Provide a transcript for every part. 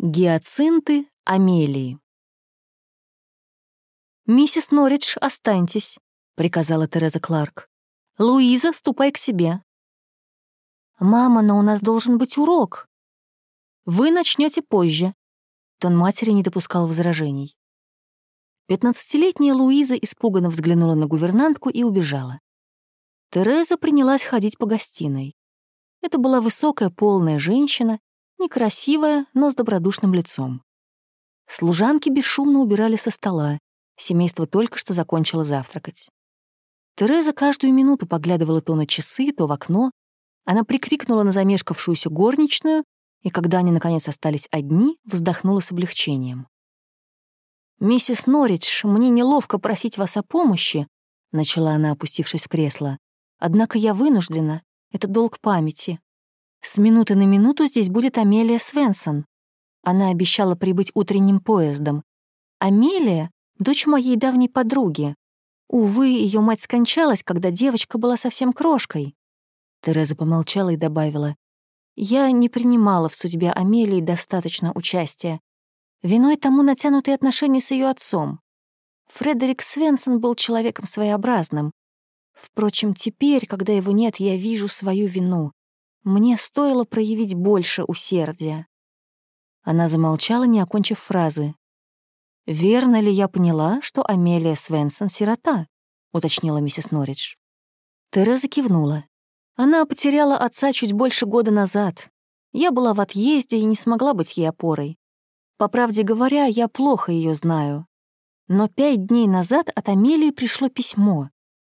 Гиацинты Амелии. «Миссис Норридж, останьтесь», — приказала Тереза Кларк. «Луиза, ступай к себе». «Мама, но у нас должен быть урок». «Вы начнете позже». Тон матери не допускал возражений. Пятнадцатилетняя Луиза испуганно взглянула на гувернантку и убежала. Тереза принялась ходить по гостиной. Это была высокая, полная женщина, Некрасивая, но с добродушным лицом. Служанки бесшумно убирали со стола. Семейство только что закончило завтракать. Тереза каждую минуту поглядывала то на часы, то в окно. Она прикрикнула на замешкавшуюся горничную, и когда они, наконец, остались одни, вздохнула с облегчением. «Миссис Норридж, мне неловко просить вас о помощи», — начала она, опустившись в кресло. «Однако я вынуждена. Это долг памяти. С минуты на минуту здесь будет Амелия Свенсон. Она обещала прибыть утренним поездом. Амелия — дочь моей давней подруги. Увы, ее мать скончалась, когда девочка была совсем крошкой. Тереза помолчала и добавила. Я не принимала в судьбе Амелии достаточно участия. Виной тому натянутые отношения с ее отцом. Фредерик Свенсон был человеком своеобразным. Впрочем, теперь, когда его нет, я вижу свою вину. Мне стоило проявить больше усердия. Она замолчала, не окончив фразы. «Верно ли я поняла, что Амелия Свенсон — сирота?» — уточнила миссис Норридж. Тереза кивнула. Она потеряла отца чуть больше года назад. Я была в отъезде и не смогла быть ей опорой. По правде говоря, я плохо ее знаю. Но пять дней назад от Амелии пришло письмо.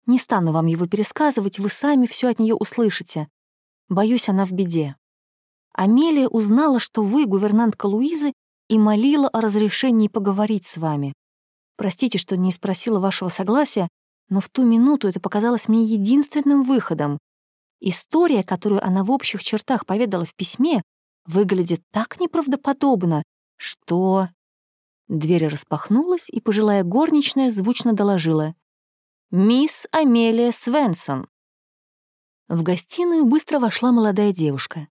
Не стану вам его пересказывать, вы сами все от нее услышите. Боюсь, она в беде. Амелия узнала, что вы гувернантка Луизы и молила о разрешении поговорить с вами. Простите, что не спросила вашего согласия, но в ту минуту это показалось мне единственным выходом. История, которую она в общих чертах поведала в письме, выглядит так неправдоподобно, что... Дверь распахнулась, и пожилая горничная звучно доложила. «Мисс Амелия Свенсон». В гостиную быстро вошла молодая девушка.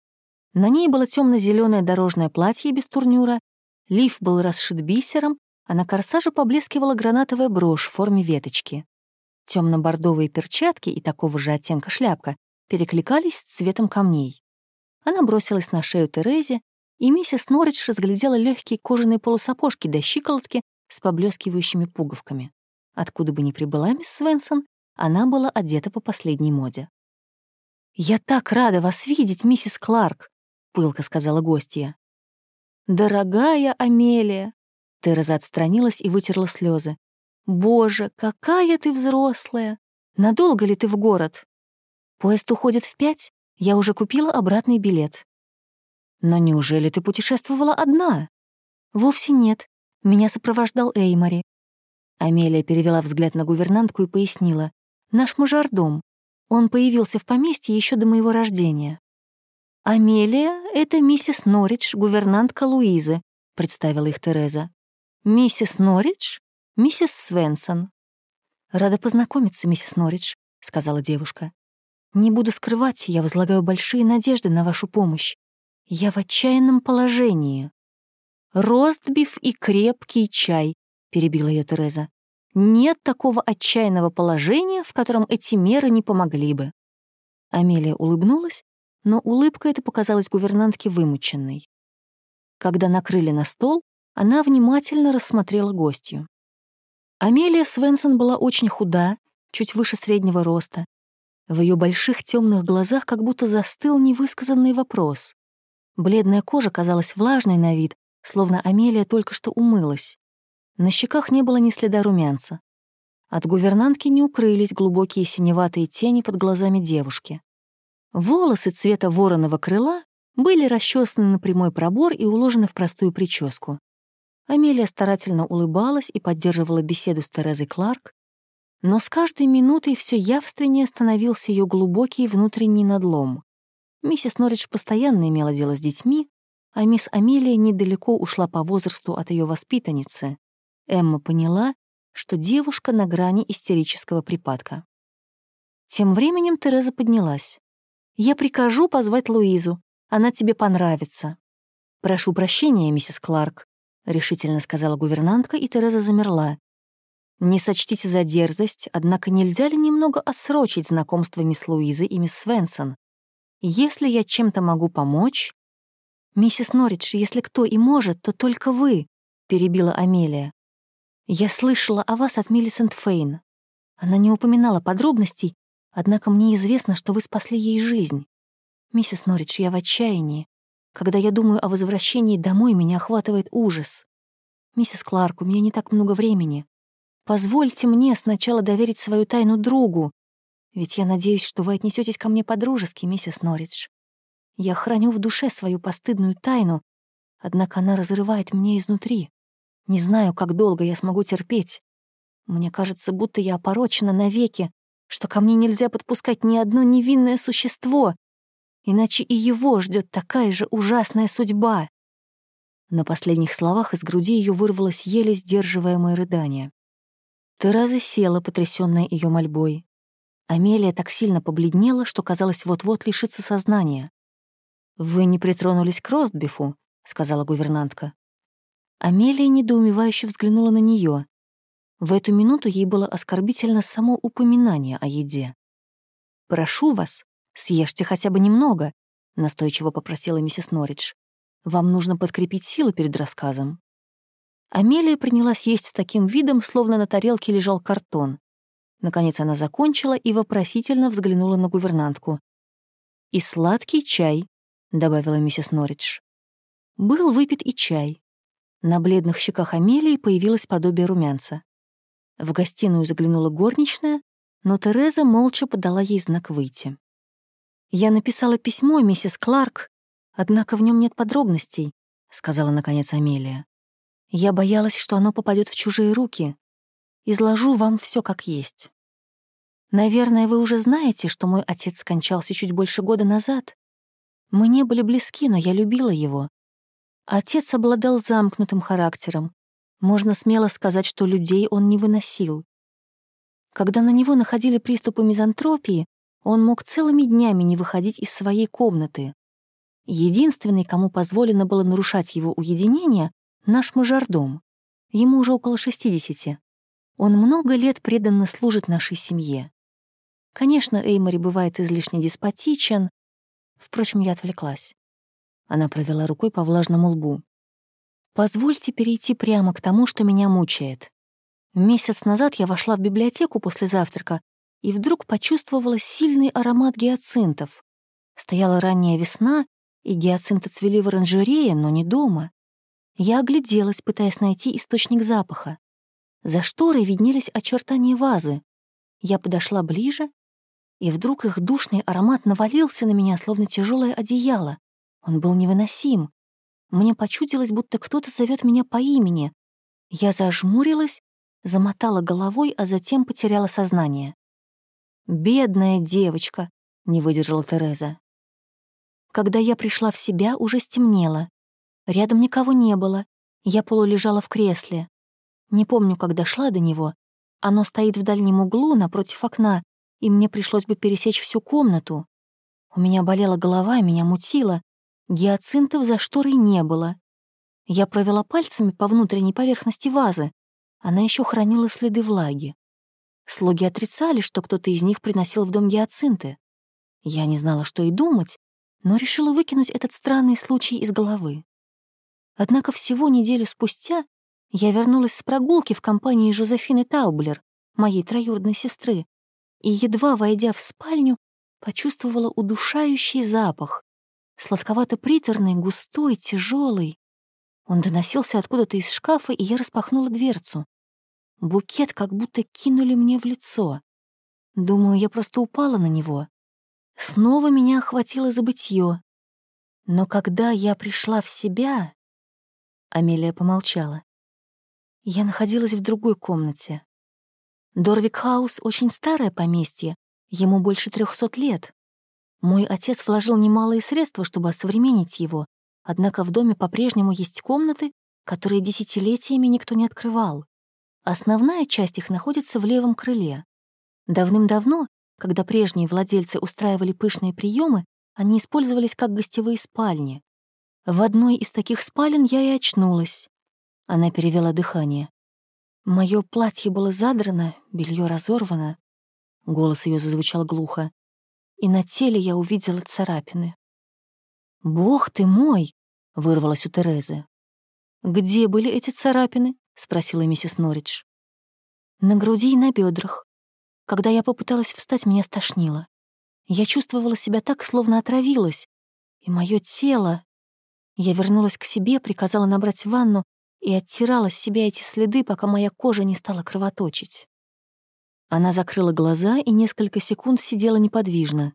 На ней было темно-зеленое дорожное платье без турнюра, лиф был расшит бисером, а на корсаже поблескивала гранатовая брошь в форме веточки. Темно-бордовые перчатки и такого же оттенка шляпка перекликались с цветом камней. Она бросилась на шею Терезе, и миссис Норридж разглядела легкие кожаные полусапожки до щиколотки с поблескивающими пуговками. Откуда бы ни прибыла мисс Свенсон, она была одета по последней моде. «Я так рада вас видеть, миссис Кларк», — пылко сказала гостья. «Дорогая Амелия», — Тереза отстранилась и вытерла слезы. «Боже, какая ты взрослая! Надолго ли ты в город?» «Поезд уходит в пять, я уже купила обратный билет». «Но неужели ты путешествовала одна?» «Вовсе нет. Меня сопровождал Эймори». Амелия перевела взгляд на гувернантку и пояснила. «Наш мажордом. Он появился в поместье еще до моего рождения. «Амелия — это миссис Норридж, гувернантка Луизы», — представила их Тереза. «Миссис Норридж — миссис Свенсон». «Рада познакомиться, миссис Норридж», — сказала девушка. «Не буду скрывать, я возлагаю большие надежды на вашу помощь. Я в отчаянном положении». «Ростбиф и крепкий чай», — перебила ее Тереза. Нет такого отчаянного положения, в котором эти меры не помогли бы. Амелия улыбнулась, но улыбка эта показалась гувернантке вымученной. Когда накрыли на стол, она внимательно рассмотрела гостью. Амелия Свенсон была очень худа, чуть выше среднего роста. В ее больших темных глазах как будто застыл невысказанный вопрос. Бледная кожа казалась влажной на вид, словно Амелия только что умылась. На щеках не было ни следа румянца. От гувернантки не укрылись глубокие синеватые тени под глазами девушки. Волосы цвета вороного крыла были расчесаны на прямой пробор и уложены в простую прическу. Амелия старательно улыбалась и поддерживала беседу с Терезой Кларк, но с каждой минутой все явственнее становился ее глубокий внутренний надлом. Миссис Норридж постоянно имела дело с детьми, а мисс Амелия недалеко ушла по возрасту от ее воспитанницы, Эмма поняла, что девушка на грани истерического припадка. Тем временем Тереза поднялась. «Я прикажу позвать Луизу. Она тебе понравится». «Прошу прощения, миссис Кларк», — решительно сказала гувернантка, и Тереза замерла. «Не сочтите за дерзость, однако нельзя ли немного осрочить знакомство мисс Луизы и мисс Свенсон? Если я чем-то могу помочь...» «Миссис Норридж, если кто и может, то только вы», — перебила Амелия. «Я слышала о вас от Миллисент Фейн. Она не упоминала подробностей, однако мне известно, что вы спасли ей жизнь. Миссис Норридж, я в отчаянии. Когда я думаю о возвращении домой, меня охватывает ужас. Миссис Кларк, у меня не так много времени. Позвольте мне сначала доверить свою тайну другу, ведь я надеюсь, что вы отнесетесь ко мне по-дружески, миссис Норридж. Я храню в душе свою постыдную тайну, однако она разрывает меня изнутри. Не знаю, как долго я смогу терпеть. Мне кажется, будто я опорочена навеки, что ко мне нельзя подпускать ни одно невинное существо, иначе и его ждет такая же ужасная судьба. На последних словах из груди ее вырвалось еле сдерживаемое рыдание. Тереза села, потрясённая ее мольбой. Амелия так сильно побледнела, что казалось вот-вот лишится сознания. «Вы не притронулись к Ростбифу», — сказала гувернантка. Амелия недоумевающе взглянула на нее. В эту минуту ей было оскорбительно само упоминание о еде. «Прошу вас, «Съешьте хотя бы немного», — настойчиво попросила миссис Норридж. «Вам нужно подкрепить силы перед рассказом». Амелия принялась есть с таким видом, словно на тарелке лежал картон. Наконец она закончила и вопросительно взглянула на гувернантку. «И сладкий чай», — добавила миссис Норридж. Был выпит и чай. На бледных щеках Амелии появилось подобие румянца. В гостиную заглянула горничная, но Тереза молча подала ей знак выйти. «Я написала письмо, миссис Кларк, однако в нем нет подробностей», — сказала наконец Амелия. «Я боялась, что оно попадет в чужие руки. Изложу вам все как есть. Наверное, вы уже знаете, что мой отец скончался чуть больше года назад. Мы не были близки, но я любила его. Отец обладал замкнутым характером. Можно смело сказать, что людей он не выносил. Когда на него находили приступы мизантропии, он мог целыми днями не выходить из своей комнаты. Единственный, кому позволено было нарушать его уединение, — наш мажордом. Ему уже около 60. Он много лет преданно служит нашей семье. Конечно, Эймори бывает излишне деспотичен. Впрочем, я отвлеклась. Она провела рукой по влажному лбу. «Позвольте перейти прямо к тому, что меня мучает. Месяц назад я вошла в библиотеку после завтрака и вдруг почувствовала сильный аромат гиацинтов. Стояла ранняя весна, и гиацинты цвели в оранжерее, но не дома. Я огляделась, пытаясь найти источник запаха. За шторой виднелись очертания вазы. Я подошла ближе, и вдруг их душный аромат навалился на меня, словно тяжелое одеяло. Он был невыносим. Мне почудилось, будто кто-то зовет меня по имени. Я зажмурилась, замотала головой, а затем потеряла сознание. «Бедная девочка», — не выдержала Тереза. Когда я пришла в себя, уже стемнело. Рядом никого не было. Я полулежала в кресле. Не помню, как дошла до него. Оно стоит в дальнем углу, напротив окна, и мне пришлось бы пересечь всю комнату. У меня болела голова, меня мутило. Гиацинтов за шторой не было. Я провела пальцами по внутренней поверхности вазы. Она еще хранила следы влаги. Слуги отрицали, что кто-то из них приносил в дом гиацинты. Я не знала, что и думать, но решила выкинуть этот странный случай из головы. Однако всего неделю спустя я вернулась с прогулки в компании Жозефины Таублер, моей троюродной сестры, и, едва войдя в спальню, почувствовала удушающий запах, сладковато-приторный, густой, тяжелый. Он доносился откуда-то из шкафа, и я распахнула дверцу. Букет как будто кинули мне в лицо. Думаю, я просто упала на него. Снова меня охватило забытье. Но когда я пришла в себя... Амелия помолчала. Я находилась в другой комнате. Дорвик-хаус — очень старое поместье, ему больше трехсот лет. Мой отец вложил немалые средства, чтобы осовременить его, однако в доме по-прежнему есть комнаты, которые десятилетиями никто не открывал. Основная часть их находится в левом крыле. Давным-давно, когда прежние владельцы устраивали пышные приемы, они использовались как гостевые спальни. В одной из таких спален я и очнулась. Она перевела дыхание. Мое платье было задрано, белье разорвано. Голос ее зазвучал глухо. И на теле я увидела царапины. «Бог ты мой!» — вырвалось у Терезы. «Где были эти царапины?» — спросила миссис Норридж. «На груди и на бедрах. Когда я попыталась встать, меня стошнило. Я чувствовала себя так, словно отравилась. И мое тело... Я вернулась к себе, приказала набрать ванну и оттирала с себя эти следы, пока моя кожа не стала кровоточить. Она закрыла глаза и несколько секунд сидела неподвижно.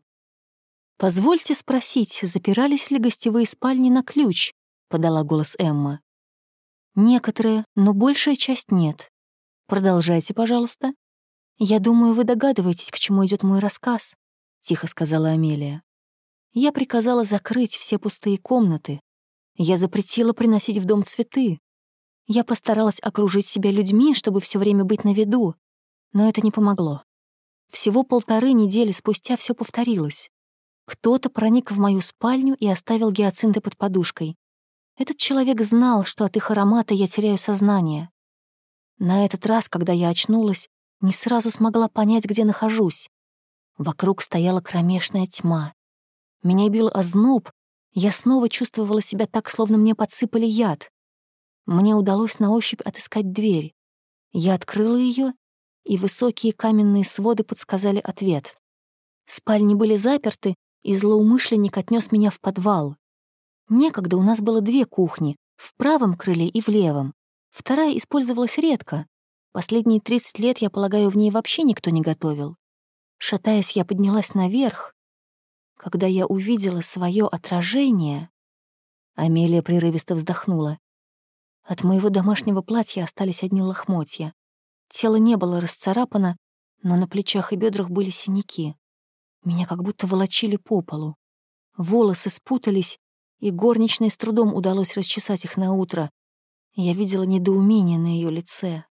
«Позвольте спросить, запирались ли гостевые спальни на ключ?» — подала голос Эмма. «Некоторые, но большая часть нет. Продолжайте, пожалуйста. Я думаю, вы догадываетесь, к чему идет мой рассказ», — тихо сказала Амелия. «Я приказала закрыть все пустые комнаты. Я запретила приносить в дом цветы. Я постаралась окружить себя людьми, чтобы все время быть на виду, но это не помогло. Всего полторы недели спустя все повторилось. Кто-то проник в мою спальню и оставил гиацинты под подушкой. Этот человек знал, что от их аромата я теряю сознание. На этот раз, когда я очнулась, не сразу смогла понять, где нахожусь. Вокруг стояла кромешная тьма. Меня бил озноб, я снова чувствовала себя так, словно мне подсыпали яд. Мне удалось на ощупь отыскать дверь. Я открыла ее и высокие каменные своды подсказали ответ. Спальни были заперты, и злоумышленник отнес меня в подвал. Некогда у нас было две кухни, в правом крыле и в левом. Вторая использовалась редко. Последние 30 лет, я полагаю, в ней вообще никто не готовил. Шатаясь, я поднялась наверх. Когда я увидела свое отражение... Амелия прерывисто вздохнула. От моего домашнего платья остались одни лохмотья. Тело не было расцарапано, но на плечах и бедрах были синяки. Меня как будто волочили по полу. Волосы спутались, и горничной с трудом удалось расчесать их на утро. Я видела недоумение на ее лице.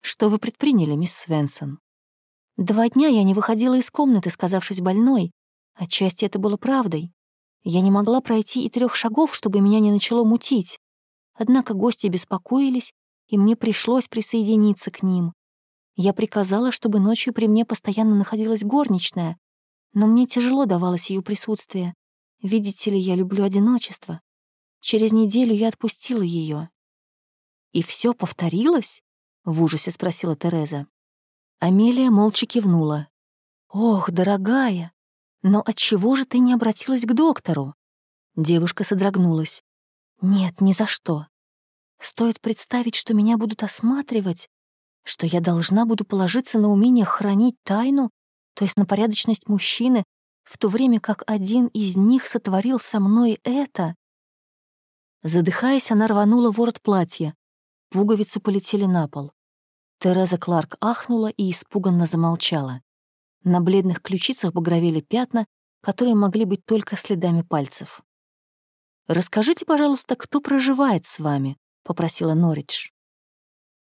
«Что вы предприняли, мисс Свенсон?» Два дня я не выходила из комнаты, сказавшись больной. Отчасти это было правдой. Я не могла пройти и трех шагов, чтобы меня не начало мутить. Однако гости беспокоились, и мне пришлось присоединиться к ним. Я приказала, чтобы ночью при мне постоянно находилась горничная, но мне тяжело давалось ее присутствие. Видите ли, я люблю одиночество. Через неделю я отпустила ее. «И все повторилось?» — в ужасе спросила Тереза. Амелия молча кивнула. «Ох, дорогая, но отчего же ты не обратилась к доктору?» Девушка содрогнулась. «Нет, ни за что. Стоит представить, что меня будут осматривать, что я должна буду положиться на умение хранить тайну, то есть на порядочность мужчины, в то время как один из них сотворил со мной это. Задыхаясь, она рванула ворот платья. Пуговицы полетели на пол. Тереза Кларк ахнула и испуганно замолчала. На бледных ключицах багровели пятна, которые могли быть только следами пальцев. «Расскажите, пожалуйста, кто проживает с вами?» — попросила Норридж.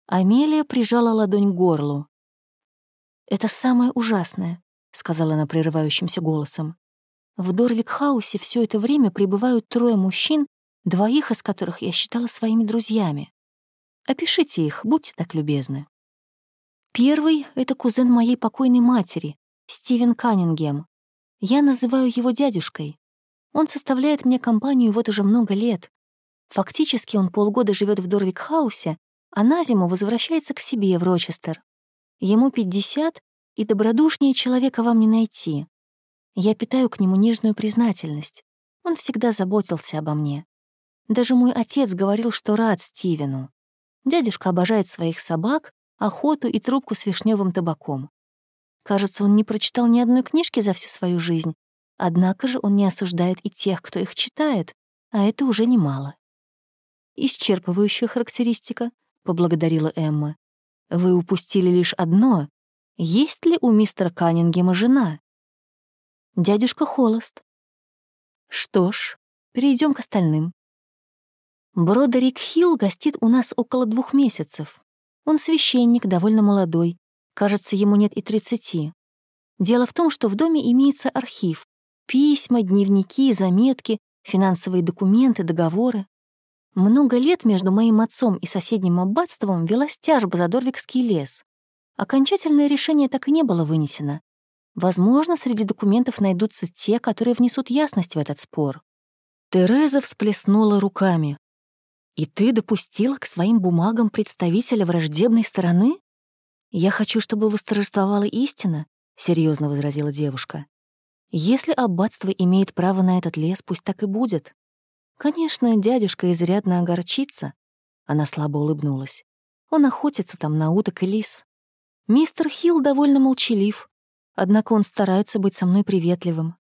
Амелия прижала ладонь к горлу. «Это самое ужасное», — сказала она прерывающимся голосом. «В Дорвик-хаусе все это время пребывают трое мужчин, двоих из которых я считала своими друзьями. Опишите их, будьте так любезны». Первый — это кузен моей покойной матери, Стивен Каннингем. Я называю его дядюшкой. Он составляет мне компанию вот уже много лет, Фактически он полгода живет в Дорвик-хаусе, а на зиму возвращается к себе в Рочестер. Ему 50, и добродушнее человека вам не найти. Я питаю к нему нежную признательность. Он всегда заботился обо мне. Даже мой отец говорил, что рад Стивену. Дядюшка обожает своих собак, охоту и трубку с вишневым табаком. Кажется, он не прочитал ни одной книжки за всю свою жизнь, однако же он не осуждает и тех, кто их читает, а это уже немало. «Исчерпывающая характеристика», — поблагодарила Эмма. «Вы упустили лишь одно. Есть ли у мистера Каннингема жена?» «Дядюшка холост». «Что ж, перейдем к остальным». Бродерик Хилл гостит у нас около двух месяцев. Он священник, довольно молодой. Кажется, ему нет и тридцати. Дело в том, что в доме имеется архив. Письма, дневники, заметки, финансовые документы, договоры. Много лет между моим отцом и соседним аббатством велась тяжба за Дорвикский лес. Окончательное решение так и не было вынесено. Возможно, среди документов найдутся те, которые внесут ясность в этот спор. Тереза всплеснула руками. «И ты допустила к своим бумагам представителя враждебной стороны? Я хочу, чтобы восторжествовала истина», — серьезно возразила девушка. «Если аббатство имеет право на этот лес, пусть так и будет. Конечно, дядюшка изрядно огорчится». Она слабо улыбнулась. «Он охотится там на уток и лис. Мистер Хилл довольно молчалив, однако он старается быть со мной приветливым.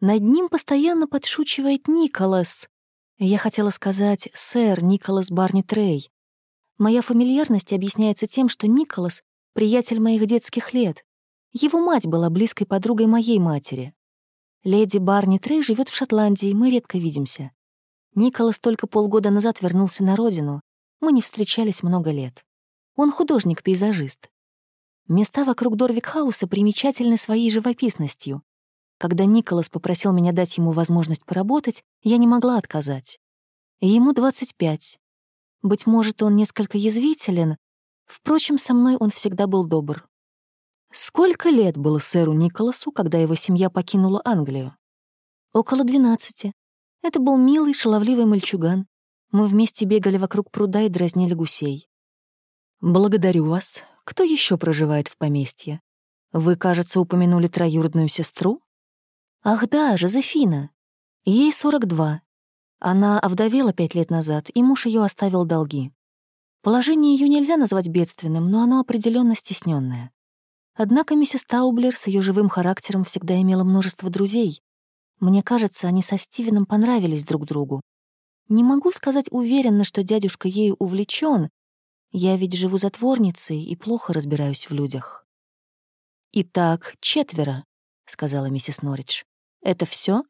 Над ним постоянно подшучивает Николас. Я хотела сказать «сэр Николас Барни Трей». Моя фамильярность объясняется тем, что Николас — приятель моих детских лет. Его мать была близкой подругой моей матери. Леди Барни Трей живет в Шотландии, мы редко видимся. Николас только полгода назад вернулся на родину. Мы не встречались много лет. Он художник-пейзажист. Места вокруг Дорвикхауса примечательны своей живописностью. Когда Николас попросил меня дать ему возможность поработать, я не могла отказать. Ему 25. Быть может, он несколько язвителен, впрочем, со мной он всегда был добр. Сколько лет было сэру Николасу, когда его семья покинула Англию? Около 12. Это был милый, шаловливый мальчуган. Мы вместе бегали вокруг пруда и дразнили гусей. «Благодарю вас. Кто еще проживает в поместье? Вы, кажется, упомянули троюродную сестру?» Ах да, Жозефина. Ей 42. Она овдовела пять лет назад, и муж ее оставил долги. Положение ее нельзя назвать бедственным, но оно определенно стесненное. Однако миссис Таублер с ее живым характером всегда имела множество друзей. Мне кажется, они со Стивеном понравились друг другу. Не могу сказать уверенно, что дядюшка ею увлечен. Я ведь живу затворницей и плохо разбираюсь в людях. Итак, четверо, сказала миссис Норридж. Это все?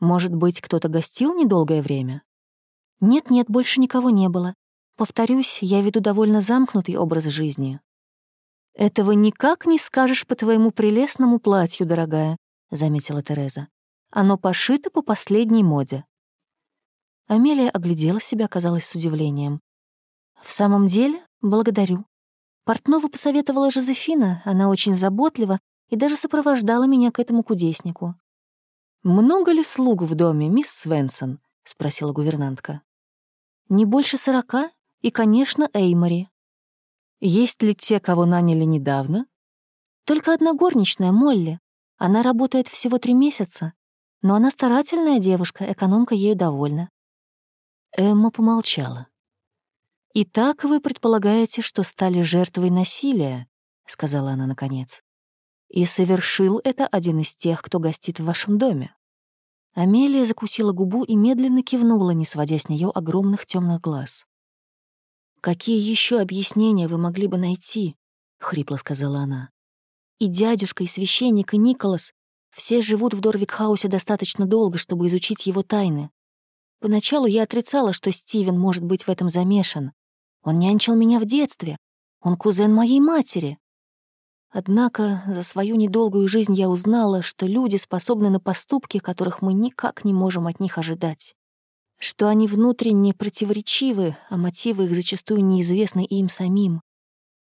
Может быть, кто-то гостил недолгое время? Нет-нет, больше никого не было. Повторюсь, я веду довольно замкнутый образ жизни. Этого никак не скажешь по твоему прелестному платью, дорогая, заметила Тереза. Оно пошито по последней моде. Амелия оглядела себя, казалось, с удивлением. «В самом деле, благодарю. Портнова посоветовала Жозефина, она очень заботлива и даже сопровождала меня к этому кудеснику. «Много ли слуг в доме, мисс Свенсон?» — спросила гувернантка. «Не больше сорока, и, конечно, Эймори». «Есть ли те, кого наняли недавно?» «Только одна горничная, Молли. Она работает всего три месяца, но она старательная девушка, экономка ею довольна». Эмма помолчала. «Итак, вы предполагаете, что стали жертвой насилия?» — сказала она наконец. И совершил это один из тех, кто гостит в вашем доме. Амелия закусила губу и медленно кивнула, не сводя с нее огромных темных глаз. «Какие еще объяснения вы могли бы найти?» — хрипло сказала она. «И дядюшка, и священник, и Николас все живут в Дорвикхаусе достаточно долго, чтобы изучить его тайны. Поначалу я отрицала, что Стивен может быть в этом замешан. Он нянчил меня в детстве. Он кузен моей матери. Однако за свою недолгую жизнь я узнала, что люди способны на поступки, которых мы никак не можем от них ожидать. Что они внутренне противоречивы, а мотивы их зачастую неизвестны им самим.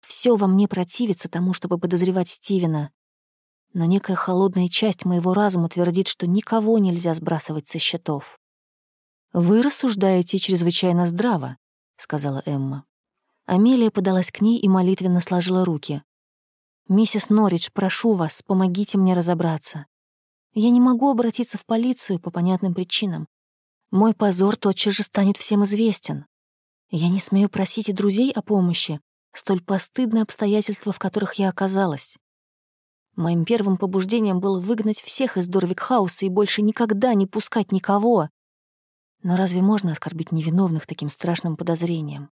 Все во мне противится тому, чтобы подозревать Стивена. Но некая холодная часть моего разума твердит, что никого нельзя сбрасывать со счетов. «Вы рассуждаете чрезвычайно здраво», — сказала Эмма. Амелия подалась к ней и молитвенно сложила руки. «Миссис Норридж, прошу вас, помогите мне разобраться. Я не могу обратиться в полицию по понятным причинам. Мой позор тотчас же станет всем известен. Я не смею просить и друзей о помощи, столь постыдные обстоятельства, в которых я оказалась. Моим первым побуждением было выгнать всех из Дорвикхауса и больше никогда не пускать никого. Но разве можно оскорбить невиновных таким страшным подозрением?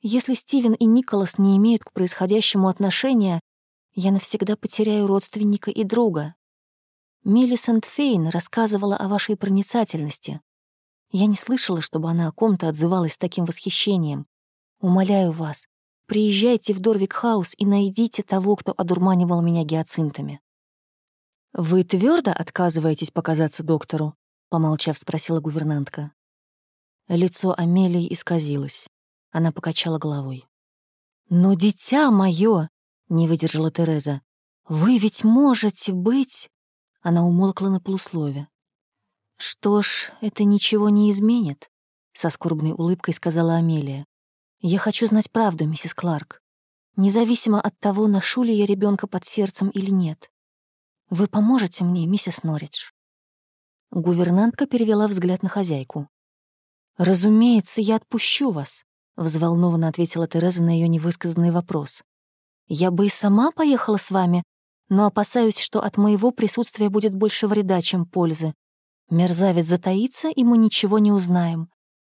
Если Стивен и Николас не имеют к происходящему отношения, я навсегда потеряю родственника и друга. Миллисент Фейн рассказывала о вашей проницательности. Я не слышала, чтобы она о ком-то отзывалась с таким восхищением. Умоляю вас, приезжайте в Дорвик-хаус и найдите того, кто одурманивал меня гиацинтами. Вы твердо отказываетесь показаться доктору? — помолчав, спросила гувернантка. Лицо Амелии исказилось. Она покачала головой. «Но, дитя мое!» — не выдержала Тереза. «Вы ведь можете быть...» Она умолкла на полуслове. «Что ж, это ничего не изменит», — со скорбной улыбкой сказала Амелия. «Я хочу знать правду, миссис Кларк, независимо от того, ношу ли я ребенка под сердцем или нет. Вы поможете мне, миссис Норридж?» Гувернантка перевела взгляд на хозяйку. «Разумеется, я отпущу вас», — взволнованно ответила Тереза на ее невысказанный вопрос. «Я бы и сама поехала с вами, но опасаюсь, что от моего присутствия будет больше вреда, чем пользы. Мерзавец затаится, и мы ничего не узнаем.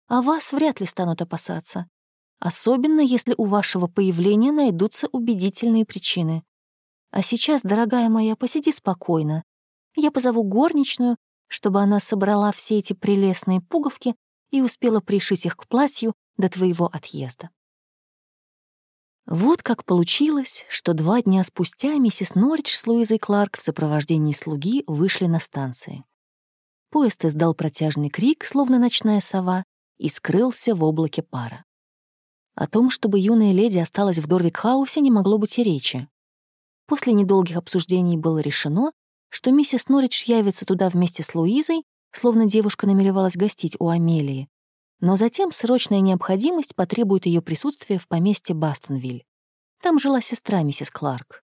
А вас вряд ли станут опасаться. Особенно, если у вашего появления найдутся убедительные причины. А сейчас, дорогая моя, посиди спокойно. Я позову горничную, чтобы она собрала все эти прелестные пуговки и успела пришить их к платью до твоего отъезда. Вот как получилось, что два дня спустя миссис Норридж с Луизой Кларк в сопровождении слуги вышли на станции. Поезд издал протяжный крик, словно ночная сова, и скрылся в облаке пара. О том, чтобы юная леди осталась в Дорвик-хаусе, не могло быть и речи. После недолгих обсуждений было решено, что миссис Норридж явится туда вместе с Луизой, словно девушка намеревалась гостить у Амелии, но затем срочная необходимость потребует ее присутствия в поместье Бастонвиль. Там жила сестра миссис Кларк.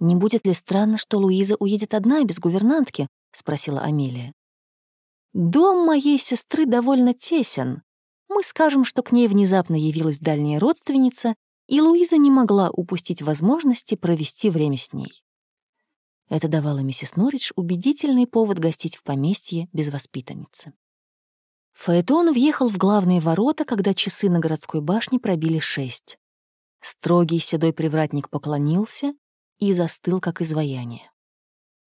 «Не будет ли странно, что Луиза уедет одна, без гувернантки?» — спросила Амелия. «Дом моей сестры довольно тесен. Мы скажем, что к ней внезапно явилась дальняя родственница, и Луиза не могла упустить возможности провести время с ней». Это давало миссис Норридж убедительный повод гостить в поместье без воспитанницы. Фаэтон въехал в главные ворота, когда часы на городской башне пробили шесть. Строгий седой привратник поклонился и застыл, как изваяние.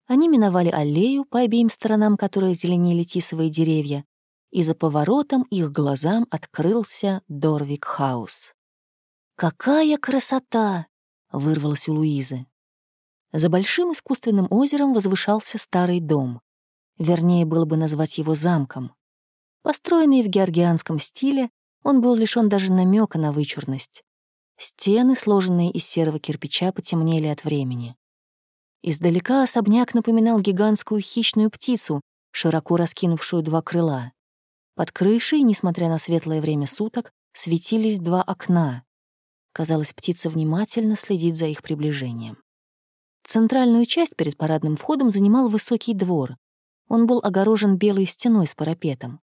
Они миновали аллею, по обеим сторонам которой зеленели тисовые деревья, и за поворотом их глазам открылся Дорвик-хаус. «Какая красота!» — вырвалась у Луизы. За большим искусственным озером возвышался старый дом. Вернее, было бы назвать его замком. Построенный в георгианском стиле, он был лишён даже намека на вычурность. Стены, сложенные из серого кирпича, потемнели от времени. Издалека особняк напоминал гигантскую хищную птицу, широко раскинувшую два крыла. Под крышей, несмотря на светлое время суток, светились два окна. Казалось, птица внимательно следит за их приближением. Центральную часть перед парадным входом занимал высокий двор. Он был огорожен белой стеной с парапетом.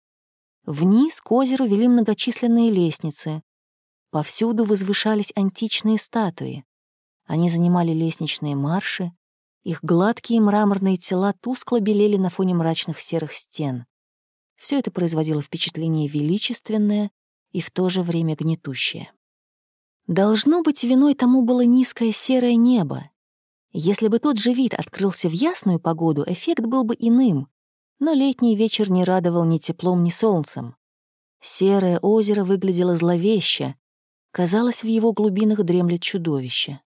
Вниз к озеру вели многочисленные лестницы. Повсюду возвышались античные статуи. Они занимали лестничные марши. Их гладкие мраморные тела тускло белели на фоне мрачных серых стен. Все это производило впечатление величественное и в то же время гнетущее. Должно быть, виной тому было низкое серое небо. Если бы тот же вид открылся в ясную погоду, эффект был бы иным но летний вечер не радовал ни теплом, ни солнцем. Серое озеро выглядело зловеще. Казалось, в его глубинах дремлет чудовище.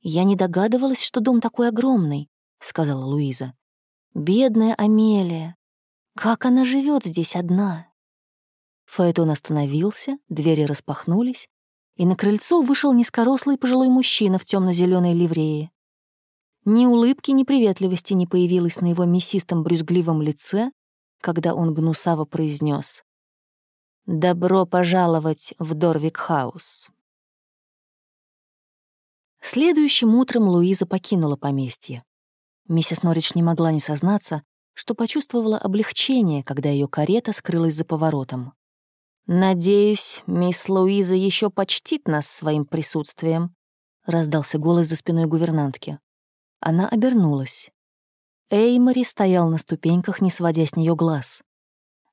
«Я не догадывалась, что дом такой огромный», — сказала Луиза. «Бедная Амелия! Как она живет здесь одна?» Фаэтон остановился, двери распахнулись, и на крыльцо вышел низкорослый пожилой мужчина в темно зеленой ливрее. Ни улыбки, ни приветливости не появилось на его мясистом брюзгливом лице, когда он гнусаво произнес «Добро пожаловать в Дорвик-хаус». Следующим утром Луиза покинула поместье. Миссис Норридж не могла не сознаться, что почувствовала облегчение, когда ее карета скрылась за поворотом. «Надеюсь, мисс Луиза еще почтит нас своим присутствием», — раздался голос за спиной гувернантки. Она обернулась. Эймори стоял на ступеньках, не сводя с нее глаз.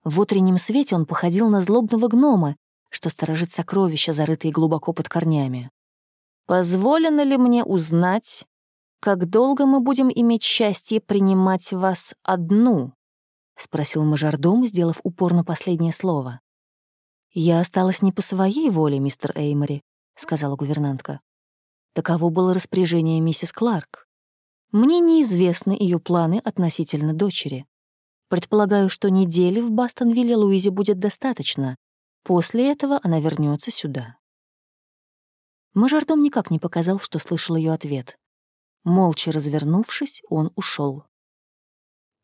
В утреннем свете он походил на злобного гнома, что сторожит сокровища, зарытые глубоко под корнями. «Позволено ли мне узнать, как долго мы будем иметь счастье принимать вас одну?» — спросил мажордом, сделав упор на последнее слово. «Я осталась не по своей воле, мистер Эймори», — сказала гувернантка. Таково было распоряжение миссис Кларк. Мне неизвестны ее планы относительно дочери. Предполагаю, что недели в Бастонвилле Луизе будет достаточно. После этого она вернется сюда. Мажордом никак не показал, что слышал ее ответ. Молча развернувшись, он ушел.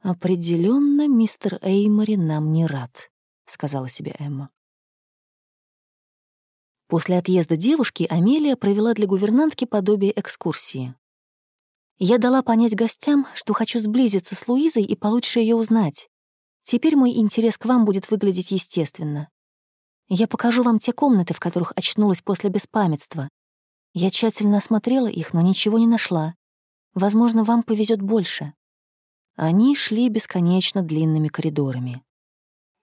Определенно, мистер Эймори нам не рад», — сказала себе Эмма. После отъезда девушки Амелия провела для гувернантки подобие экскурсии. Я дала понять гостям, что хочу сблизиться с Луизой и получше ее узнать. Теперь мой интерес к вам будет выглядеть естественно. Я покажу вам те комнаты, в которых очнулась после беспамятства. Я тщательно осмотрела их, но ничего не нашла. Возможно, вам повезет больше. Они шли бесконечно длинными коридорами.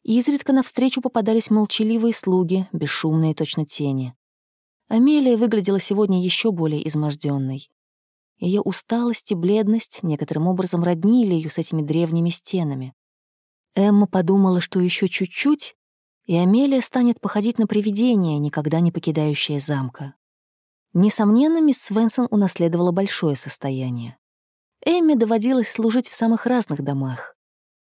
Изредка навстречу попадались молчаливые слуги, бесшумные точно тени. Амелия выглядела сегодня еще более изможденной. Ее усталость и бледность некоторым образом роднили ее с этими древними стенами. Эмма подумала, что еще чуть-чуть, и Амелия станет походить на привидение, никогда не покидающее замка. Несомненно, мисс Свенсон унаследовала большое состояние. Эмме доводилось служить в самых разных домах.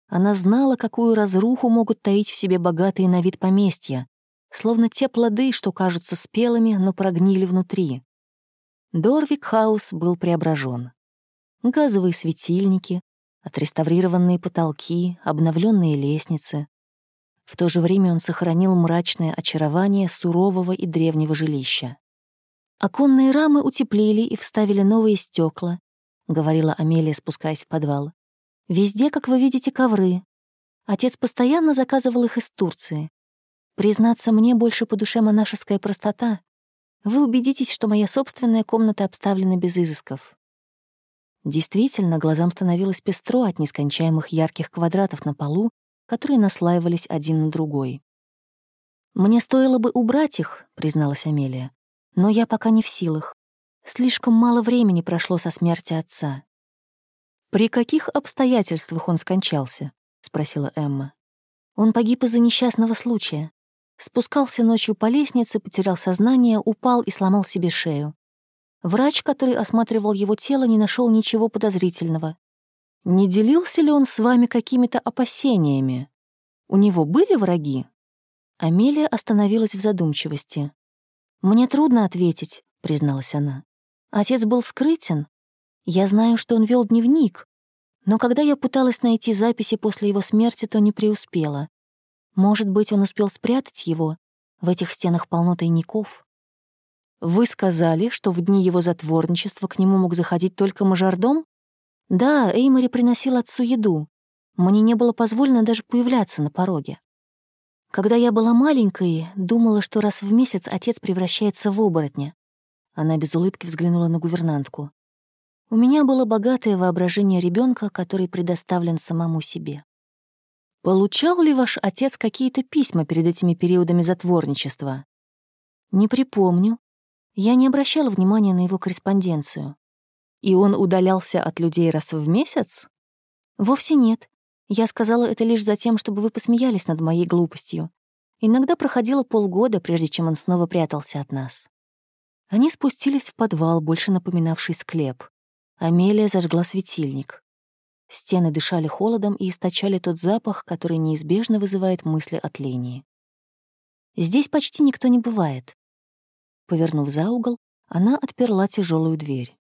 Она знала, какую разруху могут таить в себе богатые на вид поместья, словно те плоды, что кажутся спелыми, но прогнили внутри. Дорвик-хаус был преображен. Газовые светильники, отреставрированные потолки, обновленные лестницы. В то же время он сохранил мрачное очарование сурового и древнего жилища. Оконные рамы утеплили и вставили новые стекла, говорила Амелия, спускаясь в подвал. Везде, как вы видите, ковры. Отец постоянно заказывал их из Турции. Признаться, мне больше по душе монашеская простота, вы убедитесь, что моя собственная комната обставлена без изысков. Действительно, глазам становилось пестро от нескончаемых ярких квадратов на полу, которые наслаивались один на другой. «Мне стоило бы убрать их», — призналась Амелия, «но я пока не в силах. Слишком мало времени прошло со смерти отца». «При каких обстоятельствах он скончался?» — спросила Эмма. «Он погиб из-за несчастного случая. Спускался ночью по лестнице, потерял сознание, упал и сломал себе шею. Врач, который осматривал его тело, не нашел ничего подозрительного. Не делился ли он с вами какими-то опасениями? У него были враги? Амелия остановилась в задумчивости. «Мне трудно ответить», — призналась она. «Отец был скрытен. Я знаю, что он вел дневник, но когда я пыталась найти записи после его смерти, то не преуспела. Может быть, он успел спрятать его? В этих стенах полно тайников. Вы сказали, что в дни его затворничества к нему мог заходить только мажордом? Да, Эймори приносил отцу еду. Мне не было позволено даже появляться на пороге. Когда я была маленькой, думала, что раз в месяц отец превращается в оборотня. Она без улыбки взглянула на гувернантку. У меня было богатое воображение ребенка, который предоставлен самому себе. Получал ли ваш отец какие-то письма перед этими периодами затворничества? Не припомню. Я не обращала внимания на его корреспонденцию. И он удалялся от людей раз в месяц? Вовсе нет. Я сказала это лишь за тем, чтобы вы посмеялись над моей глупостью. Иногда проходило полгода, прежде чем он снова прятался от нас. Они спустились в подвал, больше напоминавший склеп. Амелия зажгла светильник. Стены дышали холодом и источали тот запах, который неизбежно вызывает мысли о тлении. Здесь почти никто не бывает. Повернув за угол, она отперла тяжелую дверь.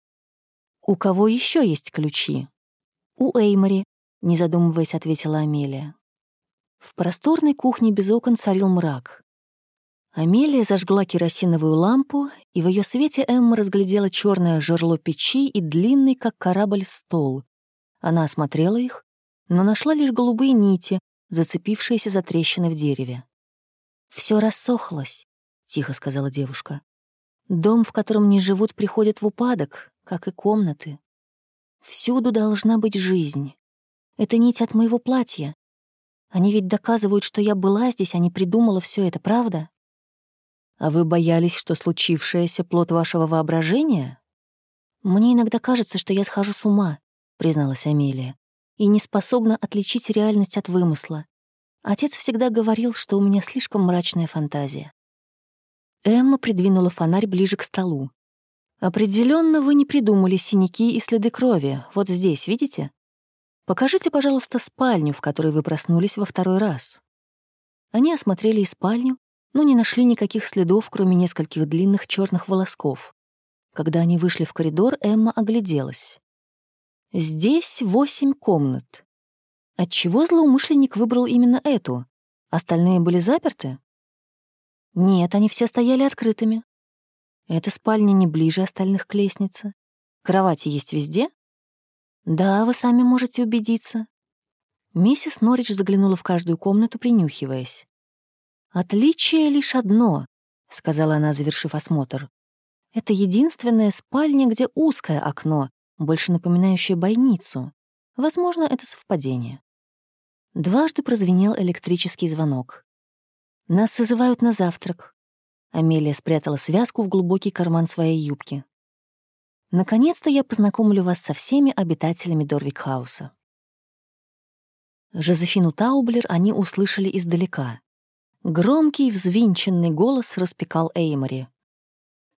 «У кого еще есть ключи?» «У Эймори», — не задумываясь, ответила Амелия. В просторной кухне без окон царил мрак. Амелия зажгла керосиновую лампу, и в ее свете Эмма разглядела черное жерло печи и длинный, как корабль, стол, она осмотрела их, но нашла лишь голубые нити, зацепившиеся за трещины в дереве. Все рассохлось», — тихо сказала девушка. «Дом, в котором не живут, приходит в упадок, как и комнаты. Всюду должна быть жизнь. Это нить от моего платья. Они ведь доказывают, что я была здесь, а не придумала все это, правда? А вы боялись, что случившееся — плод вашего воображения? Мне иногда кажется, что я схожу с ума, призналась Амелия, и не способна отличить реальность от вымысла. Отец всегда говорил, что у меня слишком мрачная фантазия. Эмма придвинула фонарь ближе к столу. Определенно вы не придумали синяки и следы крови. Вот здесь, видите? Покажите, пожалуйста, спальню, в которой вы проснулись во второй раз». Они осмотрели и спальню, но не нашли никаких следов, кроме нескольких длинных черных волосков. Когда они вышли в коридор, Эмма огляделась. Здесь восемь комнат. Отчего злоумышленник выбрал именно эту? Остальные были заперты? Нет, они все стояли открытыми. Эта спальня не ближе остальных к лестнице. Кровати есть везде? Да, вы сами можете убедиться. Миссис Норридж заглянула в каждую комнату, принюхиваясь. «Отличие лишь одно», — сказала она, завершив осмотр. «Это единственная спальня, где узкое окно, больше напоминающее бойницу. Возможно, это совпадение». Дважды прозвенел электрический звонок. «Нас созывают на завтрак». Амелия спрятала связку в глубокий карман своей юбки. «Наконец-то я познакомлю вас со всеми обитателями Дорвикхауса». Жозефину Таублер они услышали издалека. Громкий, взвинченный голос распекал Эймори.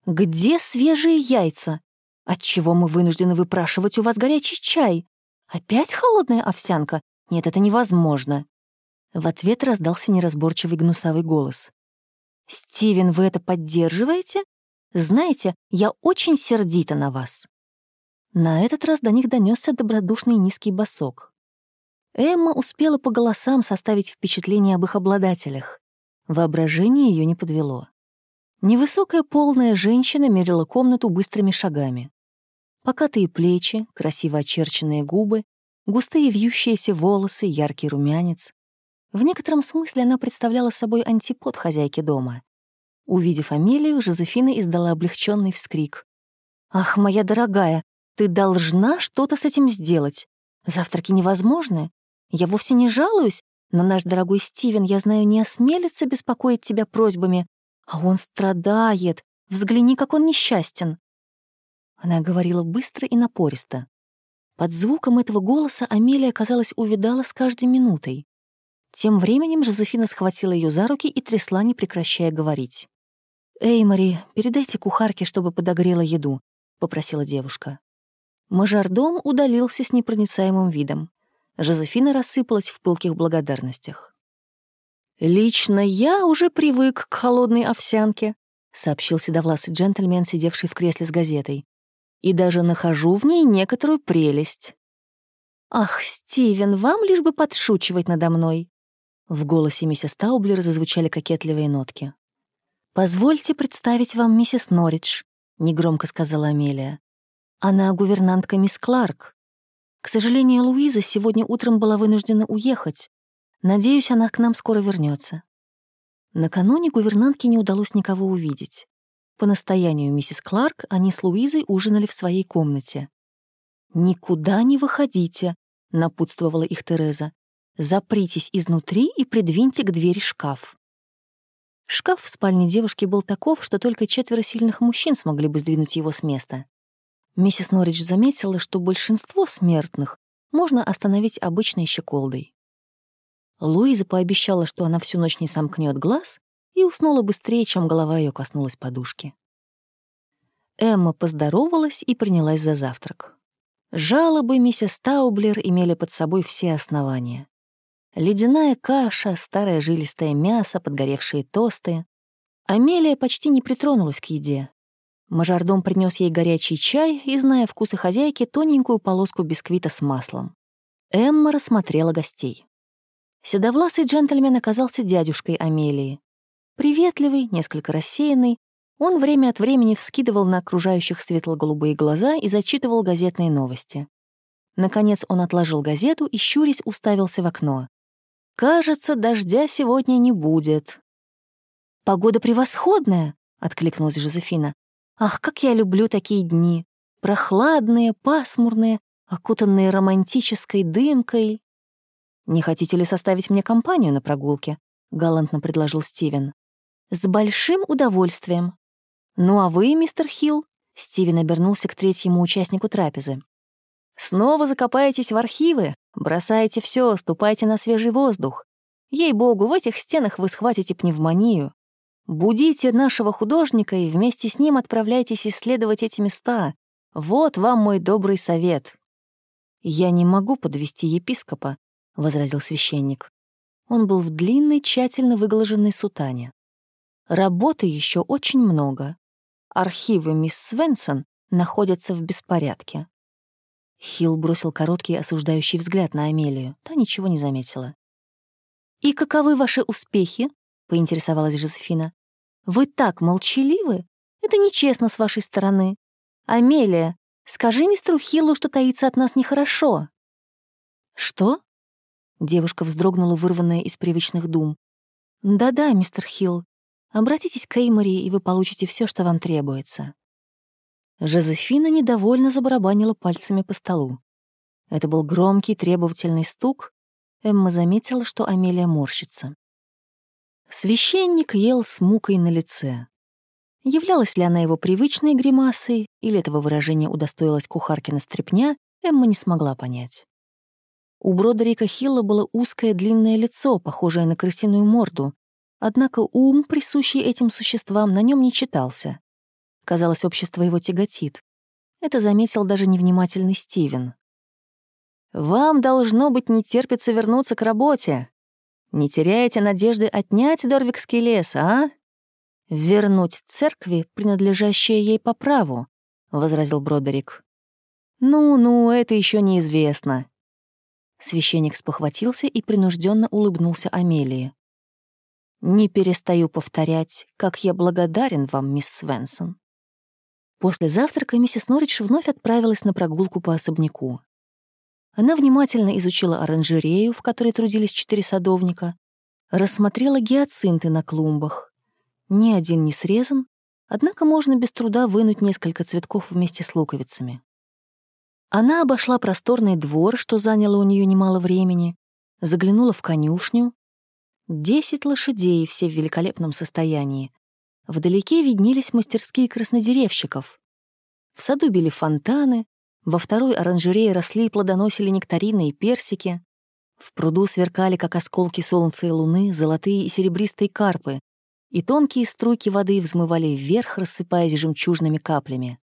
«Где свежие яйца? Отчего мы вынуждены выпрашивать у вас горячий чай? Опять холодная овсянка? Нет, это невозможно!» В ответ раздался неразборчивый гнусавый голос. «Стивен, вы это поддерживаете? Знаете, я очень сердита на вас». На этот раз до них донесся добродушный низкий босок. Эмма успела по голосам составить впечатление об их обладателях. Воображение ее не подвело. Невысокая полная женщина мерила комнату быстрыми шагами. Покатые плечи, красиво очерченные губы, густые вьющиеся волосы, яркий румянец. В некотором смысле она представляла собой антипод хозяйки дома. Увидев Амелию, Жозефина издала облегченный вскрик. «Ах, моя дорогая, ты должна что-то с этим сделать. Завтраки невозможны. Я вовсе не жалуюсь, но наш дорогой Стивен, я знаю, не осмелится беспокоить тебя просьбами. А он страдает. Взгляни, как он несчастен». Она говорила быстро и напористо. Под звуком этого голоса Амелия, казалось, увидала с каждой минутой. Тем временем Жозефина схватила ее за руки и трясла, не прекращая говорить. «Эй, Мари, передайте кухарке, чтобы подогрела еду», — попросила девушка. Мажордом удалился с непроницаемым видом. Жозефина рассыпалась в пылких благодарностях. «Лично я уже привык к холодной овсянке», — сообщил седовласый джентльмен, сидевший в кресле с газетой. «И даже нахожу в ней некоторую прелесть». «Ах, Стивен, вам лишь бы подшучивать надо мной!» В голосе миссис Таублер зазвучали кокетливые нотки. «Позвольте представить вам миссис Норридж», — негромко сказала Амелия. «Она гувернантка мисс Кларк. К сожалению, Луиза сегодня утром была вынуждена уехать. Надеюсь, она к нам скоро вернется. Накануне гувернантке не удалось никого увидеть. По настоянию миссис Кларк они с Луизой ужинали в своей комнате. «Никуда не выходите», — напутствовала их Тереза. «Запритесь изнутри и придвиньте к двери шкаф». Шкаф в спальне девушки был таков, что только четверо сильных мужчин смогли бы сдвинуть его с места. Миссис Норридж заметила, что большинство смертных можно остановить обычной щеколдой. Луиза пообещала, что она всю ночь не сомкнет глаз, и уснула быстрее, чем голова ее коснулась подушки. Эмма поздоровалась и принялась за завтрак. Жалобы миссис Таублер имели под собой все основания. Ледяная каша, старое жилистое мясо, подгоревшие тосты. Амелия почти не притронулась к еде. Мажордом принес ей горячий чай и, зная вкусы хозяйки, тоненькую полоску бисквита с маслом. Эмма рассмотрела гостей. Седовласый джентльмен оказался дядюшкой Амелии. Приветливый, несколько рассеянный, он время от времени вскидывал на окружающих светло-голубые глаза и зачитывал газетные новости. Наконец он отложил газету и, щурясь, уставился в окно. «Кажется, дождя сегодня не будет». «Погода превосходная!» — откликнулась Жозефина. Ах, как я люблю такие дни! Прохладные, пасмурные, окутанные романтической дымкой. «Не хотите ли составить мне компанию на прогулке?» — галантно предложил Стивен. «С большим удовольствием». «Ну а вы, мистер Хилл?» — Стивен обернулся к третьему участнику трапезы. «Снова закопаетесь в архивы, бросаете все, ступайте на свежий воздух. Ей-богу, в этих стенах вы схватите пневмонию. Будите нашего художника и вместе с ним отправляйтесь исследовать эти места. Вот вам мой добрый совет». «Я не могу подвести епископа», — возразил священник. Он был в длинной, тщательно выглаженной сутане. «Работы еще очень много. Архивы мисс Свенсон находятся в беспорядке». Хилл бросил короткий осуждающий взгляд на Амелию. Та ничего не заметила. «И каковы ваши успехи?» — поинтересовалась Жозефина. «Вы так молчаливы? Это нечестно с вашей стороны. Амелия, скажи мистеру Хиллу, что таится от нас нехорошо». «Что?» Девушка вздрогнула, вырванная из привычных дум. «Да-да, мистер Хилл. Обратитесь к Эймори, и вы получите все, что вам требуется». Жозефина недовольно забарабанила пальцами по столу. Это был громкий, требовательный стук. Эмма заметила, что Амелия морщится. Священник ел с мукой на лице. Являлась ли она его привычной гримасой, или этого выражения удостоилась кухаркина стряпня, Эмма не смогла понять. У Бродерика Хилла было узкое длинное лицо, похожее на крысиную морду, однако ум, присущий этим существам, на нем не читался. Казалось, общество его тяготит. Это заметил даже невнимательный Стивен. «Вам, должно быть, не терпится вернуться к работе. Не теряете надежды отнять Дорвикский лес, а?» «Вернуть церкви, принадлежащее ей по праву», — возразил Бродерик. «Ну-ну, это еще неизвестно. Священник спохватился и принужденно улыбнулся Амелии. «Не перестаю повторять, как я благодарен вам, мисс Свенсон». После завтрака миссис Норридж вновь отправилась на прогулку по особняку. Она внимательно изучила оранжерею, в которой трудились четыре садовника, рассмотрела гиацинты на клумбах. Ни один не срезан, однако можно без труда вынуть несколько цветков вместе с луковицами. Она обошла просторный двор, что заняло у нее немало времени, заглянула в конюшню. Десять лошадей, все в великолепном состоянии. Вдалеке виднелись мастерские краснодеревщиков. В саду били фонтаны, во второй оранжерее росли и плодоносили нектарины и персики. В пруду сверкали, как осколки солнца и луны, золотые и серебристые карпы, и тонкие струйки воды взмывали вверх, рассыпаясь жемчужными каплями.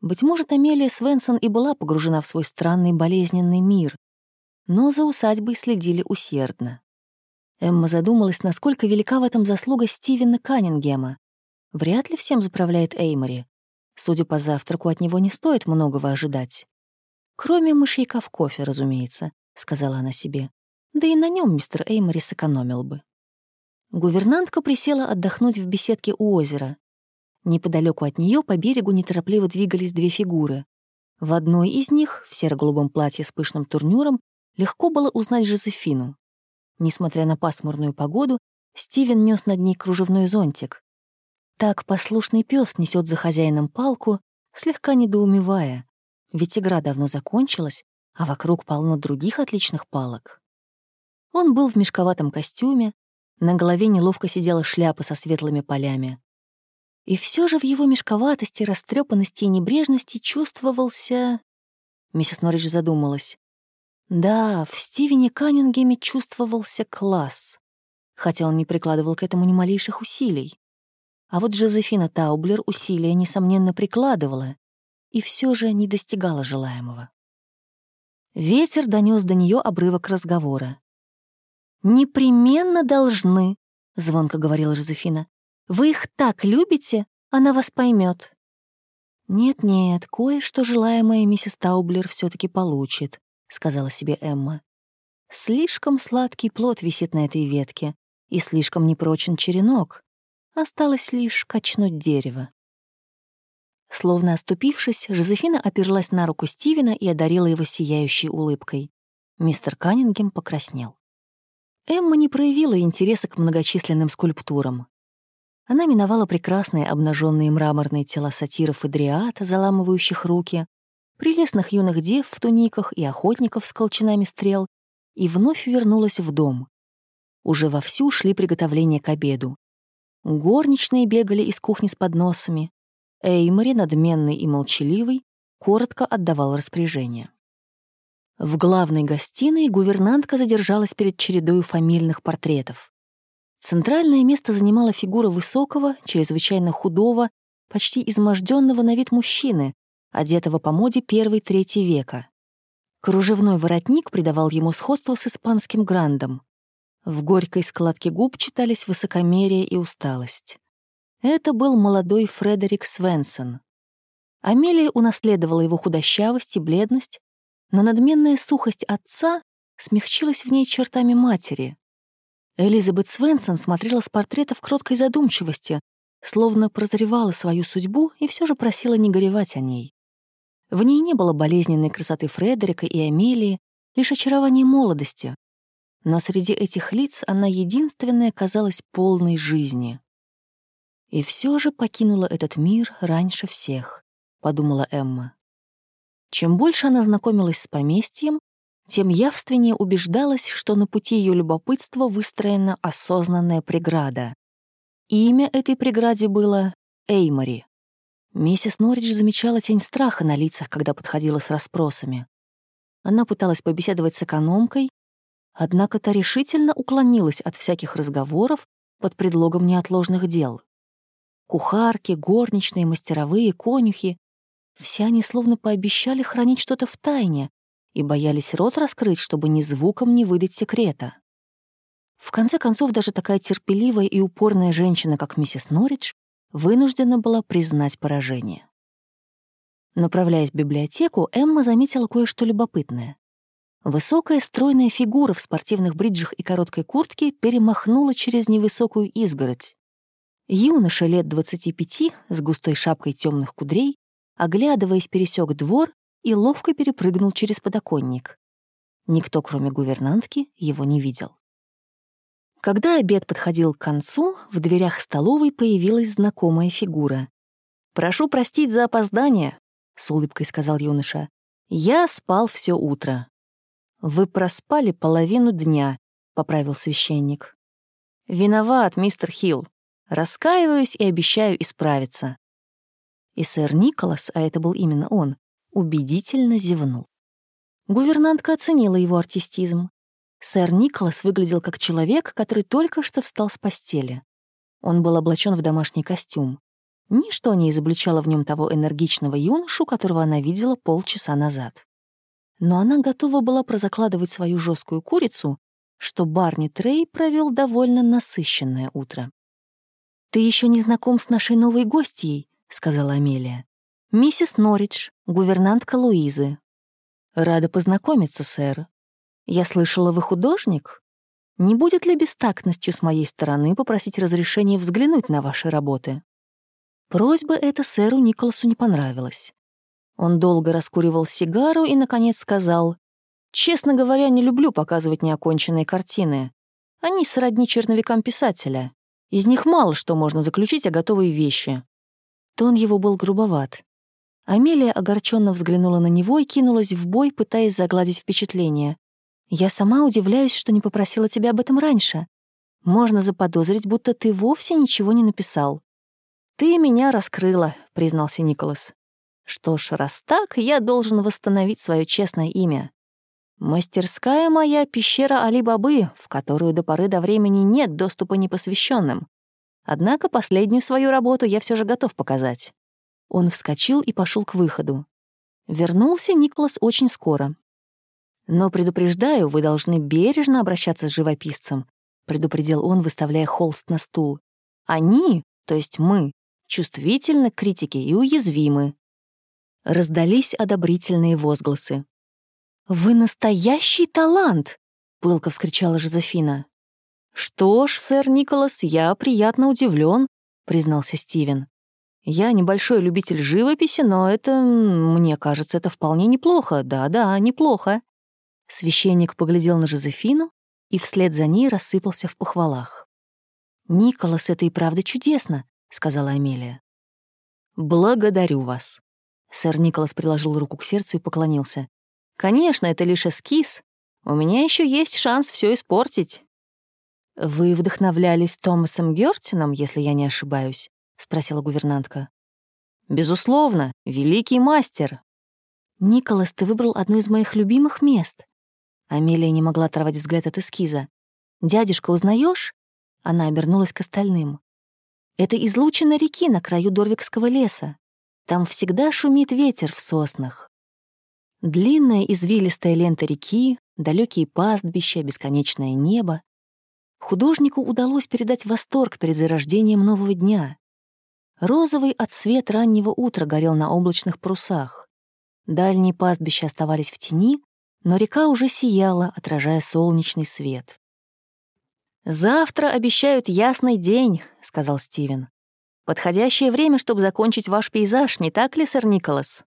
Быть может, Амелия Свенсон и была погружена в свой странный болезненный мир, но за усадьбой следили усердно. Эмма задумалась, насколько велика в этом заслуга Стивена Каннингема. Вряд ли всем заправляет Эймори. Судя по завтраку, от него не стоит многого ожидать. Кроме мышьяка в кофе, разумеется, — сказала она себе. Да и на нем мистер Эймори сэкономил бы. Гувернантка присела отдохнуть в беседке у озера. Неподалеку от нее по берегу неторопливо двигались две фигуры. В одной из них, в серо-голубом платье с пышным турнюром, легко было узнать Жозефину. Несмотря на пасмурную погоду, Стивен нес над ней кружевной зонтик. Так послушный пес несет за хозяином палку, слегка недоумевая, ведь игра давно закончилась, а вокруг полно других отличных палок. Он был в мешковатом костюме, на голове неловко сидела шляпа со светлыми полями. И все же в его мешковатости, растрепанности и небрежности чувствовался... Миссис Норридж задумалась. Да, в Стивене Каннингеме чувствовался класс, хотя он не прикладывал к этому ни малейших усилий. А вот Жозефина Таублер усилия, несомненно, прикладывала и все же не достигала желаемого. Ветер донес до нее обрывок разговора. «Непременно должны», — звонко говорила Жозефина. Вы их так любите, она вас поймет. «Нет-нет, кое-что желаемое миссис Таублер все таки получит», — сказала себе Эмма. «Слишком сладкий плод висит на этой ветке, и слишком непрочен черенок. Осталось лишь качнуть дерево». Словно оступившись, Жозефина оперлась на руку Стивена и одарила его сияющей улыбкой. Мистер Каннингем покраснел. Эмма не проявила интереса к многочисленным скульптурам. Она миновала прекрасные обнаженные мраморные тела сатиров и дриад, заламывающих руки, прелестных юных дев в туниках и охотников с колчанами стрел, и вновь вернулась в дом. Уже вовсю шли приготовления к обеду. Горничные бегали из кухни с подносами. Эймори, надменный и молчаливый, коротко отдавал распоряжение. В главной гостиной гувернантка задержалась перед чередой фамильных портретов. Центральное место занимала фигура высокого, чрезвычайно худого, почти изможденного на вид мужчины, одетого по моде первой-третьей века. Кружевной воротник придавал ему сходство с испанским грандом. В горькой складке губ читались высокомерие и усталость. Это был молодой Фредерик Свенсон. Амелия унаследовала его худощавость и бледность, но надменная сухость отца смягчилась в ней чертами матери. Элизабет Свенсон смотрела с портрета в кроткой задумчивости, словно прозревала свою судьбу и все же просила не горевать о ней. В ней не было болезненной красоты Фредерика и Амелии, лишь очарование молодости. Но среди этих лиц она единственная казалась полной жизни. И все же покинула этот мир раньше всех, подумала Эмма. Чем больше она знакомилась с поместьем, тем явственнее убеждалась, что на пути ее любопытства выстроена осознанная преграда. Имя этой преграде было Эймори. Миссис Норридж замечала тень страха на лицах, когда подходила с расспросами. Она пыталась побеседовать с экономкой, однако та решительно уклонилась от всяких разговоров под предлогом неотложных дел. Кухарки, горничные, мастеровые, конюхи — все они словно пообещали хранить что-то в тайне и боялись рот раскрыть, чтобы ни звуком не выдать секрета. В конце концов, даже такая терпеливая и упорная женщина, как миссис Норридж, вынуждена была признать поражение. Направляясь в библиотеку, Эмма заметила кое-что любопытное. Высокая стройная фигура в спортивных бриджах и короткой куртке перемахнула через невысокую изгородь. Юноша лет 25 с густой шапкой темных кудрей, оглядываясь, пересек двор и ловко перепрыгнул через подоконник. Никто, кроме гувернантки, его не видел. Когда обед подходил к концу, в дверях столовой появилась знакомая фигура. «Прошу простить за опоздание», — с улыбкой сказал юноша. «Я спал все утро». «Вы проспали половину дня», — поправил священник. «Виноват, мистер Хилл. Раскаиваюсь и обещаю исправиться». И сэр Николас, а это был именно он, убедительно зевнул. Гувернантка оценила его артистизм. Сэр Николас выглядел как человек, который только что встал с постели. Он был облачен в домашний костюм. Ничто не изобличало в нем того энергичного юношу, которого она видела полчаса назад. Но она готова была прозакладывать свою жесткую курицу, что Барни Трей провел довольно насыщенное утро. «Ты еще не знаком с нашей новой гостьей», — сказала Амелия. «Миссис Норридж, гувернантка Луизы». «Рада познакомиться, сэр», я слышала, вы художник? Не будет ли бестактностью с моей стороны попросить разрешения взглянуть на ваши работы?» Просьба эта сэру Николасу не понравилась. Он долго раскуривал сигару и, наконец, сказал, «Честно говоря, не люблю показывать неоконченные картины. Они сродни черновикам писателя. Из них мало что можно заключить о готовые вещи». Тон его был грубоват. Амелия огорченно взглянула на него и кинулась в бой, пытаясь загладить впечатление. Я сама удивляюсь, что не попросила тебя об этом раньше. Можно заподозрить, будто ты вовсе ничего не написал. Ты меня раскрыла, признался Николас. Что ж, раз так, я должен восстановить свое честное имя. Мастерская моя — пещера Али-Бабы, в которую до поры до времени нет доступа непосвященным. Однако последнюю свою работу я все же готов показать. Он вскочил и пошел к выходу. Вернулся Николас очень скоро. Но предупреждаю, вы должны бережно обращаться с живописцем, предупредил он, выставляя холст на стул. Они, то есть мы, чувствительны к критике и уязвимы. Раздались одобрительные возгласы. «Вы настоящий талант!» — пылко вскричала Жозефина. «Что ж, сэр Николас, я приятно удивлен, признался Стивен. «Я небольшой любитель живописи, но это, мне кажется, это вполне неплохо. Да-да, неплохо». Священник поглядел на Жозефину и вслед за ней рассыпался в похвалах. «Николас, это и правда чудесно», — сказала Амелия. «Благодарю вас». Сэр Николас приложил руку к сердцу и поклонился. «Конечно, это лишь эскиз. У меня еще есть шанс все испортить». «Вы вдохновлялись Томасом Гёртином, если я не ошибаюсь?» — спросила гувернантка. «Безусловно, великий мастер». «Николас, ты выбрал одно из моих любимых мест. Амелия не могла оторвать взгляд от эскиза. «Дядюшка, узнаешь? Она обернулась к остальным. «Это излучина реки на краю Дорвикского леса. Там всегда шумит ветер в соснах». Длинная извилистая лента реки, далекие пастбища, бесконечное небо. Художнику удалось передать восторг перед зарождением нового дня. Розовый отсвет раннего утра горел на облачных парусах. Дальние пастбища оставались в тени, но река уже сияла, отражая солнечный свет. «Завтра обещают ясный день», — сказал Стивен. «Подходящее время, чтобы закончить ваш пейзаж, не так ли, сэр Николас?»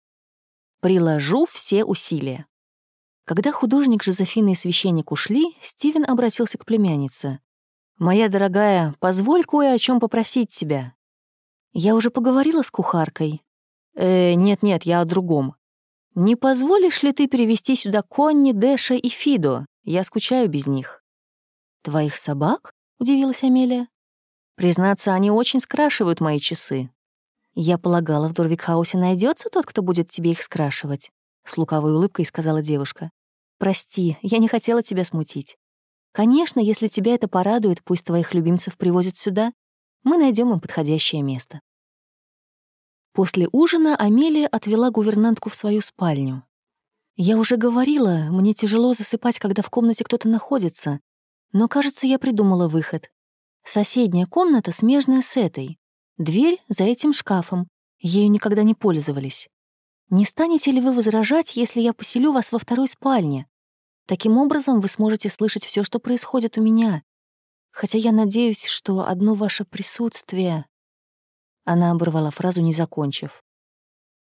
«Приложу все усилия». Когда художник Жозефина и священник ушли, Стивен обратился к племяннице. «Моя дорогая, позволь кое о чем попросить тебя». «Я уже поговорила с кухаркой». «Э, нет-нет, я о другом. Не позволишь ли ты перевести сюда Конни, Дэша и Фидо? Я скучаю без них». «Твоих собак?» — удивилась Амелия. «Признаться, они очень скрашивают мои часы». «Я полагала, в Дорвикхаусе найдется тот, кто будет тебе их скрашивать», — с лукавой улыбкой сказала девушка. «Прости, я не хотела тебя смутить. Конечно, если тебя это порадует, пусть твоих любимцев привозят сюда. Мы найдем им подходящее место». После ужина Амелия отвела гувернантку в свою спальню. «Я уже говорила, мне тяжело засыпать, когда в комнате кто-то находится, но, кажется, я придумала выход. Соседняя комната смежная с этой. Дверь за этим шкафом. Ею никогда не пользовались. Не станете ли вы возражать, если я поселю вас во второй спальне? Таким образом вы сможете слышать все, что происходит у меня. Хотя я надеюсь, что одно ваше присутствие... Она оборвала фразу, не закончив.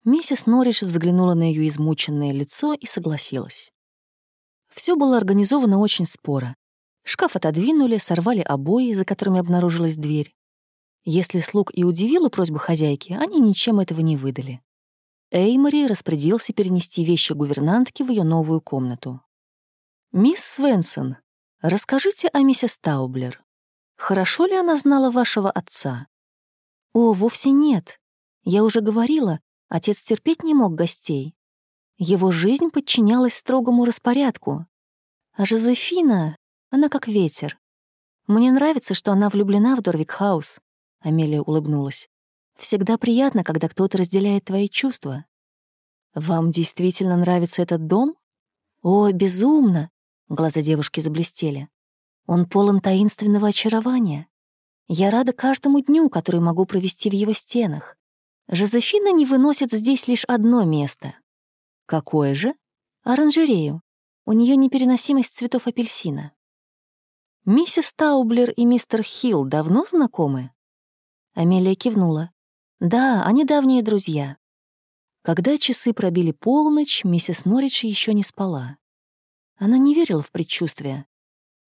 Миссис Норриш взглянула на ее измученное лицо и согласилась. Все было организовано очень споро. Шкаф отодвинули, сорвали обои, за которыми обнаружилась дверь. Если слуг и удивила просьба хозяйки, они ничем этого не выдали. Эймори распорядился перенести вещи гувернантки в ее новую комнату. «Мисс Свенсон, расскажите о миссис Таублер. Хорошо ли она знала вашего отца?» «О, вовсе нет. Я уже говорила, отец терпеть не мог гостей. Его жизнь подчинялась строгому распорядку. А Жозефина, она как ветер. Мне нравится, что она влюблена в Дорвик-хаус», — Амелия улыбнулась. «Всегда приятно, когда кто-то разделяет твои чувства». «Вам действительно нравится этот дом?» «О, безумно!» — глаза девушки заблестели. «Он полон таинственного очарования. Я рада каждому дню, который могу провести в его стенах. Жозефина не выносит здесь лишь одно место. Какое же? Оранжерею. У нее непереносимость цветов апельсина. Миссис Таублер и мистер Хилл давно знакомы? Амелия кивнула. Да, они давние друзья. Когда часы пробили полночь, миссис Норридж еще не спала. Она не верила в предчувствия.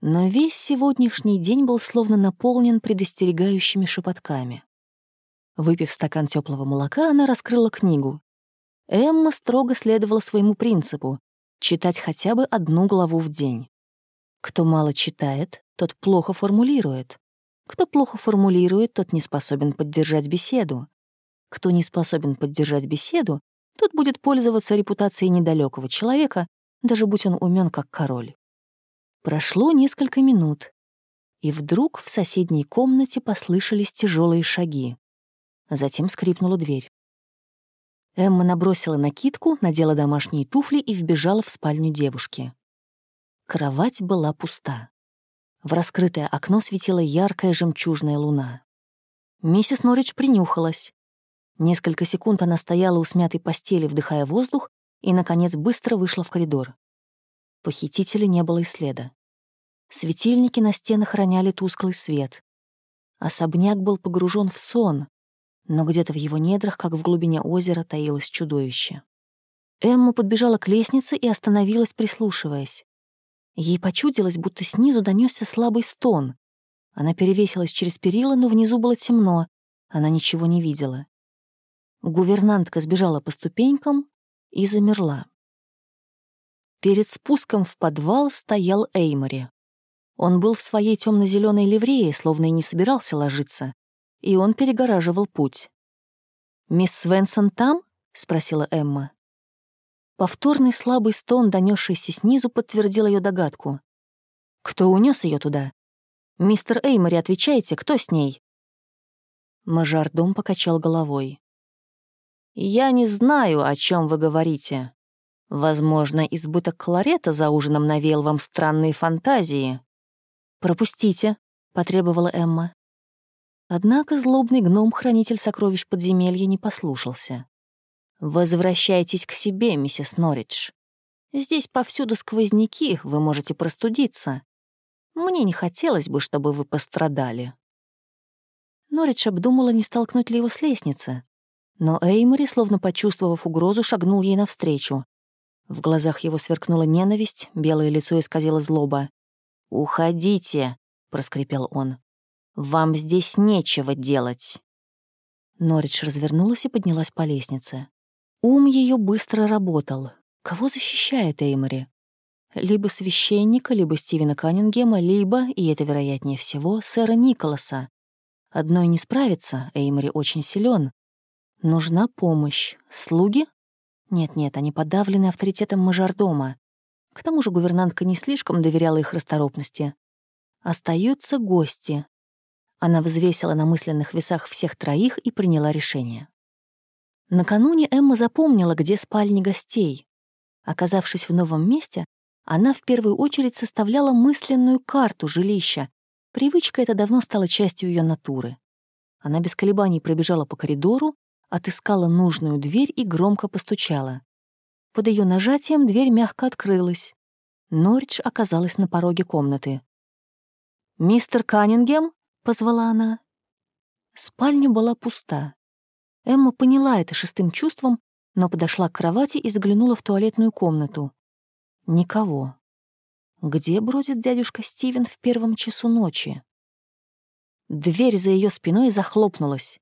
Но весь сегодняшний день был словно наполнен предостерегающими шепотками. Выпив стакан теплого молока, она раскрыла книгу. Эмма строго следовала своему принципу — читать хотя бы одну главу в день. Кто мало читает, тот плохо формулирует. Кто плохо формулирует, тот не способен поддержать беседу. Кто не способен поддержать беседу, тот будет пользоваться репутацией недалекого человека, даже будь он умен как король. Прошло несколько минут, и вдруг в соседней комнате послышались тяжелые шаги. Затем скрипнула дверь. Эмма набросила накидку, надела домашние туфли и вбежала в спальню девушки. Кровать была пуста. В раскрытое окно светила яркая жемчужная луна. Миссис Норридж принюхалась. Несколько секунд она стояла у смятой постели, вдыхая воздух, и, наконец, быстро вышла в коридор. Похитителя не было и следа. Светильники на стенах роняли тусклый свет. Особняк был погружен в сон, но где-то в его недрах, как в глубине озера, таилось чудовище. Эмма подбежала к лестнице и остановилась, прислушиваясь. Ей почудилось, будто снизу донесся слабый стон. Она перевесилась через перила, но внизу было темно. Она ничего не видела. Гувернантка сбежала по ступенькам и замерла. Перед спуском в подвал стоял Эймори. Он был в своей темно-зеленой ливрее, словно и не собирался ложиться, и он перегораживал путь. «Мисс Свенсон там?» — спросила Эмма. Повторный слабый стон, донесшийся снизу, подтвердил ее догадку. «Кто унес ее туда?» «Мистер Эймори, отвечайте, кто с ней?» Мажордом покачал головой. «Я не знаю, о чем вы говорите. Возможно, избыток кларета за ужином навеял вам странные фантазии. «Пропустите», — потребовала Эмма. Однако злобный гном-хранитель сокровищ подземелья не послушался. «Возвращайтесь к себе, миссис Норридж. Здесь повсюду сквозняки, вы можете простудиться. Мне не хотелось бы, чтобы вы пострадали». Норридж обдумала, не столкнуть ли его с лестницы. Но Эймори, словно почувствовав угрозу, шагнул ей навстречу. В глазах его сверкнула ненависть, белое лицо исказило злоба. «Уходите», — проскрипел он. «Вам здесь нечего делать». Норридж развернулась и поднялась по лестнице. Ум ее быстро работал. Кого защищает Эймори? Либо священника, либо Стивена Каннингема, либо, и это вероятнее всего, сэра Николаса. Одной не справится, Эймори очень силен. Нужна помощь. Слуги? Нет-нет, они подавлены авторитетом мажордома. К тому же гувернантка не слишком доверяла их расторопности. Остаются гости. Она взвесила на мысленных весах всех троих и приняла решение. Накануне Эмма запомнила, где спальни гостей. Оказавшись в новом месте, она в первую очередь составляла мысленную карту жилища. Привычка эта давно стала частью ее натуры. Она без колебаний пробежала по коридору, отыскала нужную дверь и громко постучала. Под ее нажатием дверь мягко открылась. Норридж оказалась на пороге комнаты. «Мистер Каннингем?» — позвала она. Спальня была пуста. Эмма поняла это шестым чувством, но подошла к кровати и заглянула в туалетную комнату. Никого. Где бродит дядюшка Стивен в первом часу ночи? Дверь за ее спиной захлопнулась.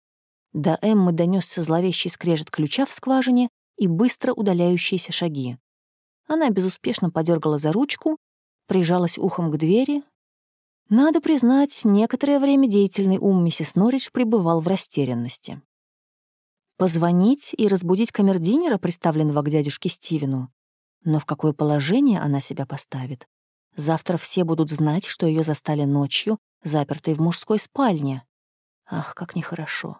До Эммы донесся зловещий скрежет ключа в скважине, и быстро удаляющиеся шаги. Она безуспешно подергала за ручку, прижалась ухом к двери. Надо признать, некоторое время деятельный ум миссис Норридж пребывал в растерянности. Позвонить и разбудить камердинера, представленного к дядюшке Стивену. Но в какое положение она себя поставит? Завтра все будут знать, что ее застали ночью, запертой в мужской спальне. Ах, как нехорошо.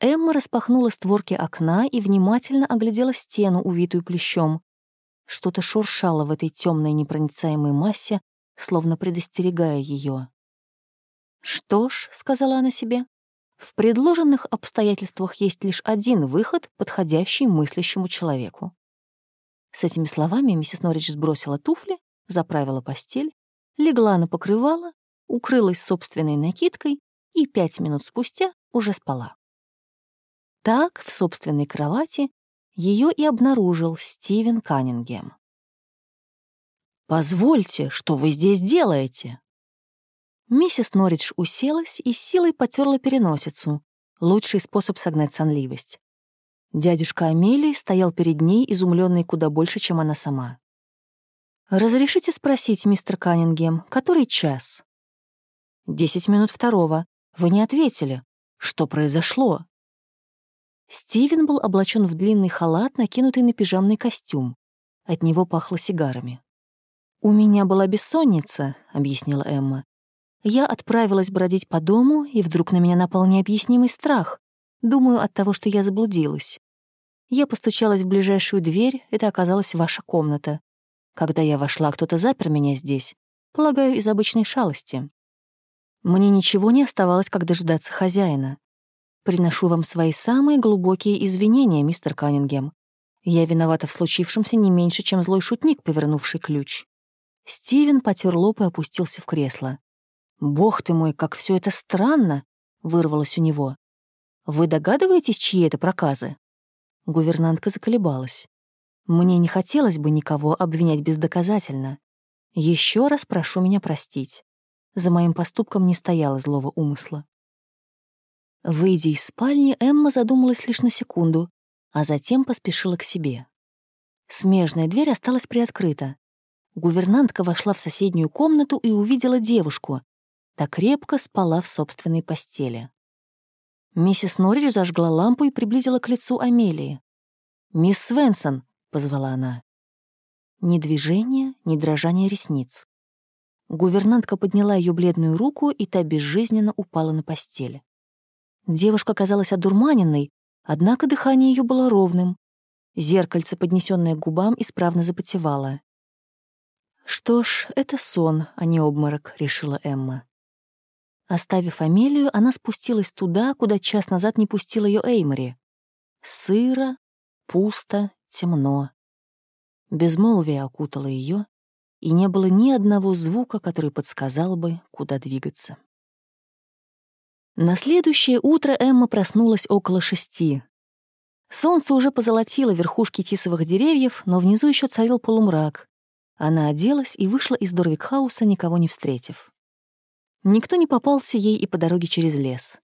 Эмма распахнула створки окна и внимательно оглядела стену, увитую плещом. Что-то шуршало в этой темной непроницаемой массе, словно предостерегая ее. «Что ж», — сказала она себе, — «в предложенных обстоятельствах есть лишь один выход, подходящий мыслящему человеку». С этими словами миссис Норридж сбросила туфли, заправила постель, легла на покрывало, укрылась собственной накидкой и пять минут спустя уже спала. Так, в собственной кровати, ее и обнаружил Стивен Каннингем. «Позвольте, что вы здесь делаете?» Миссис Норридж уселась и силой потерла переносицу. Лучший способ согнать сонливость. Дядюшка Амелий стоял перед ней, изумленный куда больше, чем она сама. «Разрешите спросить, мистер Каннингем, который час?» «Десять минут второго. Вы не ответили. Что произошло?» Стивен был облачен в длинный халат, накинутый на пижамный костюм. От него пахло сигарами. «У меня была бессонница», — объяснила Эмма. «Я отправилась бродить по дому, и вдруг на меня напал необъяснимый страх. Думаю, от того, что я заблудилась. Я постучалась в ближайшую дверь, это оказалась ваша комната. Когда я вошла, кто-то запер меня здесь. Полагаю, из обычной шалости. Мне ничего не оставалось, как дождаться хозяина. Приношу вам свои самые глубокие извинения, мистер Каннингем. Я виновата в случившемся не меньше, чем злой шутник, повернувший ключ». Стивен потер лоб и опустился в кресло. «Бог ты мой, как все это странно!» — вырвалось у него. «Вы догадываетесь, чьи это проказы?» Гувернантка заколебалась. «Мне не хотелось бы никого обвинять бездоказательно. Еще раз прошу меня простить. За моим поступком не стояло злого умысла». Выйдя из спальни, Эмма задумалась лишь на секунду, а затем поспешила к себе. Смежная дверь осталась приоткрыта. Гувернантка вошла в соседнюю комнату и увидела девушку. Так крепко спала в собственной постели. Миссис Норридж зажгла лампу и приблизила к лицу Амелии. «Мисс Свенсон», — позвала она. Ни движения, ни дрожания ресниц. Гувернантка подняла ее бледную руку, и та безжизненно упала на постель. Девушка казалась одурманенной, однако дыхание ее было ровным. Зеркальце, поднесенное к губам, исправно запотевало. «Что ж, это сон, а не обморок», — решила Эмма. Оставив Амелию, она спустилась туда, куда час назад не пустил ее Эймори. Сыро, пусто, темно. Безмолвие окутало ее, и не было ни одного звука, который подсказал бы, куда двигаться. На следующее утро Эмма проснулась около шести. Солнце уже позолотило верхушки тисовых деревьев, но внизу еще царил полумрак. Она оделась и вышла из Дорвикхауса, никого не встретив. Никто не попался ей и по дороге через лес.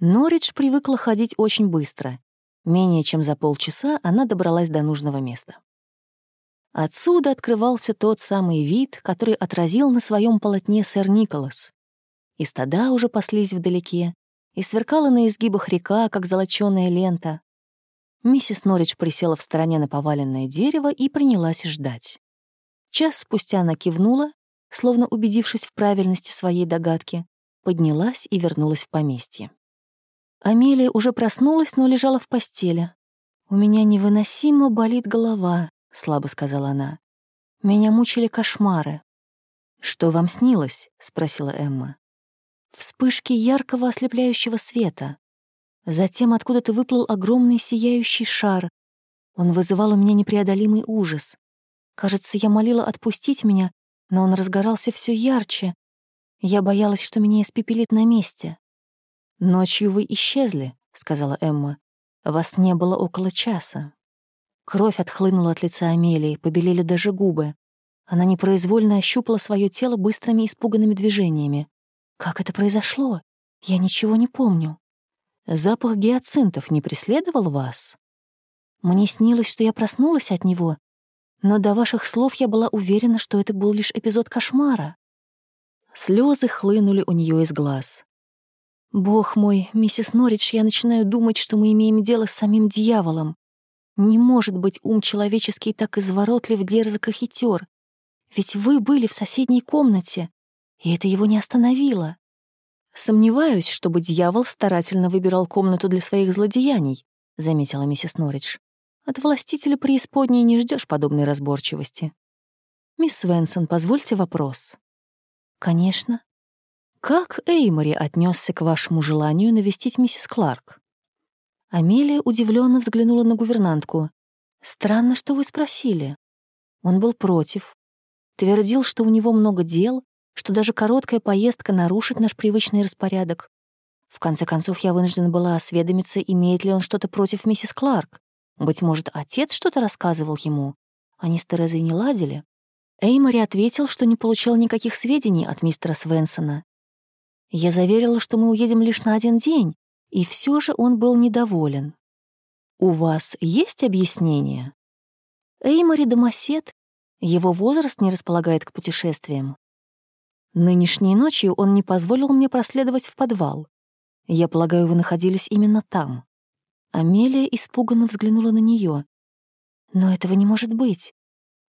Норридж привыкла ходить очень быстро. Менее чем за полчаса она добралась до нужного места. Отсюда открывался тот самый вид, который отразил на своем полотне сэр Николас. И стада уже паслись вдалеке, и сверкала на изгибах река, как золочёная лента. Миссис Норридж присела в стороне на поваленное дерево и принялась ждать. Час спустя она кивнула, словно убедившись в правильности своей догадки, поднялась и вернулась в поместье. Амелия уже проснулась, но лежала в постели. «У меня невыносимо болит голова», — слабо сказала она. «Меня мучили кошмары». «Что вам снилось?» — спросила Эмма. «Вспышки яркого ослепляющего света. Затем откуда-то выплыл огромный сияющий шар. Он вызывал у меня непреодолимый ужас. Кажется, я молила отпустить меня, но он разгорался все ярче. Я боялась, что меня испепелит на месте. «Ночью вы исчезли», — сказала Эмма. «Вас не было около часа». Кровь отхлынула от лица Амелии, побелели даже губы. Она непроизвольно ощупала свое тело быстрыми испуганными движениями. «Как это произошло? Я ничего не помню». «Запах гиацинтов не преследовал вас?» «Мне снилось, что я проснулась от него, но до ваших слов я была уверена, что это был лишь эпизод кошмара». Слезы хлынули у нее из глаз. «Бог мой, миссис Норридж, я начинаю думать, что мы имеем дело с самим дьяволом. Не может быть ум человеческий так изворотлив, дерзок и хитер. Ведь вы были в соседней комнате, и это его не остановило. Сомневаюсь, чтобы дьявол старательно выбирал комнату для своих злодеяний, заметила миссис Норридж. От властителя преисподней не ждешь подобной разборчивости. Мисс Свенсон, позвольте вопрос. Конечно. Как Эймори отнесся к вашему желанию навестить миссис Кларк? Амелия удивленно взглянула на гувернантку. «Странно, что вы спросили». Он был против. Твердил, что у него много дел, что даже короткая поездка нарушит наш привычный распорядок. В конце концов, я вынуждена была осведомиться, имеет ли он что-то против миссис Кларк. Быть может, отец что-то рассказывал ему. Они с Терезой не ладили. Эймори ответил, что не получал никаких сведений от мистера Свенсона. Я заверила, что мы уедем лишь на один день, и все же он был недоволен. «У вас есть объяснение?» Эймори домосед, его возраст не располагает к путешествиям. Нынешней ночью он не позволил мне проследовать в подвал. Я полагаю, вы находились именно там. Амелия испуганно взглянула на нее. Но этого не может быть.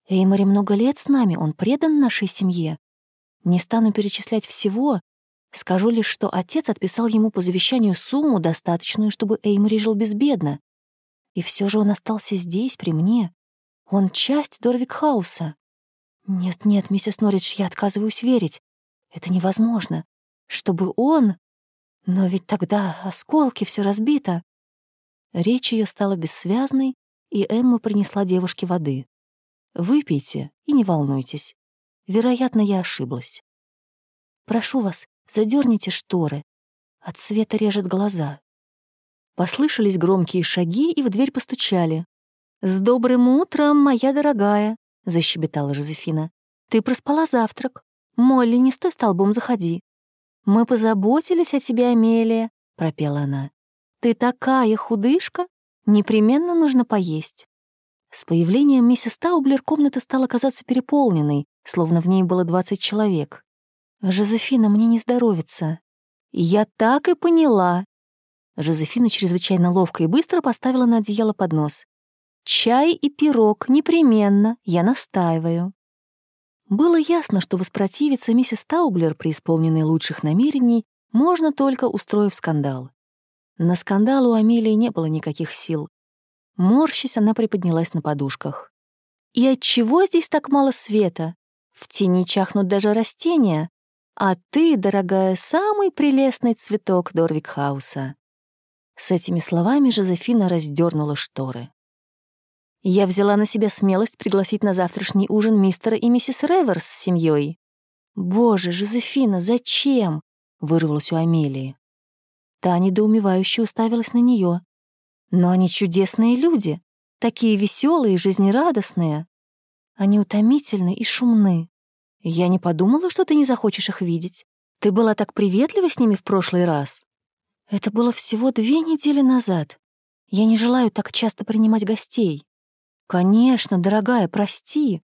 Эймори много лет с нами, он предан нашей семье. Не стану перечислять всего, Скажу лишь, что отец отписал ему по завещанию сумму, достаточную, чтобы Эймори жил безбедно. И все же он остался здесь, при мне. Он часть Дорвикхауса. Нет-нет, миссис Норридж, я отказываюсь верить. Это невозможно. Чтобы он... Но ведь тогда осколки, все разбито. Речь ее стала бессвязной, и Эмма принесла девушке воды. «Выпейте и не волнуйтесь. Вероятно, я ошиблась. Прошу вас, Задерните шторы. От света режет глаза. Послышались громкие шаги, и в дверь постучали. «С добрым утром, моя дорогая!» — защебетала Жозефина. «Ты проспала завтрак. Молли, не стой столбом, заходи». «Мы позаботились о тебе, Амелия», — пропела она. «Ты такая худышка, непременно нужно поесть». С появлением миссис Таублер комната стала казаться переполненной, словно в ней было двадцать человек. «Жозефина, мне не здоровится». «Я так и поняла». Жозефина чрезвычайно ловко и быстро поставила на одеяло поднос. «Чай и пирог, непременно, я настаиваю». Было ясно, что воспротивиться миссис Таублер, при исполненной лучших намерений, можно только устроив скандал. На скандал у Амелии не было никаких сил. Морщись, она приподнялась на подушках. «И отчего здесь так мало света? В тени чахнут даже растения, а ты, дорогая, самый прелестный цветок Дорвикхауса». С этими словами Жозефина раздернула шторы. Я взяла на себя смелость пригласить на завтрашний ужин мистера и миссис Реверс с семьей. «Боже, Жозефина, зачем?» — вырвалось у Амелии. Та недоумевающе уставилась на нее. «Но они чудесные люди, такие веселые и жизнерадостные. Они утомительны и шумны. Я не подумала, что ты не захочешь их видеть. Ты была так приветлива с ними в прошлый раз. Это было всего две недели назад. Я не желаю так часто принимать гостей. Конечно, дорогая, прости.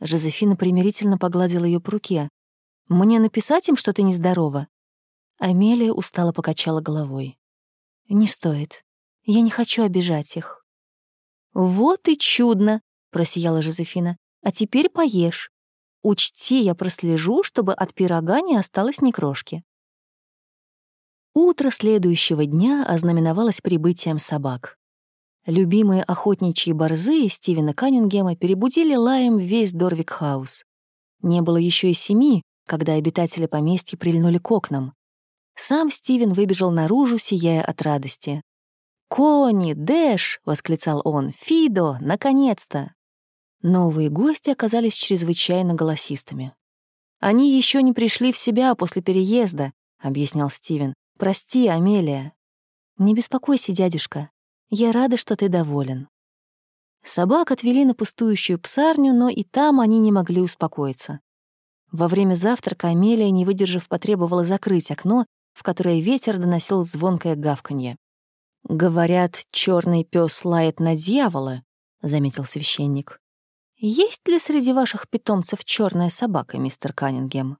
Жозефина примирительно погладила ее по руке. Мне написать им, что ты нездорова? Амелия устало покачала головой. Не стоит. Я не хочу обижать их. Вот и чудно, просияла Жозефина. А теперь поешь. Учти, я прослежу, чтобы от пирога не осталось ни крошки. Утро следующего дня ознаменовалось прибытием собак. Любимые охотничьи борзые Стивена Каннингема перебудили лаем весь Дорвик-хаус. Не было еще и семи, когда обитатели поместья прильнули к окнам. Сам Стивен выбежал наружу, сияя от радости. «Кони, Дэш!» — восклицал он. «Фидо! Наконец-то!» Новые гости оказались чрезвычайно голосистыми. «Они еще не пришли в себя после переезда», — объяснял Стивен. «Прости, Амелия». «Не беспокойся, дядюшка. Я рада, что ты доволен». Собак отвели на пустующую псарню, но и там они не могли успокоиться. Во время завтрака Амелия, не выдержав, потребовала закрыть окно, в которое ветер доносил звонкое гавканье. «Говорят, черный пес лает на дьявола», — заметил священник. «Есть ли среди ваших питомцев черная собака, мистер Каннингем?»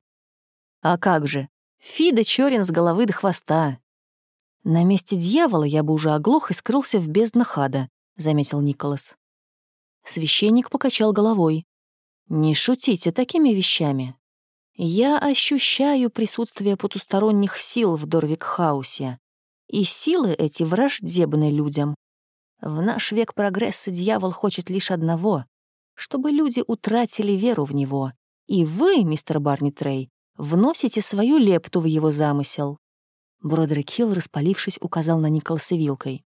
«А как же? Фида черен с головы до хвоста». «На месте дьявола я бы уже оглох и скрылся в безднах хада, заметил Николас. Священник покачал головой. «Не шутите такими вещами. Я ощущаю присутствие потусторонних сил в Дорвик-хаусе, и силы эти враждебны людям. В наш век прогресса дьявол хочет лишь одного чтобы люди утратили веру в него. И вы, мистер Барни Трей, вносите свою лепту в его замысел». Бродерик Хилл, распалившись, указал на Николаса вилкой.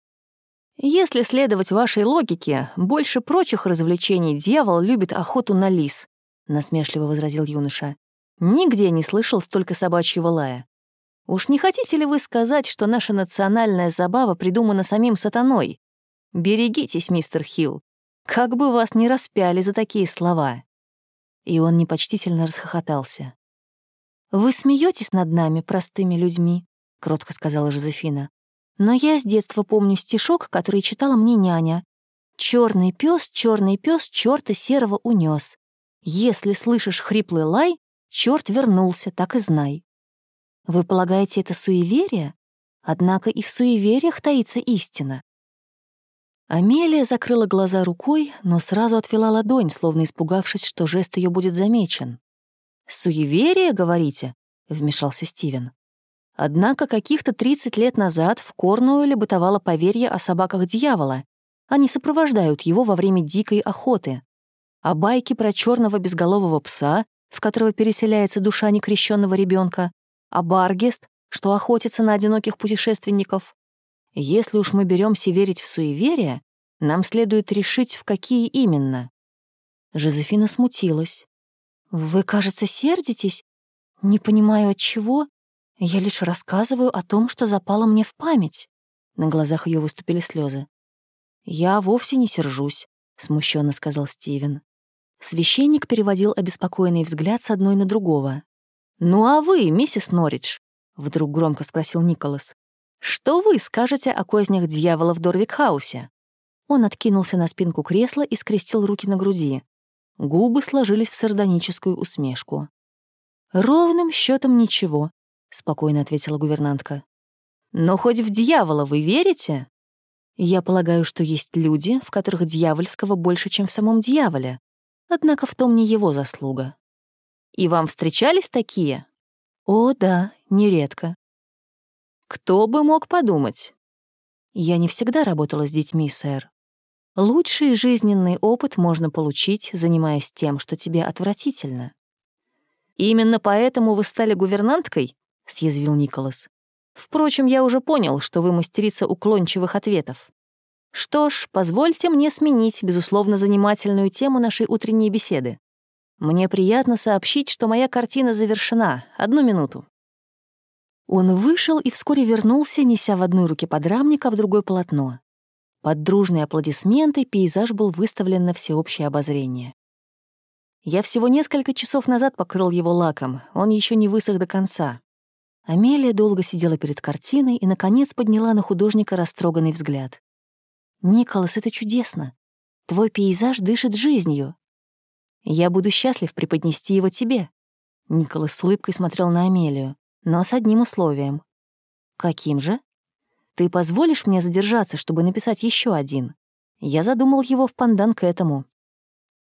«Если следовать вашей логике, больше прочих развлечений дьявол любит охоту на лис», — насмешливо возразил юноша. «Нигде не слышал столько собачьего лая. Уж не хотите ли вы сказать, что наша национальная забава придумана самим сатаной? Берегитесь, мистер Хилл. Как бы вас не распяли за такие слова!» И он непочтительно расхохотался. «Вы смеетесь над нами, простыми людьми», — кротко сказала Жозефина. «Но я с детства помню стишок, который читала мне няня. Черный пес, черный пес, черта серого унес. Если слышишь хриплый лай, черт вернулся, так и знай». Вы полагаете, это суеверие? Однако и в суевериях таится истина. Амелия закрыла глаза рукой, но сразу отвела ладонь, словно испугавшись, что жест ее будет замечен. «Суеверие, говорите?» — вмешался Стивен. Однако каких-то 30 лет назад в Корнуэле бытовало поверье о собаках дьявола. Они сопровождают его во время дикой охоты. А байки про черного безголового пса, в которого переселяется душа некрещенного ребенка, а Баргест, что охотится на одиноких путешественников, если уж мы беремся верить в суеверие, нам следует решить, в какие именно. Жозефина смутилась. «Вы, кажется, сердитесь? Не понимаю, от чего. Я лишь рассказываю о том, что запало мне в память». На глазах ее выступили слезы. «Я вовсе не сержусь», — смущенно сказал Стивен. Священник переводил обеспокоенный взгляд с одной на другого. «Ну а вы, миссис Норридж?» — вдруг громко спросил Николас. Что вы скажете о кознях дьявола в Дорвикхаусе?» Он откинулся на спинку кресла и скрестил руки на груди. Губы сложились в сардоническую усмешку. «Ровным счетом ничего», — спокойно ответила гувернантка. «Но хоть в дьявола вы верите?» «Я полагаю, что есть люди, в которых дьявольского больше, чем в самом дьяволе. Однако в том не его заслуга». «И вам встречались такие?» «О, да, нередко. Кто бы мог подумать? Я не всегда работала с детьми, сэр. Лучший жизненный опыт можно получить, занимаясь тем, что тебе отвратительно. «Именно поэтому вы стали гувернанткой?» — съязвил Николас. «Впрочем, я уже понял, что вы мастерица уклончивых ответов. Что ж, позвольте мне сменить, безусловно, занимательную тему нашей утренней беседы. Мне приятно сообщить, что моя картина завершена. Одну минуту». Он вышел и вскоре вернулся, неся в одной руке подрамник, а в другой — полотно. Под дружные аплодисменты пейзаж был выставлен на всеобщее обозрение. Я всего несколько часов назад покрыл его лаком, он еще не высох до конца. Амелия долго сидела перед картиной и, наконец, подняла на художника растроганный взгляд. «Николас, это чудесно. Твой пейзаж дышит жизнью. Я буду счастлив преподнести его тебе». Николас с улыбкой смотрел на Амелию, но с одним условием. «Каким же?» Ты позволишь мне задержаться, чтобы написать еще один? Я задумал его в пандан к этому».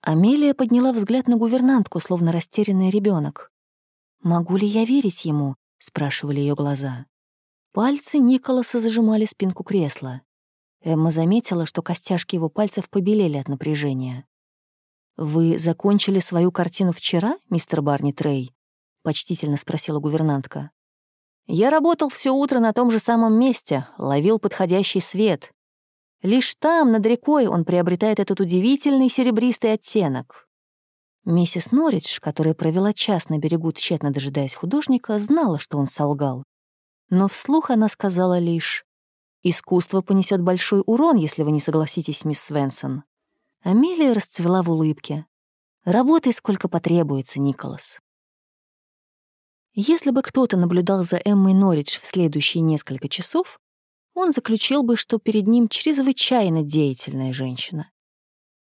Амелия подняла взгляд на гувернантку, словно растерянный ребенок. «Могу ли я верить ему?» — спрашивали ее глаза. Пальцы Николаса зажимали спинку кресла. Эмма заметила, что костяшки его пальцев побелели от напряжения. «Вы закончили свою картину вчера, мистер Барни Трей?» — почтительно спросила гувернантка. Я работал все утро на том же самом месте, ловил подходящий свет. Лишь там, над рекой, он приобретает этот удивительный серебристый оттенок. Миссис Норридж, которая провела час на берегу, тщетно дожидаясь художника, знала, что он солгал. Но вслух она сказала лишь «Искусство понесет большой урон, если вы не согласитесь, мисс Свенсон». Амелия расцвела в улыбке. «Работай, сколько потребуется, Николас». Если бы кто-то наблюдал за Эммой Норридж в следующие несколько часов, он заключил бы, что перед ним чрезвычайно деятельная женщина.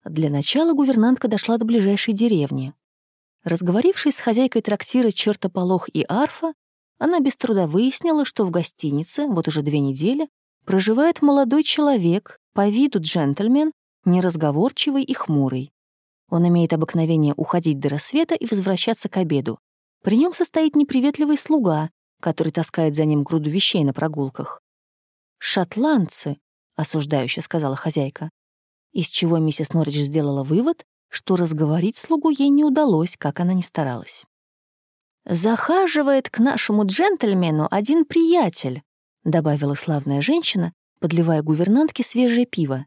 Для начала гувернантка дошла до ближайшей деревни. Разговорившись с хозяйкой трактира «Чертополох» и «Арфа», она без труда выяснила, что в гостинице, вот уже две недели, проживает молодой человек, по виду джентльмен, неразговорчивый и хмурый. Он имеет обыкновение уходить до рассвета и возвращаться к обеду, при нем состоит неприветливый слуга, который таскает за ним груду вещей на прогулках. «Шотландцы», — осуждающе сказала хозяйка, из чего миссис Норридж сделала вывод, что разговорить слугу ей не удалось, как она ни старалась. «Захаживает к нашему джентльмену один приятель», — добавила славная женщина, подливая гувернантке свежее пиво.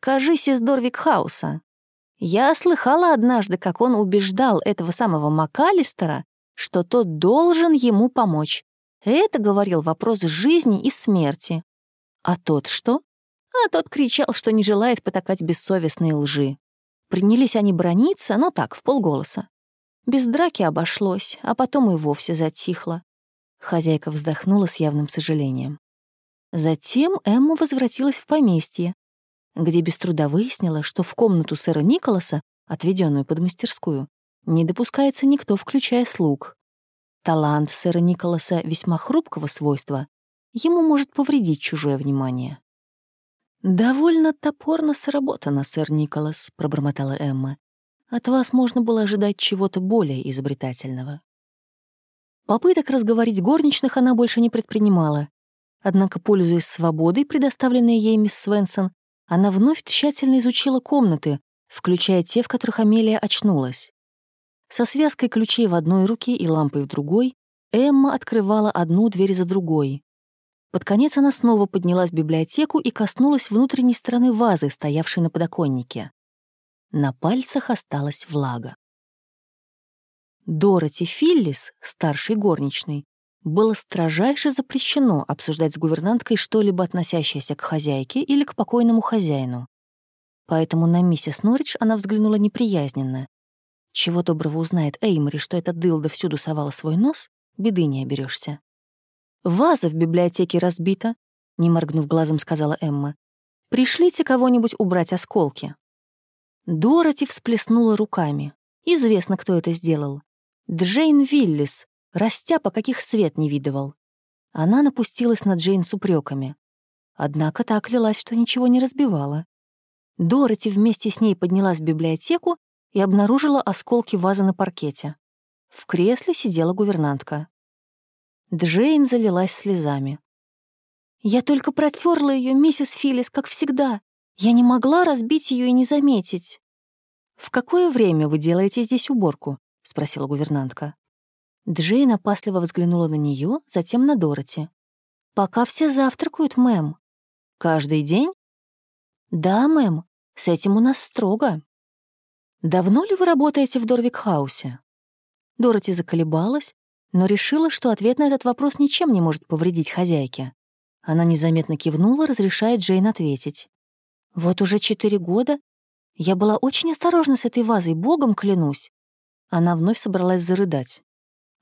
«Кажись, из Дорвик-хауса. Я слыхала однажды, как он убеждал этого самого МакАлистера, что тот должен ему помочь. Это говорил вопрос жизни и смерти. А тот что? А тот кричал, что не желает потакать бессовестной лжи. Принялись они брониться, но так, в полголоса. Без драки обошлось, а потом и вовсе затихло. Хозяйка вздохнула с явным сожалением. Затем Эмма возвратилась в поместье, где без труда выяснила, что в комнату сэра Николаса, отведенную под мастерскую, не допускается никто, включая слуг. Талант сэра Николаса весьма хрупкого свойства. Ему может повредить чужое внимание. «Довольно топорно сработано, сэр Николас», — пробормотала Эмма. «От вас можно было ожидать чего-то более изобретательного». Попыток разговорить горничных она больше не предпринимала. Однако, пользуясь свободой, предоставленной ей мисс Свенсон, она вновь тщательно изучила комнаты, включая те, в которых Амелия очнулась. Со связкой ключей в одной руке и лампой в другой Эмма открывала одну дверь за другой. Под конец она снова поднялась в библиотеку и коснулась внутренней стороны вазы, стоявшей на подоконнике. На пальцах осталась влага. Дороти Филлис, старшей горничной, было строжайше запрещено обсуждать с гувернанткой что-либо относящееся к хозяйке или к покойному хозяину. Поэтому на миссис Норридж она взглянула неприязненно, чего доброго узнает Эймори, что эта дылда всюду совала свой нос, беды не оберешься. «Ваза в библиотеке разбита», — не моргнув глазом, сказала Эмма. «Пришлите кого-нибудь убрать осколки». Дороти всплеснула руками. Известно, кто это сделал. Джейн Виллис, растяпа, каких свет не видывал. Она напустилась на Джейн с упреками. Однако так клялась, что ничего не разбивала. Дороти вместе с ней поднялась в библиотеку и обнаружила осколки вазы на паркете. В кресле сидела гувернантка. Джейн залилась слезами. «Я только протерла ее, миссис Филлис, как всегда. Я не могла разбить ее и не заметить. «В какое время вы делаете здесь уборку?» — спросила гувернантка. Джейн опасливо взглянула на нее, затем на Дороти. «Пока все завтракают, мэм». «Каждый день?» «Да, мэм. С этим у нас строго». «Давно ли вы работаете в Дорвик-хаусе?» Дороти заколебалась, но решила, что ответ на этот вопрос ничем не может повредить хозяйке. Она незаметно кивнула, разрешая Джейн ответить. «Вот уже четыре года. Я была очень осторожна с этой вазой, богом клянусь». Она вновь собралась зарыдать.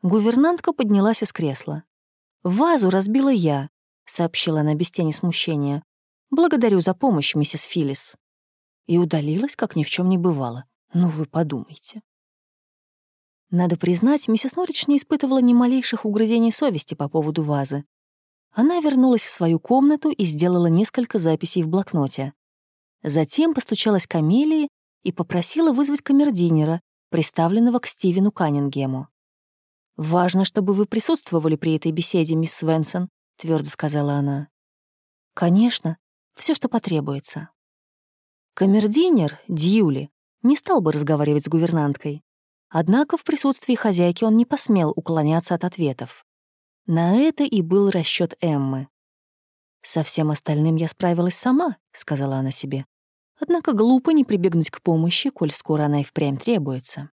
Гувернантка поднялась из кресла. «Вазу разбила я», — сообщила она без тени смущения. «Благодарю за помощь, миссис Филлис». И удалилась, как ни в чем не бывало. Ну, вы подумайте. Надо признать, миссис Норридж не испытывала ни малейших угрызений совести по поводу вазы. Она вернулась в свою комнату и сделала несколько записей в блокноте. Затем постучалась к Амелии и попросила вызвать камердинера, приставленного к Стивену Каннингему. «Важно, чтобы вы присутствовали при этой беседе, мисс Свенсон», — твердо сказала она. «Конечно, все, что потребуется». Камердинер, Дьюли, не стал бы разговаривать с гувернанткой. Однако в присутствии хозяйки он не посмел уклоняться от ответов. На это и был расчет Эммы. «Со всем остальным я справилась сама», — сказала она себе. «Однако глупо не прибегнуть к помощи, коль скоро она и впрямь требуется».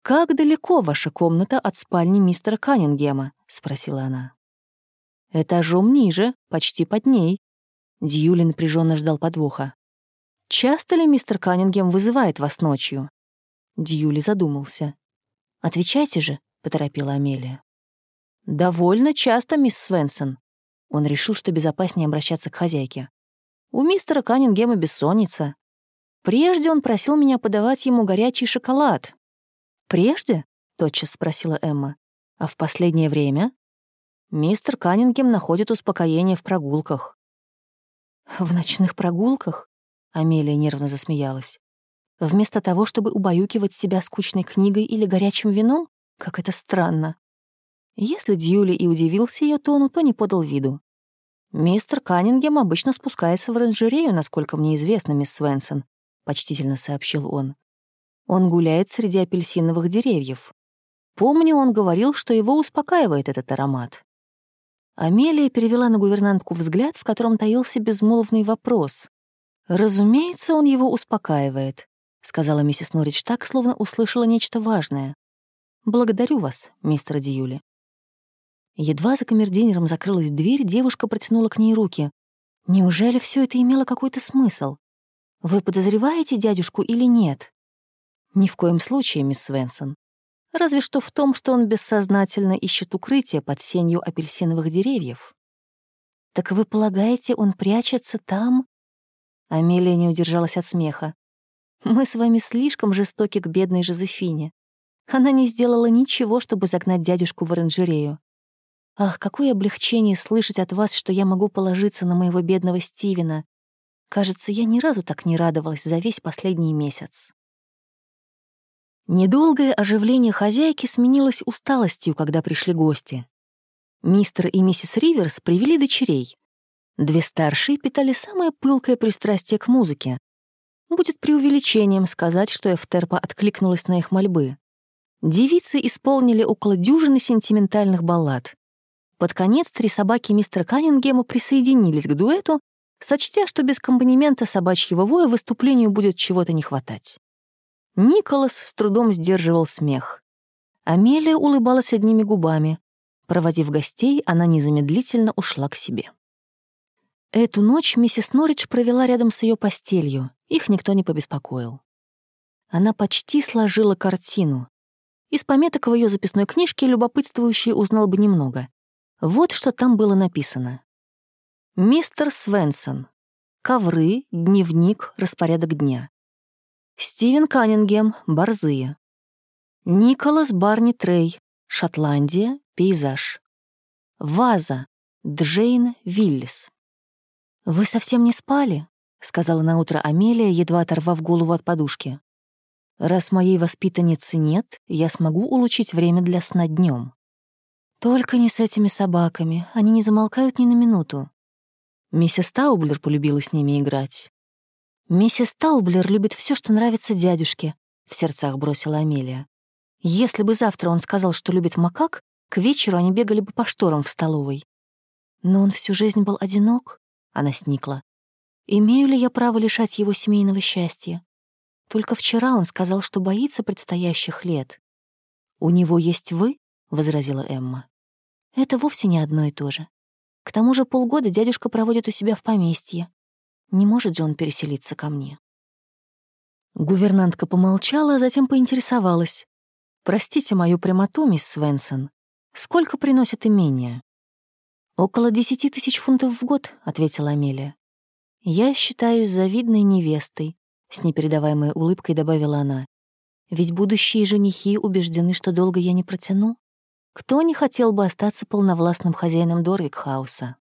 «Как далеко ваша комната от спальни мистера Каннингема?» — спросила она. «Этажом ниже, почти под ней». Дьюли напряженно ждал подвоха. «Часто ли мистер Каннингем вызывает вас ночью?» Дьюли задумался. «Отвечайте же», — поторопила Амелия. «Довольно часто, мисс Свенсон». Он решил, что безопаснее обращаться к хозяйке. «У мистера Каннингема бессонница. Прежде он просил меня подавать ему горячий шоколад, «Прежде?» — тотчас спросила Эмма. «А в последнее время?» «Мистер Каннингем находит успокоение в прогулках». «В ночных прогулках?» — Амелия нервно засмеялась. «Вместо того, чтобы убаюкивать себя скучной книгой или горячим вином? Как это странно!» Если Дьюли и удивился ее тону, то не подал виду. «Мистер Каннингем обычно спускается в оранжерею, насколько мне известно, мисс Свенсон», — почтительно сообщил он. Он гуляет среди апельсиновых деревьев. Помню, он говорил, что его успокаивает этот аромат. Амелия перевела на гувернантку взгляд, в котором таился безмолвный вопрос. «Разумеется, он его успокаивает», — сказала миссис Норридж так, словно услышала нечто важное. «Благодарю вас, мистер Дьюли». Едва за камердинером закрылась дверь, девушка протянула к ней руки. «Неужели все это имело какой-то смысл? Вы подозреваете дядюшку или нет?» Ни в коем случае, мисс Свенсон. Разве что в том, что он бессознательно ищет укрытие под сенью апельсиновых деревьев. Так вы полагаете, он прячется там? Амелия не удержалась от смеха. Мы с вами слишком жестоки к бедной Жозефине. Она не сделала ничего, чтобы загнать дядюшку в оранжерею. Ах, какое облегчение слышать от вас, что я могу положиться на моего бедного Стивена. Кажется, я ни разу так не радовалась за весь последний месяц. Недолгое оживление хозяйки сменилось усталостью, когда пришли гости. Мистер и миссис Риверс привели дочерей. Две старшие питали самое пылкое пристрастие к музыке. Будет преувеличением сказать, что Эфтерпа откликнулась на их мольбы. Девицы исполнили около дюжины сентиментальных баллад. Под конец три собаки мистера Каннингема присоединились к дуэту, сочтя, что без аккомпанемента собачьего воя выступлению будет чего-то не хватать. Николас с трудом сдерживал смех. Амелия улыбалась одними губами. Проводив гостей, она незамедлительно ушла к себе. Эту ночь миссис Норридж провела рядом с ее постелью, их никто не побеспокоил. Она почти сложила картину. Из пометок в ее записной книжке любопытствующий узнал бы немного. Вот что там было написано. «Мистер Свенсон. Ковры, дневник, распорядок дня. Стивен Каннингем, «Борзые». Николас Барни Трей, «Шотландия. Пейзаж». Ваза, Джейн Виллис. «Вы совсем не спали?» — сказала наутро Амелия, едва оторвав голову от подушки. «Раз моей воспитанницы нет, я смогу улучшить время для сна днем. Только не с этими собаками, они не замолкают ни на минуту. Миссис Таублер полюбила с ними играть. «Миссис Таублер любит все, что нравится дядюшке», — в сердцах бросила Амелия. «Если бы завтра он сказал, что любит макак, к вечеру они бегали бы по шторам в столовой». «Но он всю жизнь был одинок», — она сникла. «Имею ли я право лишать его семейного счастья? Только вчера он сказал, что боится предстоящих лет». «У него есть вы?» — возразила Эмма. «Это вовсе не одно и то же. К тому же полгода дядюшка проводит у себя в поместье. Не может же он переселиться ко мне. Гувернантка помолчала, а затем поинтересовалась. «Простите мою прямоту, мисс Свенсон. Сколько приносит имение?» «Около десяти тысяч фунтов в год», — ответила Амелия. «Я считаюсь завидной невестой», — с непередаваемой улыбкой добавила она. «Ведь будущие женихи убеждены, что долго я не протяну. Кто не хотел бы остаться полновластным хозяином Дорвикхауса?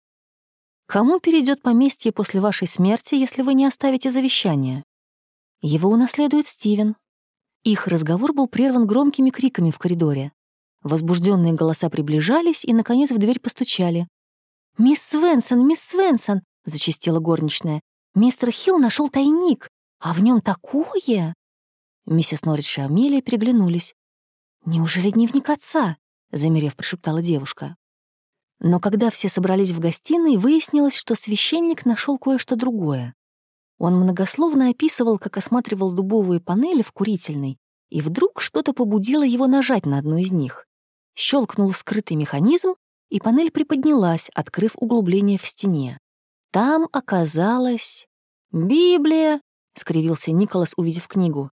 Кому перейдет поместье после вашей смерти, если вы не оставите завещание? Его унаследует Стивен. Их разговор был прерван громкими криками в коридоре. Возбужденные голоса приближались и, наконец, в дверь постучали. «Мисс Свенсон, мисс Свенсон!» — зачастила горничная. «Мистер Хилл нашел тайник, а в нем такое!» Миссис Норридж и Амелия переглянулись. «Неужели дневник отца?» — замерев, прошептала девушка. Но когда все собрались в гостиной, выяснилось, что священник нашел кое-что другое. Он многословно описывал, как осматривал дубовые панели в курительной, и вдруг что-то побудило его нажать на одну из них. Щелкнул скрытый механизм, и панель приподнялась, открыв углубление в стене. Там оказалась... «Библия!» — скривился Николас, увидев книгу.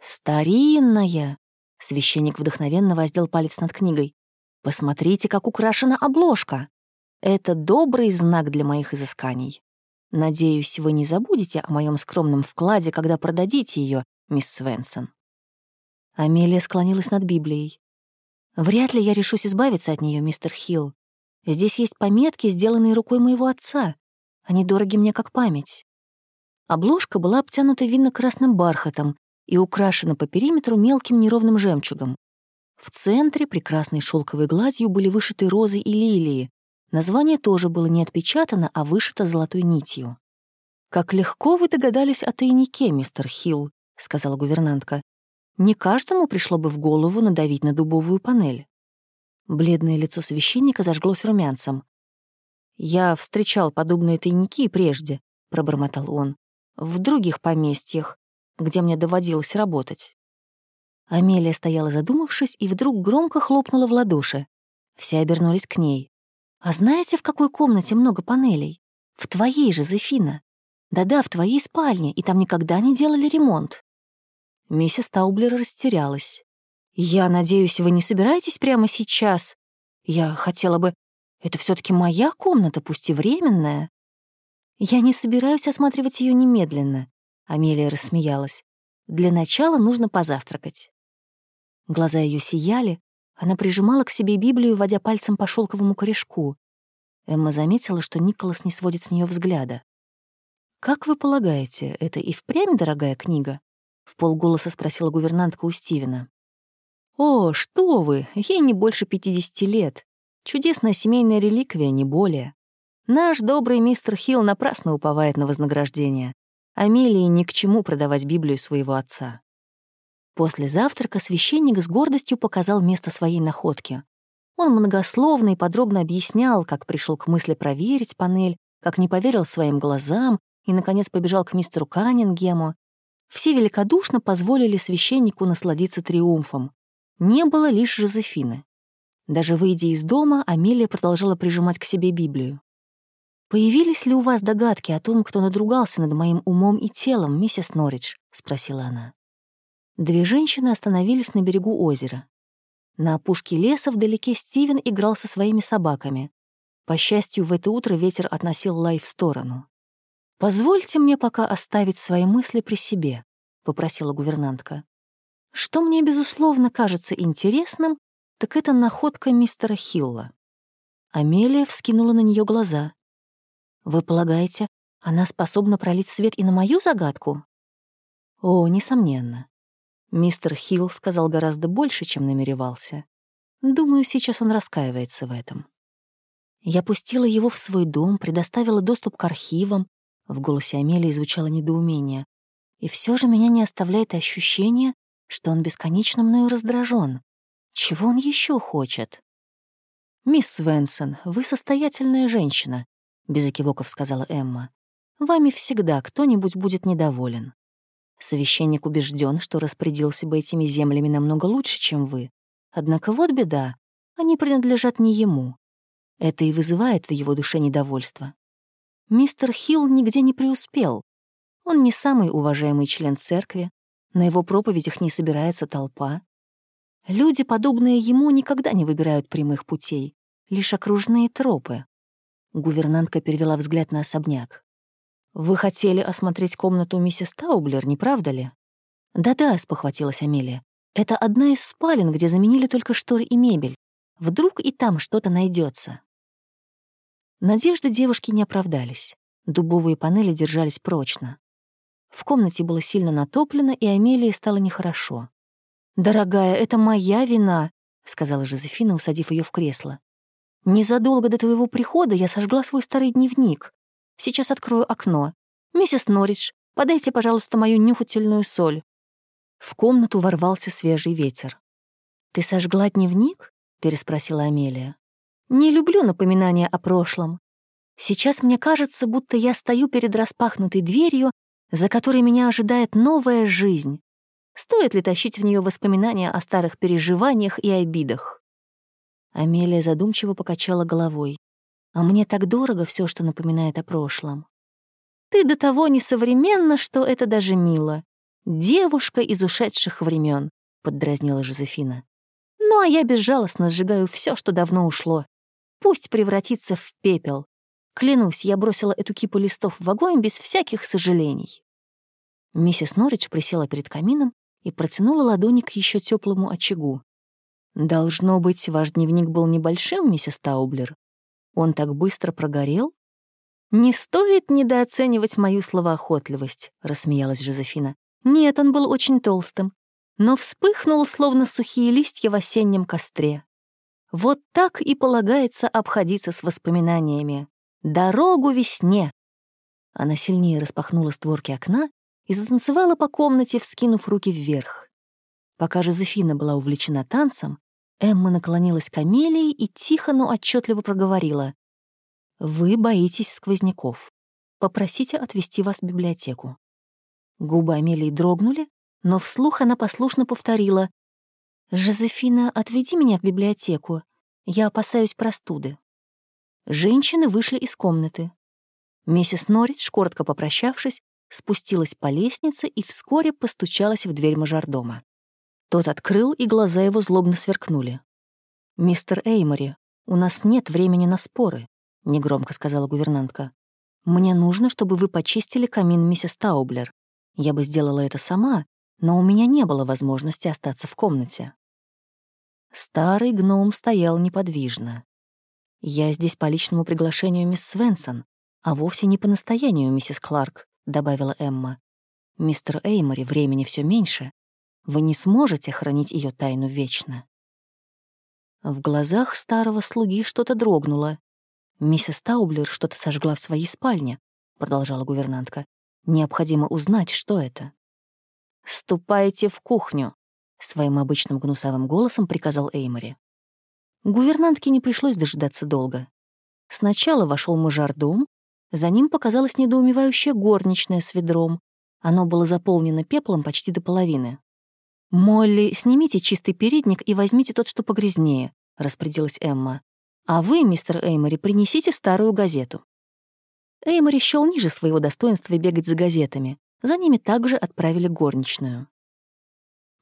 «Старинная!» Священник вдохновенно воздел палец над книгой. «Посмотрите, как украшена обложка. Это добрый знак для моих изысканий. Надеюсь, вы не забудете о моем скромном вкладе, когда продадите ее, мисс Свенсон». Амелия склонилась над Библией. «Вряд ли я решусь избавиться от нее, мистер Хилл. Здесь есть пометки, сделанные рукой моего отца. Они дороги мне как память». Обложка была обтянута винно-красным бархатом, и украшена по периметру мелким неровным жемчугом. В центре прекрасной шелковой гладью были вышиты розы и лилии. Название тоже было не отпечатано, а вышито золотой нитью. «Как легко вы догадались о тайнике, мистер Хилл», — сказала гувернантка. «Не каждому пришло бы в голову надавить на дубовую панель». Бледное лицо священника зажглось румянцем. «Я встречал подобные тайники прежде», — пробормотал он, — «в других поместьях, где мне доводилось работать. Амелия стояла задумавшись и вдруг громко хлопнула в ладоши. Все обернулись к ней. «А знаете, в какой комнате много панелей? В твоей, Жозефина. Да-да, в твоей спальне, и там никогда не делали ремонт». Миссис Таублер растерялась. «Я надеюсь, вы не собираетесь прямо сейчас? Я хотела бы... Это все таки моя комната, пусть и временная». «Я не собираюсь осматривать ее немедленно», Амелия рассмеялась. «Для начала нужно позавтракать». Глаза ее сияли, она прижимала к себе Библию, водя пальцем по шелковому корешку. Эмма заметила, что Николас не сводит с нее взгляда. «Как вы полагаете, это и впрямь дорогая книга?» — в полголоса спросила гувернантка у Стивена. «О, что вы, ей не больше пятидесяти лет. Чудесная семейная реликвия, не более. Наш добрый мистер Хилл напрасно уповает на вознаграждение. Амелии ни к чему продавать Библию своего отца. После завтрака священник с гордостью показал место своей находки. Он многословно и подробно объяснял, как пришел к мысли проверить панель, как не поверил своим глазам и, наконец, побежал к мистеру Каннингему. Все великодушно позволили священнику насладиться триумфом. Не было лишь Жозефины. Даже выйдя из дома, Амелия продолжала прижимать к себе Библию. «Появились ли у вас догадки о том, кто надругался над моим умом и телом, миссис Норридж?» — спросила она. Две женщины остановились на берегу озера. На опушке леса вдалеке Стивен играл со своими собаками. По счастью, в это утро ветер относил лай в сторону. «Позвольте мне пока оставить свои мысли при себе», — попросила гувернантка. «Что мне, безусловно, кажется интересным, так это находка мистера Хилла». Амелия вскинула на нее глаза. Вы полагаете, она способна пролить свет и на мою загадку? О, несомненно. Мистер Хилл сказал гораздо больше, чем намеревался. Думаю, сейчас он раскаивается в этом. Я пустила его в свой дом, предоставила доступ к архивам, В голосе Амелии звучало недоумение. И все же меня не оставляет ощущение, что он бесконечно мною раздражен. Чего он еще хочет? «Мисс Свенсон, вы состоятельная женщина», — без экивоков сказала Эмма. «Вами всегда кто-нибудь будет недоволен. Священник убежден, что распорядился бы этими землями намного лучше, чем вы. Однако вот беда, они принадлежат не ему. Это и вызывает в его душе недовольство. Мистер Хилл нигде не преуспел. Он не самый уважаемый член церкви, на его проповедях не собирается толпа. Люди, подобные ему, никогда не выбирают прямых путей, лишь окружные тропы. Гувернантка перевела взгляд на особняк. «Вы хотели осмотреть комнату миссис Таублер, не правда ли?» «Да-да», — спохватилась Амелия. «Это одна из спален, где заменили только шторы и мебель. Вдруг и там что-то найдется. Надежды девушки не оправдались. Дубовые панели держались прочно. В комнате было сильно натоплено, и Амелии стало нехорошо. «Дорогая, это моя вина», — сказала Жозефина, усадив ее в кресло. «Незадолго до твоего прихода я сожгла свой старый дневник. Сейчас открою окно. Миссис Норридж, подайте, пожалуйста, мою нюхательную соль». В комнату ворвался свежий ветер. «Ты сожгла дневник?» — переспросила Амелия. Не люблю напоминания о прошлом. Сейчас мне кажется, будто я стою перед распахнутой дверью, за которой меня ожидает новая жизнь. Стоит ли тащить в нее воспоминания о старых переживаниях и обидах? Амелия задумчиво покачала головой. А мне так дорого все, что напоминает о прошлом. Ты до того несовременна, что это даже мило. Девушка из ушедших времен, поддразнила Жозефина. Ну а я безжалостно сжигаю все, что давно ушло. Пусть превратится в пепел. Клянусь, я бросила эту кипу листов в огонь без всяких сожалений. Миссис Норридж присела перед камином и протянула ладони к еще теплому очагу. «Должно быть, ваш дневник был небольшим, миссис Таублер. Он так быстро прогорел?» «Не стоит недооценивать мою словоохотливость», — рассмеялась Жозефина. «Нет, он был очень толстым, но вспыхнул, словно сухие листья в осеннем костре. Вот так и полагается обходиться с воспоминаниями. Дорогу весне. Она сильнее распахнула створки окна и затанцевала по комнате, вскинув руки вверх. Пока Жозефина была увлечена танцем, Эмма наклонилась к Амелии и тихо, но отчетливо проговорила. «Вы боитесь сквозняков. Попросите отвезти вас в библиотеку». Губы Амелии дрогнули, но вслух она послушно повторила «Жозефина, отведи меня в библиотеку. Я опасаюсь простуды». Женщины вышли из комнаты. Миссис Норридж, коротко попрощавшись, спустилась по лестнице и вскоре постучалась в дверь мажордома. Тот открыл, и глаза его злобно сверкнули. «Мистер Эймори, у нас нет времени на споры», — негромко сказала гувернантка. «Мне нужно, чтобы вы почистили камин миссис Таублер. Я бы сделала это сама, но у меня не было возможности остаться в комнате». Старый гном стоял неподвижно. «Я здесь по личному приглашению мисс Свенсон, а вовсе не по настоянию миссис Кларк», — добавила Эмма. «Мистер Эймори, времени все меньше. Вы не сможете хранить ее тайну вечно». В глазах старого слуги что-то дрогнуло. «Миссис Таублер что-то сожгла в своей спальне», — продолжала гувернантка. «Необходимо узнать, что это». «Ступайте в кухню», Своим обычным гнусавым голосом приказал Эймори. Гувернантке не пришлось дожидаться долго. Сначала вошел мажордом, за ним показалась недоумевающая горничная с ведром. Оно было заполнено пеплом почти до половины. «Молли, снимите чистый передник и возьмите тот, что погрязнее», — распорядилась Эмма. «А вы, мистер Эймори, принесите старую газету». Эймори счёл ниже своего достоинства бегать за газетами. За ними также отправили горничную.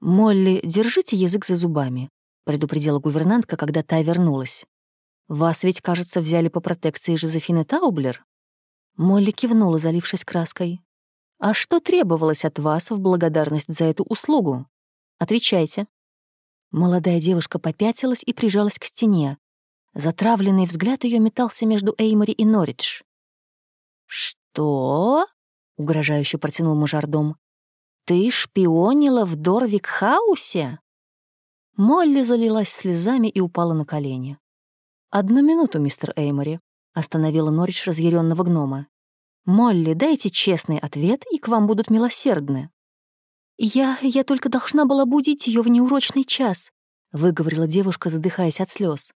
«Молли, держите язык за зубами», — предупредила гувернантка, когда та вернулась. «Вас ведь, кажется, взяли по протекции Жозефины Таублер?» Молли кивнула, залившись краской. «А что требовалось от вас в благодарность за эту услугу? Отвечайте». Молодая девушка попятилась и прижалась к стене. Затравленный взгляд ее метался между Эймори и Норридж. «Что?» — угрожающе протянул мажордом. «Ты шпионила в Дорвик-хаусе?» Молли залилась слезами и упала на колени. «Одну минуту, мистер Эймори», — остановила Норридж разъяренного гнома. Молли, дайте честный ответ, и к вам будут милосердны». «Я... я только должна была будить ее в неурочный час», — выговорила девушка, задыхаясь от слез.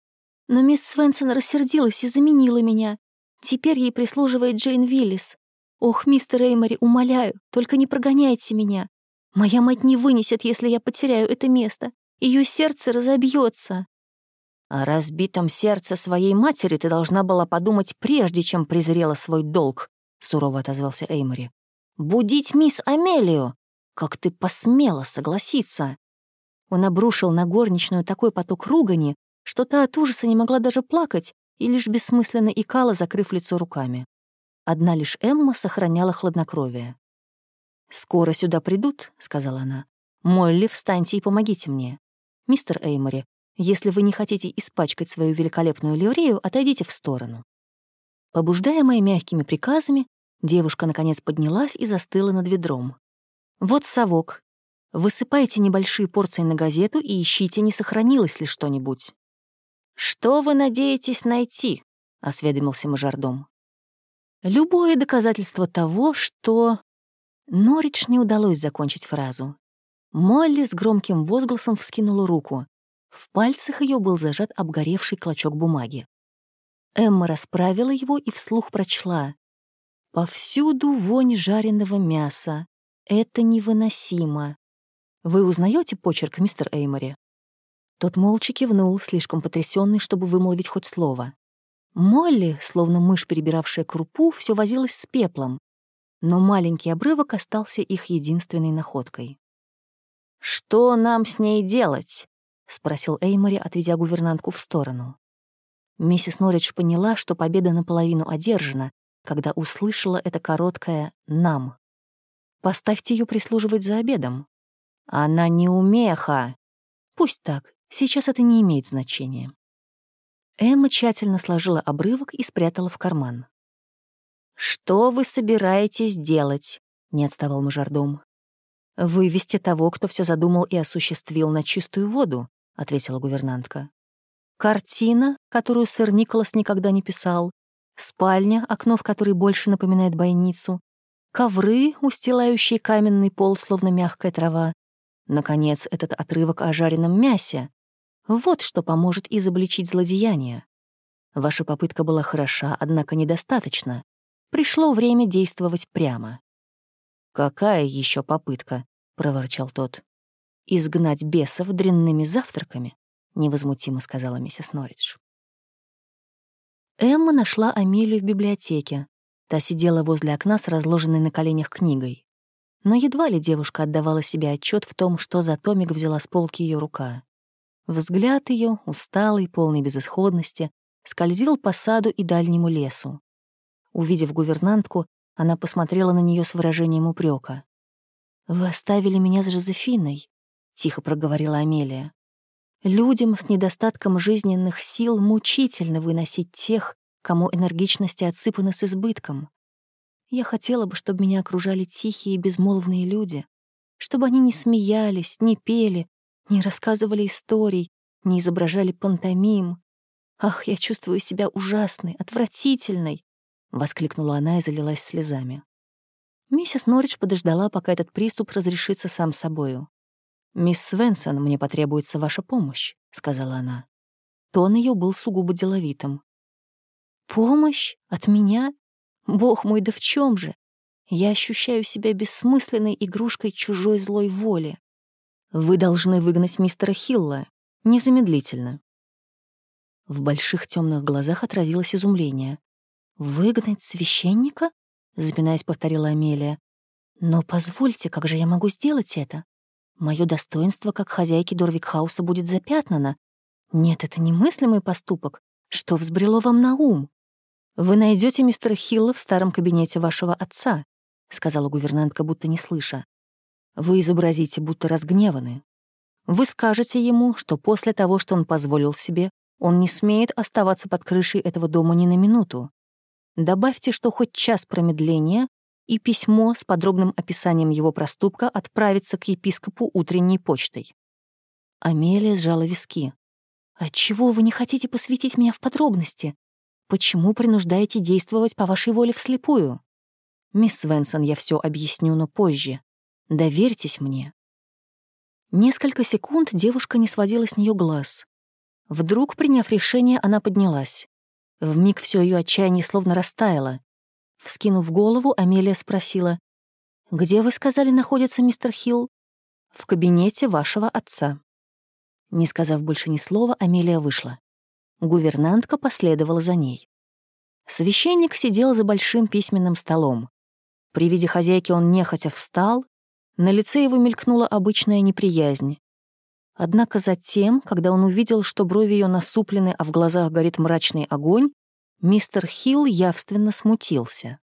«Но мисс Свенсон рассердилась и заменила меня. Теперь ей прислуживает Джейн Виллис. Ох, мистер Эймори, умоляю, только не прогоняйте меня. Моя мать не вынесет, если я потеряю это место. Ее сердце разобьется. О разбитом сердце своей матери ты должна была подумать, прежде чем презрела свой долг, сурово отозвался Эймори. Будить мисс Амелию! Как ты посмела согласиться? Он обрушил на горничную такой поток ругани, что та от ужаса не могла даже плакать и лишь бессмысленно икала, закрыв лицо руками. Одна лишь Эмма сохраняла хладнокровие. «Скоро сюда придут», — сказала она. «Молли, встаньте и помогите мне. Мистер Эймори, если вы не хотите испачкать свою великолепную ливрею, отойдите в сторону». Побуждаемая мягкими приказами, девушка наконец поднялась и застыла над ведром. «Вот совок. Высыпайте небольшие порции на газету и ищите, не сохранилось ли что-нибудь». «Что вы надеетесь найти?» — осведомился мажордом. «Любое доказательство того, что...» Норридж не удалось закончить фразу. Молли с громким возгласом вскинула руку. В пальцах ее был зажат обгоревший клочок бумаги. Эмма расправила его и вслух прочла. «Повсюду вонь жареного мяса. Это невыносимо. Вы узнаете почерк, мистер Эймори?» Тот молча кивнул, слишком потрясенный, чтобы вымолвить хоть слово. Молли, словно мышь, перебиравшая крупу, все возилась с пеплом, но маленький обрывок остался их единственной находкой. «Что нам с ней делать?» — спросил Эймори, отведя гувернантку в сторону. Миссис Норридж поняла, что победа наполовину одержана, когда услышала это короткое «нам». «Поставьте ее прислуживать за обедом». «Она не умеха». «Пусть так, сейчас это не имеет значения». Эмма тщательно сложила обрывок и спрятала в карман. «Что вы собираетесь делать?» — не отставал мажордом. «Вывести того, кто все задумал и осуществил на чистую воду», — ответила гувернантка. «Картина, которую сэр Николас никогда не писал, спальня, окно в которой больше напоминает бойницу, ковры, устилающие каменный пол, словно мягкая трава, наконец, этот отрывок о жареном мясе, вот что поможет изобличить злодеяние. Ваша попытка была хороша, однако недостаточно. Пришло время действовать прямо. «Какая еще попытка?» — проворчал тот. «Изгнать бесов дрянными завтраками», — невозмутимо сказала миссис Норридж. Эмма нашла Амелию в библиотеке. Та сидела возле окна с разложенной на коленях книгой. Но едва ли девушка отдавала себе отчет в том, что за томик взяла с полки ее рука. Взгляд ее, усталый, полный безысходности, скользил по саду и дальнему лесу. Увидев гувернантку, она посмотрела на нее с выражением упрека. «Вы оставили меня с Жозефиной», — тихо проговорила Амелия. «Людям с недостатком жизненных сил мучительно выносить тех, кому энергичности отсыпаны с избытком. Я хотела бы, чтобы меня окружали тихие и безмолвные люди, чтобы они не смеялись, не пели, не рассказывали историй, не изображали пантомим. Ах, я чувствую себя ужасной, отвратительной, воскликнула она и залилась слезами. Миссис Норридж подождала, пока этот приступ разрешится сам собою. «Мисс Свенсон, мне потребуется ваша помощь», — сказала она. Тон ее был сугубо деловитым. «Помощь? От меня? Бог мой, да в чем же? Я ощущаю себя бессмысленной игрушкой чужой злой воли. Вы должны выгнать мистера Хилла. Незамедлительно». В больших темных глазах отразилось изумление. «Выгнать священника?» — запинаясь, повторила Амелия. «Но позвольте, как же я могу сделать это? Мое достоинство как хозяйки Дорвикхауса будет запятнано. Нет, это немыслимый поступок. Что взбрело вам на ум? Вы найдете мистера Хилла в старом кабинете вашего отца», — сказала гувернантка, будто не слыша. Вы изобразите, будто разгневаны. Вы скажете ему, что после того, что он позволил себе, он не смеет оставаться под крышей этого дома ни на минуту. Добавьте, что хоть час промедления, и письмо с подробным описанием его проступка отправится к епископу утренней почтой. Амелия сжала виски. «Отчего вы не хотите посвятить меня в подробности? Почему принуждаете действовать по вашей воле вслепую?» «Мисс Свенсон, я все объясню, но позже. Доверьтесь мне». Несколько секунд девушка не сводила с нее глаз. Вдруг, приняв решение, она поднялась. В миг все ее отчаяние словно растаяло. Вскинув голову, Амелия спросила, «Где, вы сказали, находится мистер Хилл?» «В кабинете вашего отца». Не сказав больше ни слова, Амелия вышла. Гувернантка последовала за ней. Священник сидел за большим письменным столом. При виде хозяйки он нехотя встал, на лице его мелькнула обычная неприязнь. Однако затем, когда он увидел, что брови ее насуплены, а в глазах горит мрачный огонь, мистер Хилл явственно смутился.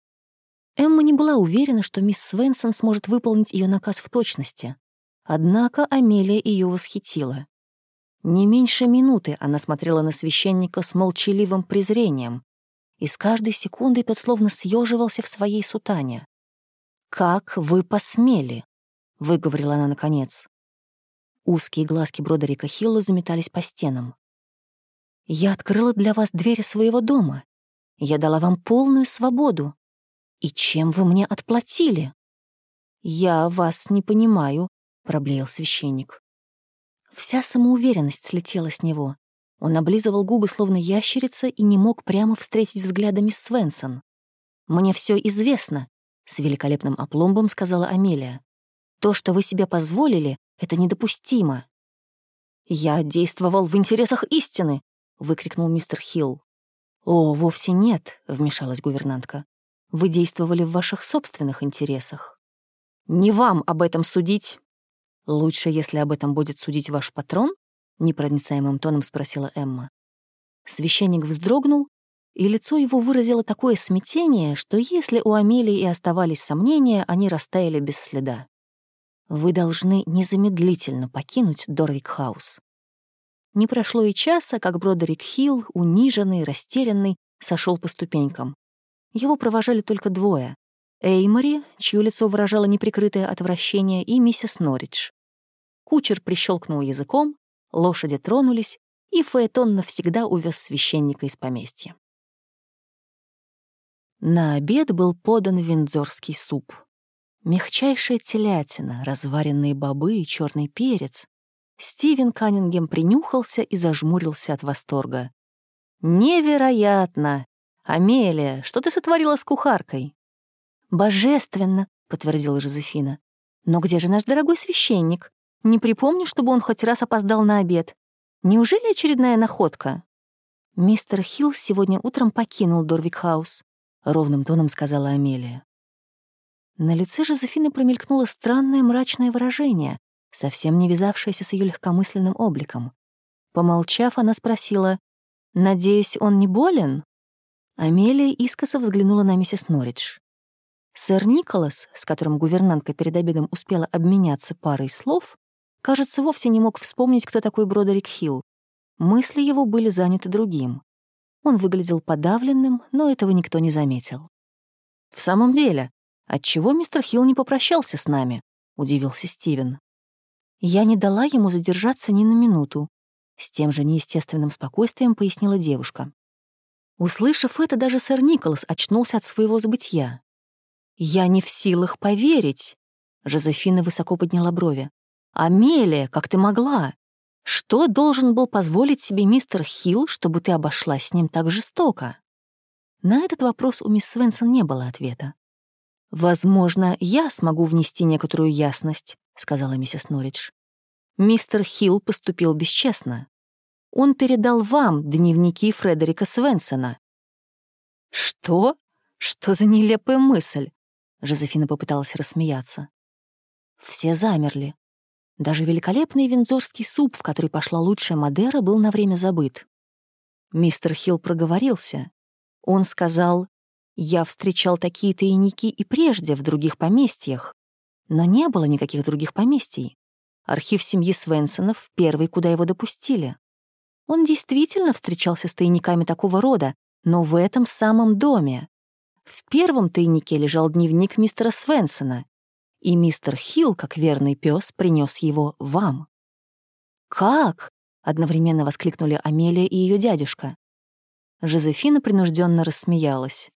Эмма не была уверена, что мисс Свенсон сможет выполнить ее наказ в точности. Однако Амелия ее восхитила. Не меньше минуты она смотрела на священника с молчаливым презрением, и с каждой секундой тот словно съеживался в своей сутане. «Как вы посмели?» — выговорила она наконец. Узкие глазки Бродерика Хилла заметались по стенам. «Я открыла для вас двери своего дома. Я дала вам полную свободу. И чем вы мне отплатили?» «Я вас не понимаю», — проблеял священник. Вся самоуверенность слетела с него. Он облизывал губы, словно ящерица, и не мог прямо встретить взгляда мисс Свенсон. «Мне все известно», — с великолепным опломбом сказала Амелия. «То, что вы себе позволили, это недопустимо». «Я действовал в интересах истины!» — выкрикнул мистер Хилл. «О, вовсе нет», — вмешалась гувернантка. «Вы действовали в ваших собственных интересах. Не вам об этом судить. Лучше, если об этом будет судить ваш патрон?» — непроницаемым тоном спросила Эмма. Священник вздрогнул, и лицо его выразило такое смятение, что если у Амелии и оставались сомнения, они растаяли без следа. Вы должны незамедлительно покинуть Дорвик-хаус. Не прошло и часа, как Бродерик Хилл, униженный, растерянный, сошел по ступенькам. Его провожали только двое — Эймори, чье лицо выражало неприкрытое отвращение, и миссис Норридж. Кучер прищелкнул языком, лошади тронулись, и Фаэтон навсегда увез священника из поместья. На обед был подан виндзорский суп — Мягчайшая телятина, разваренные бобы и черный перец. Стивен Каннингем принюхался и зажмурился от восторга. «Невероятно! Амелия, что ты сотворила с кухаркой?» «Божественно!» — подтвердила Жозефина. «Но где же наш дорогой священник? Не припомню, чтобы он хоть раз опоздал на обед. Неужели очередная находка?» «Мистер Хилл сегодня утром покинул Дорвик-хаус», — ровным тоном сказала Амелия. На лице Жозефины промелькнуло странное мрачное выражение, совсем не вязавшееся с ее легкомысленным обликом. Помолчав, она спросила, «Надеюсь, он не болен?» Амелия искоса взглянула на миссис Норридж. Сэр Николас, с которым гувернантка перед обедом успела обменяться парой слов, кажется, вовсе не мог вспомнить, кто такой Бродерик Хилл. Мысли его были заняты другим. Он выглядел подавленным, но этого никто не заметил. «В самом деле», «Отчего мистер Хилл не попрощался с нами?» — удивился Стивен. «Я не дала ему задержаться ни на минуту», — с тем же неестественным спокойствием пояснила девушка. Услышав это, даже сэр Николас очнулся от своего забытья. «Я не в силах поверить», — Жозефина высоко подняла брови. «Амелия, как ты могла? Что должен был позволить себе мистер Хилл, чтобы ты обошлась с ним так жестоко?» На этот вопрос у мисс Свенсон не было ответа. «Возможно, я смогу внести некоторую ясность», — сказала миссис Норридж. «Мистер Хилл поступил бесчестно. Он передал вам дневники Фредерика Свенсона». «Что? Что за нелепая мысль?» Жозефина попыталась рассмеяться. Все замерли. Даже великолепный виндзорский суп, в который пошла лучшая Мадера, был на время забыт. Мистер Хилл проговорился. Он сказал, я встречал такие тайники и прежде в других поместьях, но не было никаких других поместий. Архив семьи Свенсонов — первый, куда его допустили. Он действительно встречался с тайниками такого рода, но в этом самом доме. В первом тайнике лежал дневник мистера Свенсона, и мистер Хилл, как верный пес, принес его вам. «Как?» — одновременно воскликнули Амелия и ее дядюшка. Жозефина принужденно рассмеялась.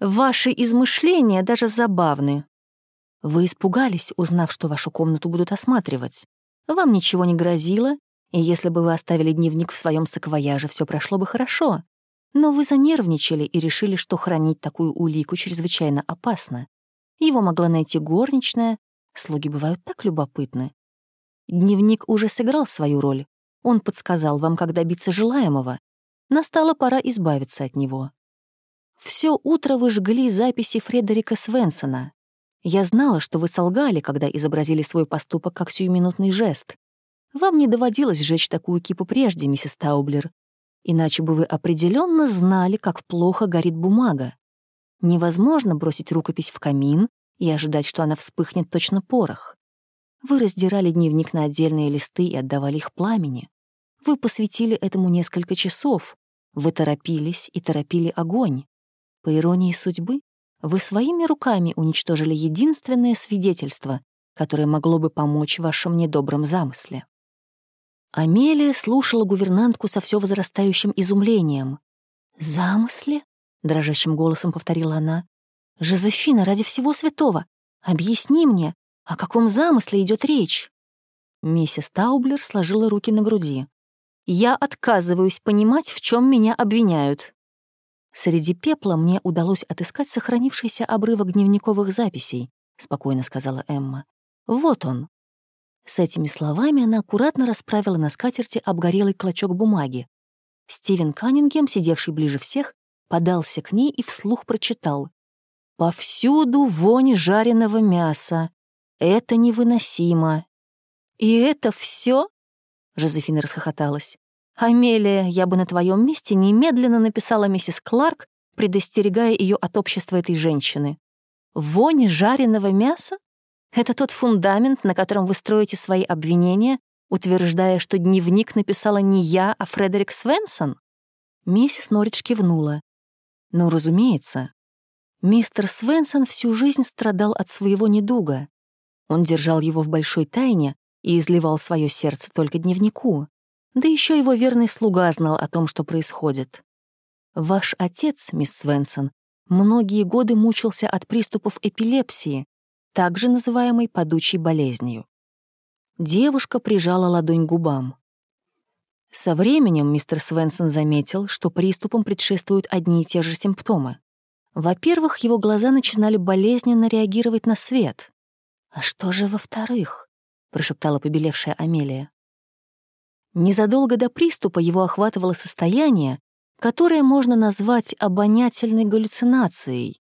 Ваши измышления даже забавны. Вы испугались, узнав, что вашу комнату будут осматривать. Вам ничего не грозило, и если бы вы оставили дневник в своем саквояже, все прошло бы хорошо. Но вы занервничали и решили, что хранить такую улику чрезвычайно опасно. Его могла найти горничная. Слуги бывают так любопытны. Дневник уже сыграл свою роль. Он подсказал вам, как добиться желаемого. Настала пора избавиться от него. Все утро вы жгли записи Фредерика Свенсона. Я знала, что вы солгали, когда изобразили свой поступок как сиюминутный жест. Вам не доводилось сжечь такую кипу прежде, миссис Таублер. Иначе бы вы определенно знали, как плохо горит бумага. Невозможно бросить рукопись в камин и ожидать, что она вспыхнет точно порох. Вы раздирали дневник на отдельные листы и отдавали их пламени. Вы посвятили этому несколько часов. Вы торопились и торопили огонь. По иронии судьбы, вы своими руками уничтожили единственное свидетельство, которое могло бы помочь в вашем недобром замысле. Амелия слушала гувернантку со все возрастающим изумлением. «Замысле?» — дрожащим голосом повторила она. «Жозефина, ради всего святого, объясни мне, о каком замысле идет речь?» Миссис Таублер сложила руки на груди. «Я отказываюсь понимать, в чем меня обвиняют. Среди пепла мне удалось отыскать сохранившийся обрывок дневниковых записей, спокойно сказала Эмма. Вот он. С этими словами она аккуратно расправила на скатерти обгорелый клочок бумаги. Стивен Каннингем, сидевший ближе всех, подался к ней и вслух прочитал. «Повсюду вонь жареного мяса. Это невыносимо». «И это все? Жозефина расхохоталась. «Амелия, я бы на твоем месте немедленно написала миссис Кларк, предостерегая ее от общества этой женщины. Вонь жареного мяса? Это тот фундамент, на котором вы строите свои обвинения, утверждая, что дневник написала не я, а Фредерик Свенсон?» Миссис Норридж кивнула. «Ну, разумеется. Мистер Свенсон всю жизнь страдал от своего недуга. Он держал его в большой тайне и изливал свое сердце только дневнику. Да еще его верный слуга знал о том, что происходит. Ваш отец, мисс Свенсон, многие годы мучился от приступов эпилепсии, также называемой падучей болезнью. Девушка прижала ладонь к губам. Со временем мистер Свенсон заметил, что приступам предшествуют одни и те же симптомы. Во-первых, его глаза начинали болезненно реагировать на свет. «А что же во-вторых?» — прошептала побелевшая Амелия. Незадолго до приступа его охватывало состояние, которое можно назвать обонятельной галлюцинацией.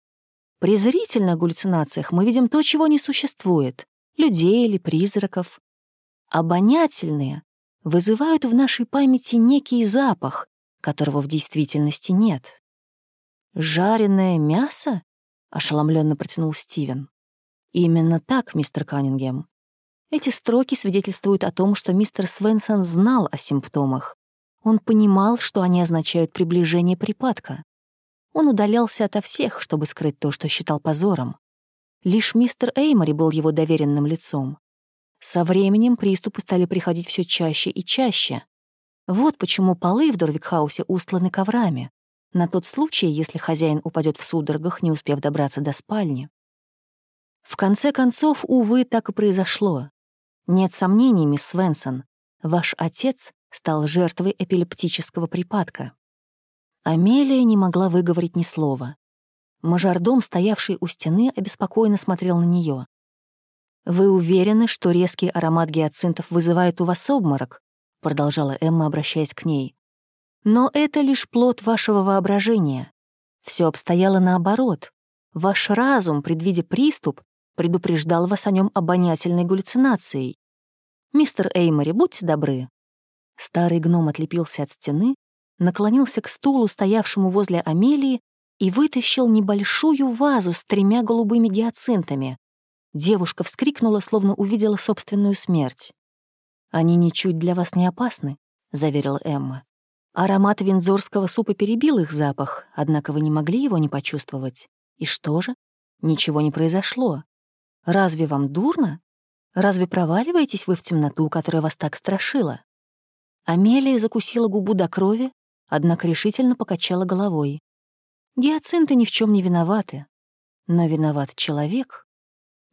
При зрительных галлюцинациях мы видим то, чего не существует — людей или призраков. Обонятельные вызывают в нашей памяти некий запах, которого в действительности нет. «Жареное мясо?» — ошеломленно протянул Стивен. «Именно так, мистер Каннингем. Эти строки свидетельствуют о том, что мистер Свенсон знал о симптомах. Он понимал, что они означают приближение припадка. Он удалялся ото всех, чтобы скрыть то, что считал позором. Лишь мистер Эймори был его доверенным лицом. Со временем приступы стали приходить все чаще и чаще. Вот почему полы в Дорвикхаусе устланы коврами, на тот случай, если хозяин упадет в судорогах, не успев добраться до спальни. В конце концов, увы, так и произошло. Нет сомнений, мисс Свенсон, ваш отец стал жертвой эпилептического припадка. Амелия не могла выговорить ни слова. Мажордом, стоявший у стены, обеспокоенно смотрел на нее. «Вы уверены, что резкий аромат гиацинтов вызывает у вас обморок?» — продолжала Эмма, обращаясь к ней. «Но это лишь плод вашего воображения. Все обстояло наоборот. Ваш разум, предвидя приступ, предупреждал вас о нем обонятельной галлюцинацией. «Мистер Эймори, будьте добры». Старый гном отлепился от стены, наклонился к стулу, стоявшему возле Амелии, и вытащил небольшую вазу с тремя голубыми гиацинтами. Девушка вскрикнула, словно увидела собственную смерть. «Они ничуть для вас не опасны», — заверила Эмма. Аромат винзорского супа перебил их запах, однако вы не могли его не почувствовать. И что же? Ничего не произошло. Разве вам дурно? Разве проваливаетесь вы в темноту, которая вас так страшила?» Амелия закусила губу до крови, однако решительно покачала головой. Гиацинты ни в чем не виноваты. Но виноват человек.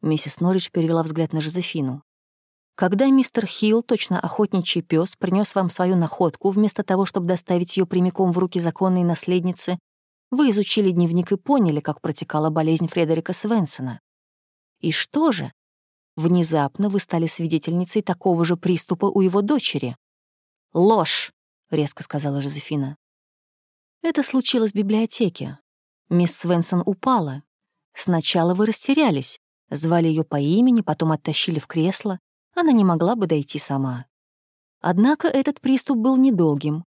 Миссис Норридж перевела взгляд на Жозефину. Когда мистер Хилл, точно охотничий пес, принес вам свою находку, вместо того, чтобы доставить ее прямиком в руки законной наследницы, вы изучили дневник и поняли, как протекала болезнь Фредерика Свенсона. И что же? Внезапно вы стали свидетельницей такого же приступа у его дочери. «Ложь!» — резко сказала Жозефина. Это случилось в библиотеке. Мисс Свенсон упала. Сначала вы растерялись, звали ее по имени, потом оттащили в кресло. Она не могла бы дойти сама. Однако этот приступ был недолгим.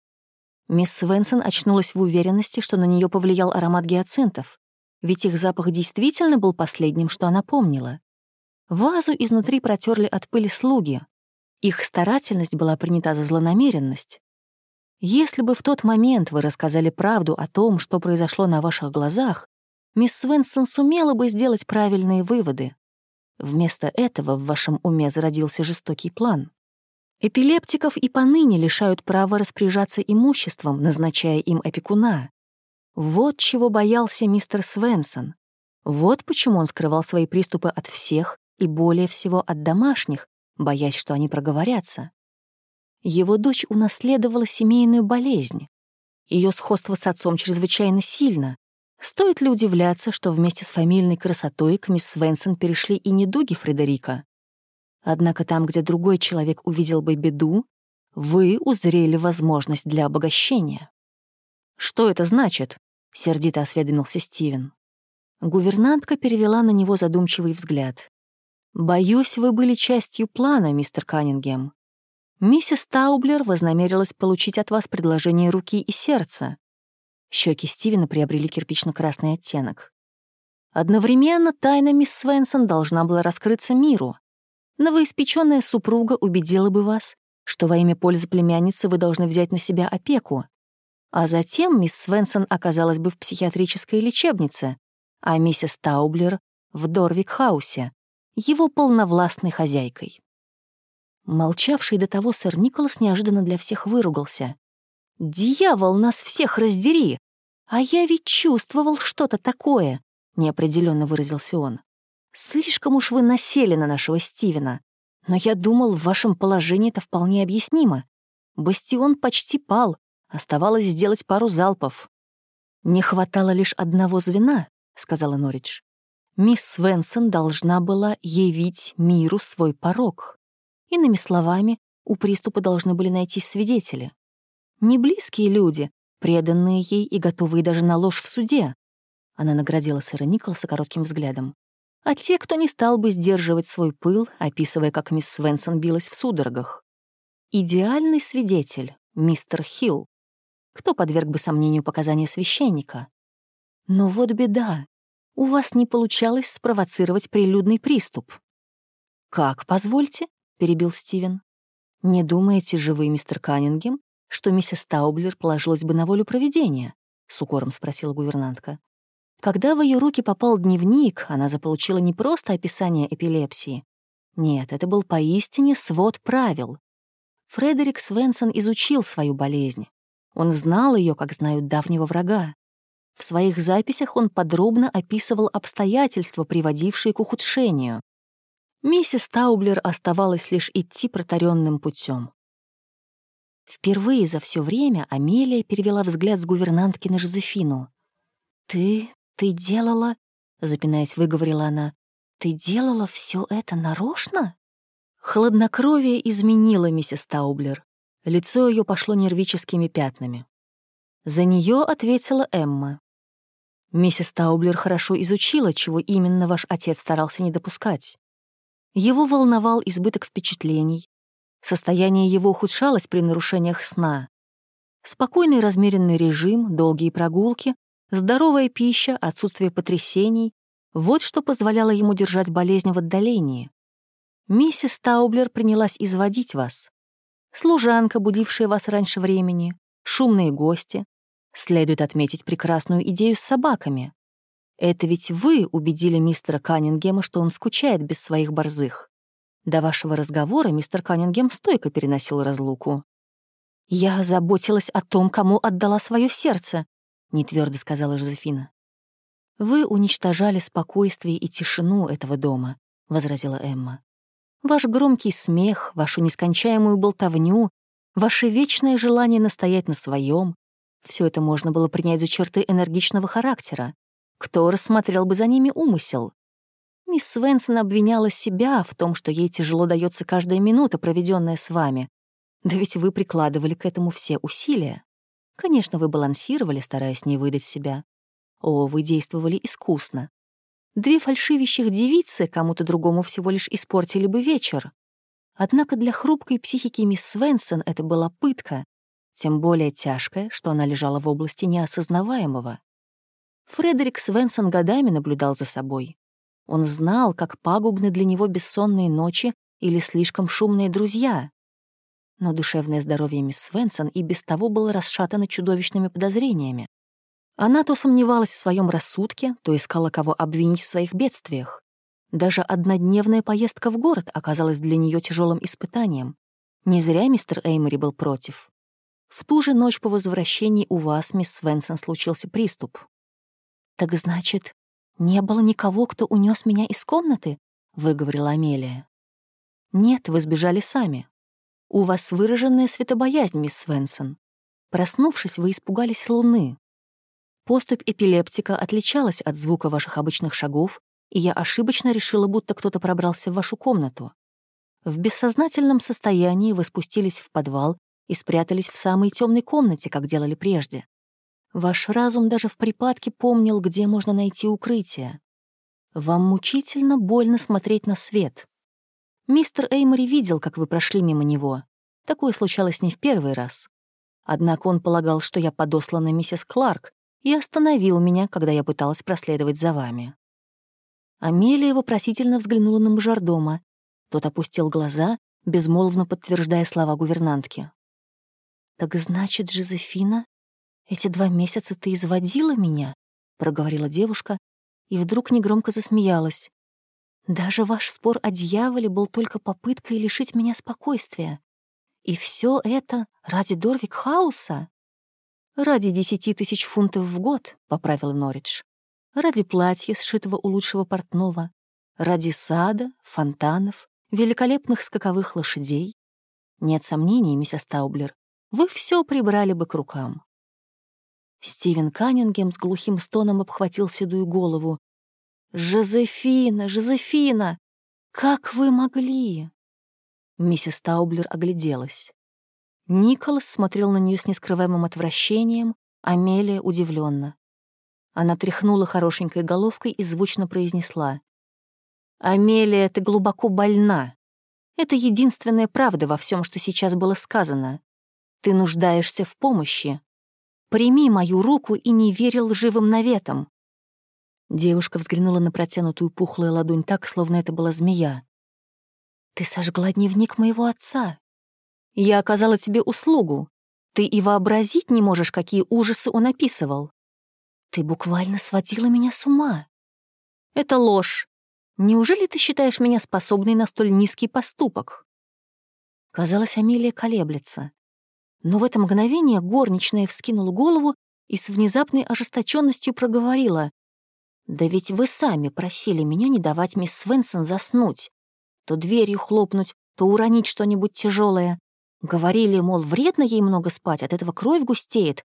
Мисс Свенсон очнулась в уверенности, что на нее повлиял аромат гиацинтов, ведь их запах действительно был последним, что она помнила. Вазу изнутри протерли от пыли слуги. Их старательность была принята за злонамеренность. Если бы в тот момент вы рассказали правду о том, что произошло на ваших глазах, мисс Свенсон сумела бы сделать правильные выводы. Вместо этого в вашем уме зародился жестокий план. Эпилептиков и поныне лишают права распоряжаться имуществом, назначая им опекуна. Вот чего боялся мистер Свенсон. Вот почему он скрывал свои приступы от всех и более всего от домашних, боясь, что они проговорятся. Его дочь унаследовала семейную болезнь. Ее сходство с отцом чрезвычайно сильно. Стоит ли удивляться, что вместе с фамильной красотой к мисс Свенсон перешли и недуги Фредерика? Однако там, где другой человек увидел бы беду, вы узрели возможность для обогащения. «Что это значит?» — сердито осведомился Стивен. Гувернантка перевела на него задумчивый взгляд. «Боюсь, вы были частью плана, мистер Каннингем. Миссис Таублер вознамерилась получить от вас предложение руки и сердца». Щеки Стивена приобрели кирпично-красный оттенок. Одновременно тайна мисс Свенсон должна была раскрыться миру. Новоиспеченная супруга убедила бы вас, что во имя пользы племянницы вы должны взять на себя опеку. А затем мисс Свенсон оказалась бы в психиатрической лечебнице, а миссис Таублер — в Дорвик-хаусе, его полновластной хозяйкой. Молчавший до того сэр Николас неожиданно для всех выругался. «Дьявол, нас всех раздери! А я ведь чувствовал что-то такое!» — неопределенно выразился он. Слишком уж вы насели на нашего Стивена. Но я думал, в вашем положении это вполне объяснимо. Бастион почти пал, оставалось сделать пару залпов. «Не хватало лишь одного звена», — сказала Норридж. «Мисс Свенсон должна была явить миру свой порог. Иными словами, у приступа должны были найтись свидетели. Не близкие люди, преданные ей и готовые даже на ложь в суде». Она наградила сэра Николаса коротким взглядом а те, кто не стал бы сдерживать свой пыл, описывая, как мисс Свенсон билась в судорогах. Идеальный свидетель — мистер Хилл. Кто подверг бы сомнению показания священника? Но вот беда. У вас не получалось спровоцировать прилюдный приступ. «Как, позвольте?» — перебил Стивен. «Не думаете же вы, мистер Каннингем, что миссис Таублер положилась бы на волю проведения?» — с укором спросила гувернантка. Когда в ее руки попал дневник, она заполучила не просто описание эпилепсии. Нет, это был поистине свод правил. Фредерик Свенсон изучил свою болезнь. Он знал ее, как знают давнего врага. В своих записях он подробно описывал обстоятельства, приводившие к ухудшению. Миссис Таублер оставалось лишь идти протаренным путем. Впервые за все время Амелия перевела взгляд с гувернантки на Жозефину. «Ты «Ты делала...» — запинаясь, выговорила она. «Ты делала все это нарочно?» Хладнокровие изменило миссис Таублер. Лицо ее пошло нервическими пятнами. За нее ответила Эмма. Миссис Таублер хорошо изучила, чего именно ваш отец старался не допускать. Его волновал избыток впечатлений. Состояние его ухудшалось при нарушениях сна. Спокойный размеренный режим, долгие прогулки Здоровая пища, отсутствие потрясений — вот что позволяло ему держать болезнь в отдалении. Миссис Таублер принялась изводить вас. Служанка, будившая вас раньше времени, шумные гости. Следует отметить прекрасную идею с собаками. Это ведь вы убедили мистера Каннингема, что он скучает без своих борзых. До вашего разговора мистер Каннингем стойко переносил разлуку. «Я заботилась о том, кому отдала свое сердце», — нетвёрдо сказала Жозефина. «Вы уничтожали спокойствие и тишину этого дома», — возразила Эмма. «Ваш громкий смех, вашу нескончаемую болтовню, ваше вечное желание настоять на своем — все это можно было принять за черты энергичного характера. Кто рассмотрел бы за ними умысел? Мисс Свенсон обвиняла себя в том, что ей тяжело дается каждая минута, проведенная с вами. Да ведь вы прикладывали к этому все усилия. Конечно, вы балансировали, стараясь не выдать себя. О, вы действовали искусно. Две фальшивящих девицы кому-то другому всего лишь испортили бы вечер. Однако для хрупкой психики мисс Свенсон это была пытка, тем более тяжкая, что она лежала в области неосознаваемого. Фредерик Свенсон годами наблюдал за собой. Он знал, как пагубны для него бессонные ночи или слишком шумные друзья. Но душевное здоровье мисс Свенсон и без того было расшатано чудовищными подозрениями. Она то сомневалась в своем рассудке, то искала кого обвинить в своих бедствиях. Даже однодневная поездка в город оказалась для нее тяжелым испытанием. Не зря мистер Эймори был против. В ту же ночь по возвращении у вас, мисс Свенсон, случился приступ. «Так значит, «Не было никого, кто унес меня из комнаты?» — выговорила Амелия. «Нет, вы сбежали сами. У вас выраженная светобоязнь, мисс Свенсон. Проснувшись, вы испугались луны. Поступь эпилептика отличалась от звука ваших обычных шагов, и я ошибочно решила, будто кто-то пробрался в вашу комнату. В бессознательном состоянии вы спустились в подвал и спрятались в самой темной комнате, как делали прежде. Ваш разум даже в припадке помнил, где можно найти укрытие. Вам мучительно больно смотреть на свет. Мистер Эймори видел, как вы прошли мимо него. Такое случалось не в первый раз. Однако он полагал, что я подослана миссис Кларк, и остановил меня, когда я пыталась проследовать за вами. Амелия вопросительно взглянула на мажордома. Тот опустил глаза, безмолвно подтверждая слова гувернантки. «Так значит, Жозефина «Эти два месяца ты изводила меня?» — проговорила девушка и вдруг негромко засмеялась. «Даже ваш спор о дьяволе был только попыткой лишить меня спокойствия. И все это ради Дорвик-хауса?» «Ради десяти тысяч фунтов в год», — поправил Норридж. «Ради платья, сшитого у лучшего портного. Ради сада, фонтанов, великолепных скаковых лошадей. Нет сомнений, миссис Таублер, вы все прибрали бы к рукам. Стивен Каннингем с глухим стоном обхватил седую голову. «Жозефина, Жозефина! Как вы могли?» Миссис Таублер огляделась. Николас смотрел на нее с нескрываемым отвращением, Амелия удивленно. Она тряхнула хорошенькой головкой и звучно произнесла. «Амелия, ты глубоко больна. Это единственная правда во всем, что сейчас было сказано. Ты нуждаешься в помощи. Прими мою руку и не верил лживым наветам». Девушка взглянула на протянутую пухлую ладонь так, словно это была змея. «Ты сожгла дневник моего отца. Я оказала тебе услугу. Ты и вообразить не можешь, какие ужасы он описывал. Ты буквально сводила меня с ума. Это ложь. Неужели ты считаешь меня способной на столь низкий поступок?» Казалось, Амелия колеблется. Но в это мгновение горничная вскинула голову и с внезапной ожесточенностью проговорила. «Да ведь вы сами просили меня не давать мисс Свенсон заснуть. То дверью хлопнуть, то уронить что-нибудь тяжелое. Говорили, мол, вредно ей много спать, от этого кровь густеет.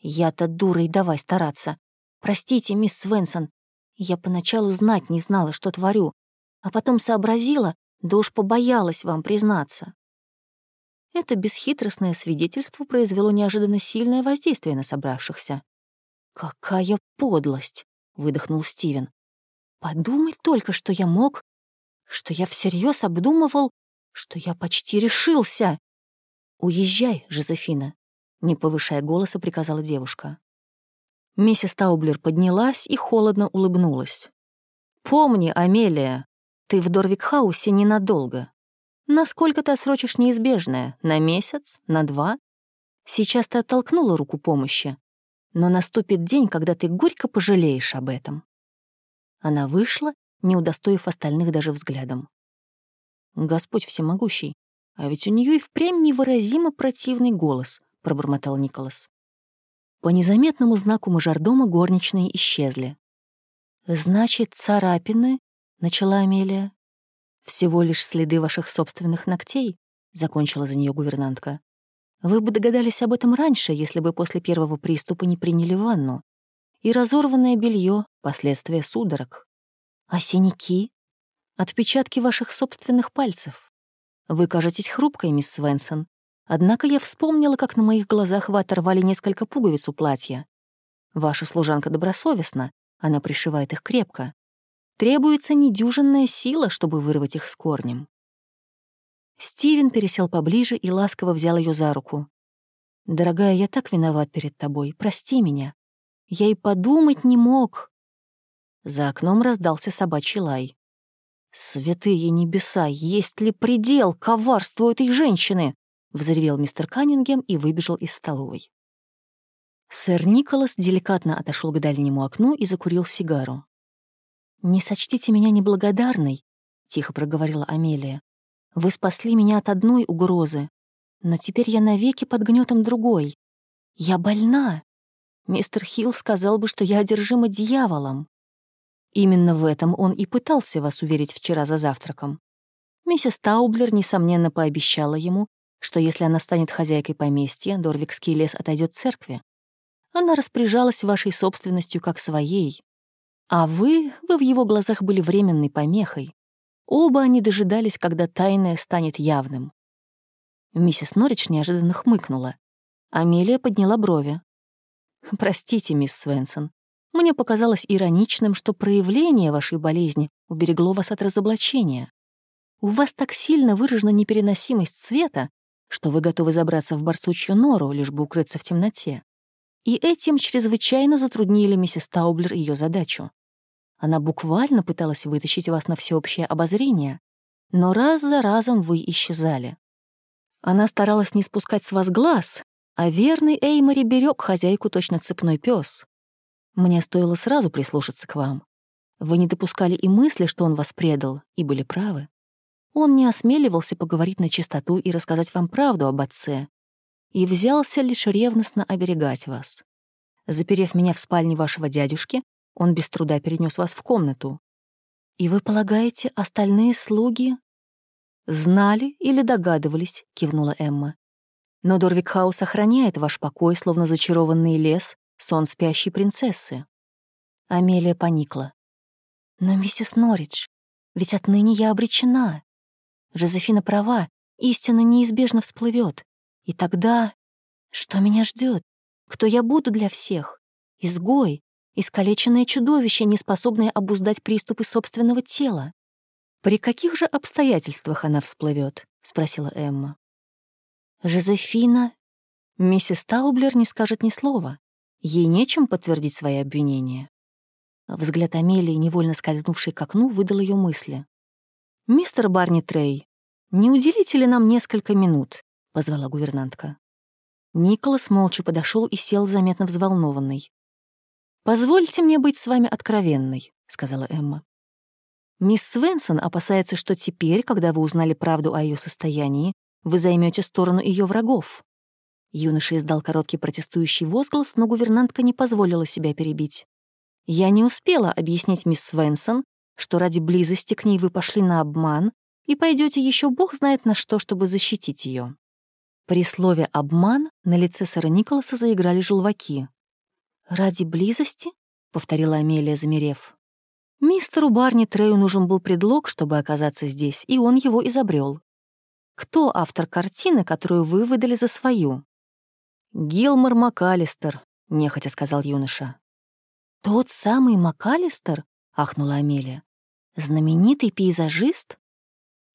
Я-то дура и давай стараться. Простите, мисс Свенсон, я поначалу знать не знала, что творю, а потом сообразила, да уж побоялась вам признаться. Это бесхитростное свидетельство произвело неожиданно сильное воздействие на собравшихся. «Какая подлость!» — выдохнул Стивен. «Подумать только, что я мог, что я всерьез обдумывал, что я почти решился!» «Уезжай, Жозефина!» — не повышая голоса, приказала девушка. Миссис Таублер поднялась и холодно улыбнулась. «Помни, Амелия, ты в Дорвикхаусе ненадолго. Насколько ты отсрочишь неизбежное? На месяц? На два? Сейчас ты оттолкнула руку помощи. Но наступит день, когда ты горько пожалеешь об этом. Она вышла, не удостоив остальных даже взглядом. Господь всемогущий, а ведь у нее и впрямь невыразимо противный голос, пробормотал Николас. По незаметному знаку мажордома горничные исчезли. «Значит, царапины?» — начала Амелия. «Всего лишь следы ваших собственных ногтей», — закончила за нее гувернантка. «Вы бы догадались об этом раньше, если бы после первого приступа не приняли ванну. И разорванное белье — последствия судорог. А синяки? Отпечатки ваших собственных пальцев. Вы кажетесь хрупкой, мисс Свенсон. Однако я вспомнила, как на моих глазах вы оторвали несколько пуговиц у платья. Ваша служанка добросовестна, она пришивает их крепко. Требуется недюжинная сила, чтобы вырвать их с корнем. Стивен пересел поближе и ласково взял ее за руку. «Дорогая, я так виноват перед тобой. Прости меня. Я и подумать не мог». За окном раздался собачий лай. «Святые небеса, есть ли предел коварству этой женщины?» — взревел мистер Каннингем и выбежал из столовой. Сэр Николас деликатно отошел к дальнему окну и закурил сигару. «Не сочтите меня неблагодарной», — тихо проговорила Амелия. «Вы спасли меня от одной угрозы, но теперь я навеки под гнетом другой. Я больна. Мистер Хилл сказал бы, что я одержима дьяволом. Именно в этом он и пытался вас уверить вчера за завтраком. Миссис Таублер, несомненно, пообещала ему, что если она станет хозяйкой поместья, Дорвикский лес отойдет церкви. Она распоряжалась вашей собственностью как своей, а вы, вы в его глазах были временной помехой. Оба они дожидались, когда тайное станет явным. Миссис Норрич неожиданно хмыкнула. Амелия подняла брови. «Простите, мисс Свенсон, мне показалось ироничным, что проявление вашей болезни уберегло вас от разоблачения. У вас так сильно выражена непереносимость цвета, что вы готовы забраться в барсучью нору, лишь бы укрыться в темноте. И этим чрезвычайно затруднили миссис Таублер ее задачу. Она буквально пыталась вытащить вас на всеобщее обозрение, но раз за разом вы исчезали. Она старалась не спускать с вас глаз, а верный Эймори берег хозяйку точно цепной пес. Мне стоило сразу прислушаться к вам. Вы не допускали и мысли, что он вас предал, и были правы. Он не осмеливался поговорить на чистоту и рассказать вам правду об отце, и взялся лишь ревностно оберегать вас. Заперев меня в спальне вашего дядюшки, он без труда перенес вас в комнату. И вы полагаете, остальные слуги знали или догадывались, кивнула Эмма. Но Дорвикхаус охраняет ваш покой, словно зачарованный лес, сон спящей принцессы. Амелия поникла. Но, миссис Норридж, ведь отныне я обречена. Жозефина права, истина неизбежно всплывет. И тогда... Что меня ждет? Кто я буду для всех? Изгой, искалеченное чудовище, неспособное обуздать приступы собственного тела. «При каких же обстоятельствах она всплывет? спросила Эмма. «Жозефина...» Миссис Таублер не скажет ни слова. Ей нечем подтвердить свои обвинения. Взгляд Амелии, невольно скользнувший к окну, выдал ее мысли. «Мистер Барни Трей, не уделите ли нам несколько минут?» — позвала гувернантка. Николас молча подошел и сел заметно взволнованный. «Позвольте мне быть с вами откровенной», — сказала Эмма. «Мисс Свенсон опасается, что теперь, когда вы узнали правду о ее состоянии, вы займете сторону ее врагов». Юноша издал короткий протестующий возглас, но гувернантка не позволила себя перебить. «Я не успела объяснить мисс Свенсон, что ради близости к ней вы пошли на обман и пойдете еще бог знает на что, чтобы защитить ее. При слове «обман» на лице сэра Николаса заиграли желваки. «Ради близости?» — повторила Амелия, замерев. Мистеру Барни Трею нужен был предлог, чтобы оказаться здесь, и он его изобрел. Кто автор картины, которую вы выдали за свою? Гилмор МакАлистер, нехотя сказал юноша. Тот самый МакАлистер? ахнула Амелия. Знаменитый пейзажист?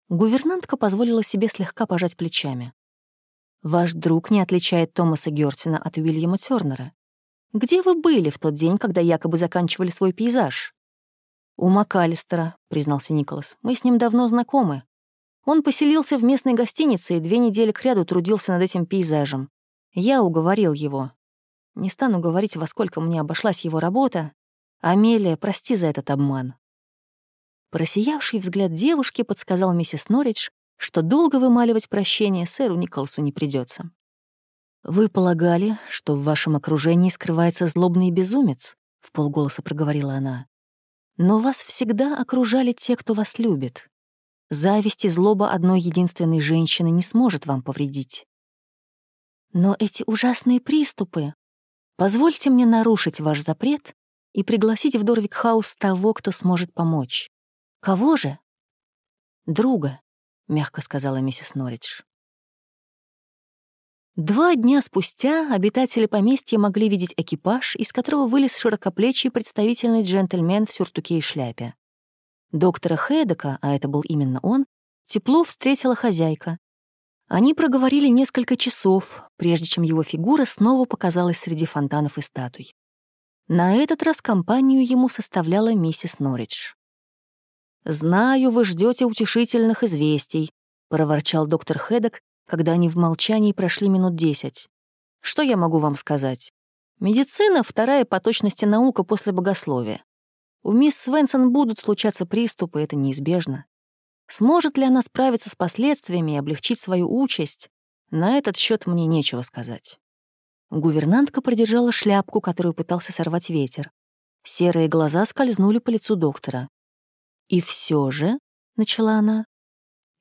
Гувернантка позволила себе слегка пожать плечами. Ваш друг не отличает Томаса Гёртина от Уильяма Тёрнера. Где вы были в тот день, когда якобы заканчивали свой пейзаж? У МакАлистера, признался Николас. Мы с ним давно знакомы. Он поселился в местной гостинице и две недели кряду трудился над этим пейзажем. Я уговорил его. Не стану говорить, во сколько мне обошлась его работа. Амелия, прости за этот обман. Просиявший взгляд девушки подсказал миссис Норридж, что долго вымаливать прощение сэру Николасу не придется. «Вы полагали, что в вашем окружении скрывается злобный безумец?» — в полголоса проговорила она. «Но вас всегда окружали те, кто вас любит. Зависть и злоба одной единственной женщины не сможет вам повредить. Но эти ужасные приступы... Позвольте мне нарушить ваш запрет и пригласить в Дорвик-хаус того, кто сможет помочь. Кого же? Друга, — мягко сказала миссис Норридж. Два дня спустя обитатели поместья могли видеть экипаж, из которого вылез широкоплечий представительный джентльмен в сюртуке и шляпе. Доктора Хедека, а это был именно он, тепло встретила хозяйка. Они проговорили несколько часов, прежде чем его фигура снова показалась среди фонтанов и статуй. На этот раз компанию ему составляла миссис Норридж. «Знаю, вы ждете утешительных известий», — проворчал доктор Хедек, когда они в молчании прошли минут десять. «Что я могу вам сказать? Медицина — вторая по точности наука после богословия. У мисс Свенсон будут случаться приступы, это неизбежно. Сможет ли она справиться с последствиями и облегчить свою участь? На этот счет мне нечего сказать. Гувернантка продержала шляпку, которую пытался сорвать ветер. Серые глаза скользнули по лицу доктора. «И все же», — начала она,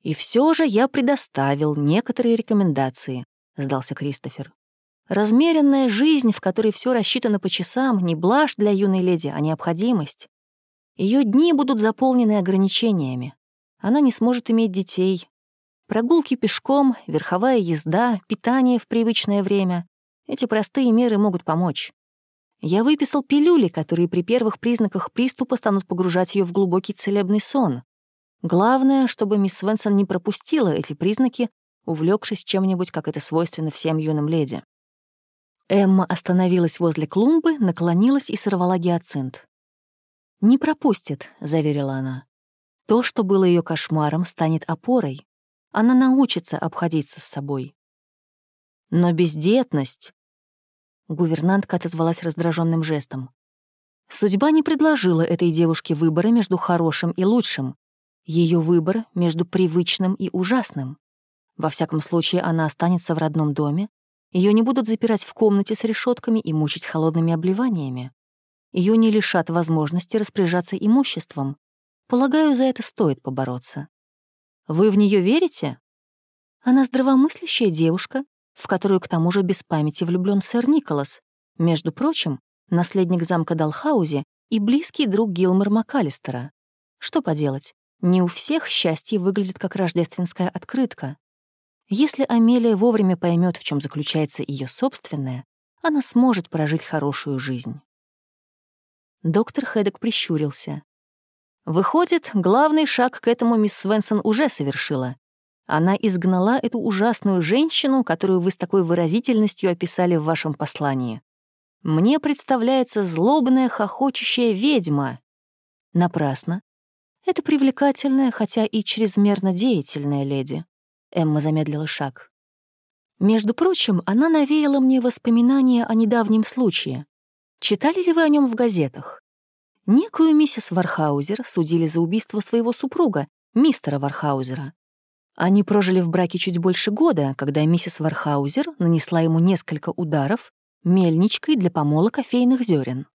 «И все же я предоставил некоторые рекомендации», — сдался Кристофер. «Размеренная жизнь, в которой все рассчитано по часам, не блажь для юной леди, а необходимость. Ее дни будут заполнены ограничениями. Она не сможет иметь детей. Прогулки пешком, верховая езда, питание в привычное время — эти простые меры могут помочь. Я выписал пилюли, которые при первых признаках приступа станут погружать ее в глубокий целебный сон. Главное, чтобы мисс Свенсон не пропустила эти признаки, увлекшись чем-нибудь, как это свойственно всем юным леди. Эмма остановилась возле клумбы, наклонилась и сорвала гиацинт. «Не пропустит», — заверила она. «То, что было ее кошмаром, станет опорой. Она научится обходиться с собой». «Но бездетность...» Гувернантка отозвалась раздраженным жестом. Судьба не предложила этой девушке выбора между хорошим и лучшим. Ее выбор между привычным и ужасным. Во всяком случае, она останется в родном доме, ее не будут запирать в комнате с решетками и мучить холодными обливаниями. Ее не лишат возможности распоряжаться имуществом. Полагаю, за это стоит побороться. Вы в нее верите? Она здравомыслящая девушка, в которую к тому же без памяти влюблен сэр Николас, между прочим, наследник замка Далхаузе и близкий друг Гилмор МакАлистера. Что поделать, не у всех счастье выглядит как рождественская открытка. Если Амелия вовремя поймет, в чем заключается ее собственное, она сможет прожить хорошую жизнь. Доктор Хедек прищурился. Выходит, главный шаг к этому мисс Свенсон уже совершила. Она изгнала эту ужасную женщину, которую вы с такой выразительностью описали в вашем послании. Мне представляется злобная, хохочущая ведьма. Напрасно. Это привлекательная, хотя и чрезмерно деятельная леди. Эмма замедлила шаг. Между прочим, она навеяла мне воспоминания о недавнем случае. Читали ли вы о нем в газетах? Некую миссис Вархаузер судили за убийство своего супруга, мистера Вархаузера. Они прожили в браке чуть больше года, когда миссис Вархаузер нанесла ему несколько ударов мельничкой для помола кофейных зерен.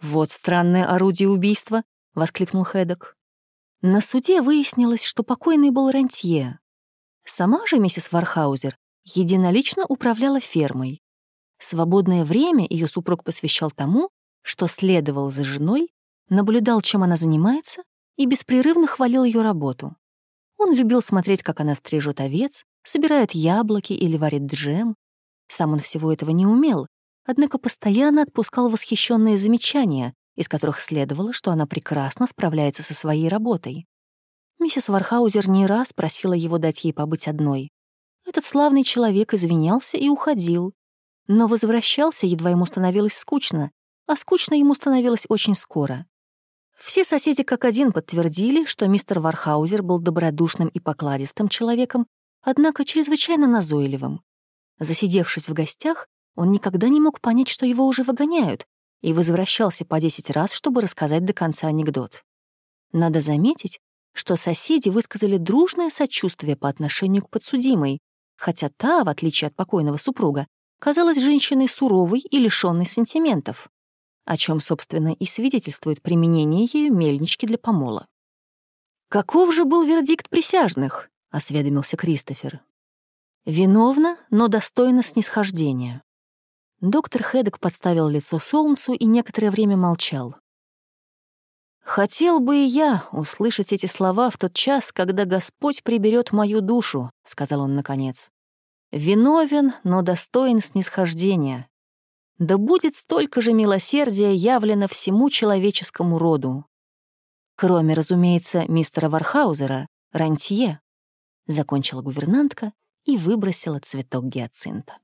«Вот странное орудие убийства», — воскликнул Хедок. На суде выяснилось, что покойный был рантье. Сама же миссис Вархаузер единолично управляла фермой. Свободное время ее супруг посвящал тому, что следовал за женой, наблюдал, чем она занимается, и беспрерывно хвалил ее работу. Он любил смотреть, как она стрижет овец, собирает яблоки или варит джем. Сам он всего этого не умел, однако постоянно отпускал восхищенные замечания, из которых следовало, что она прекрасно справляется со своей работой. Миссис Вархаузер не раз просила его дать ей побыть одной. Этот славный человек извинялся и уходил, но возвращался, едва ему становилось скучно, а скучно ему становилось очень скоро. Все соседи как один подтвердили, что мистер Вархаузер был добродушным и покладистым человеком, однако чрезвычайно назойливым. Засидевшись в гостях, он никогда не мог понять, что его уже выгоняют, и возвращался по десять раз, чтобы рассказать до конца анекдот. Надо заметить, что соседи высказали дружное сочувствие по отношению к подсудимой, хотя та, в отличие от покойного супруга, казалась женщиной суровой и лишённой сантиментов, о чем, собственно, и свидетельствует применение ею мельнички для помола. «Каков же был вердикт присяжных?» — осведомился Кристофер. «Виновна, но достойна снисхождения». Доктор Хедек подставил лицо солнцу и некоторое время молчал. «Хотел бы и я услышать эти слова в тот час, когда Господь приберет мою душу», — сказал он наконец. «Виновен, но достоин снисхождения. Да будет столько же милосердия явлено всему человеческому роду. Кроме, разумеется, мистера Вархаузера, рантье», — закончила гувернантка и выбросила цветок гиацинта.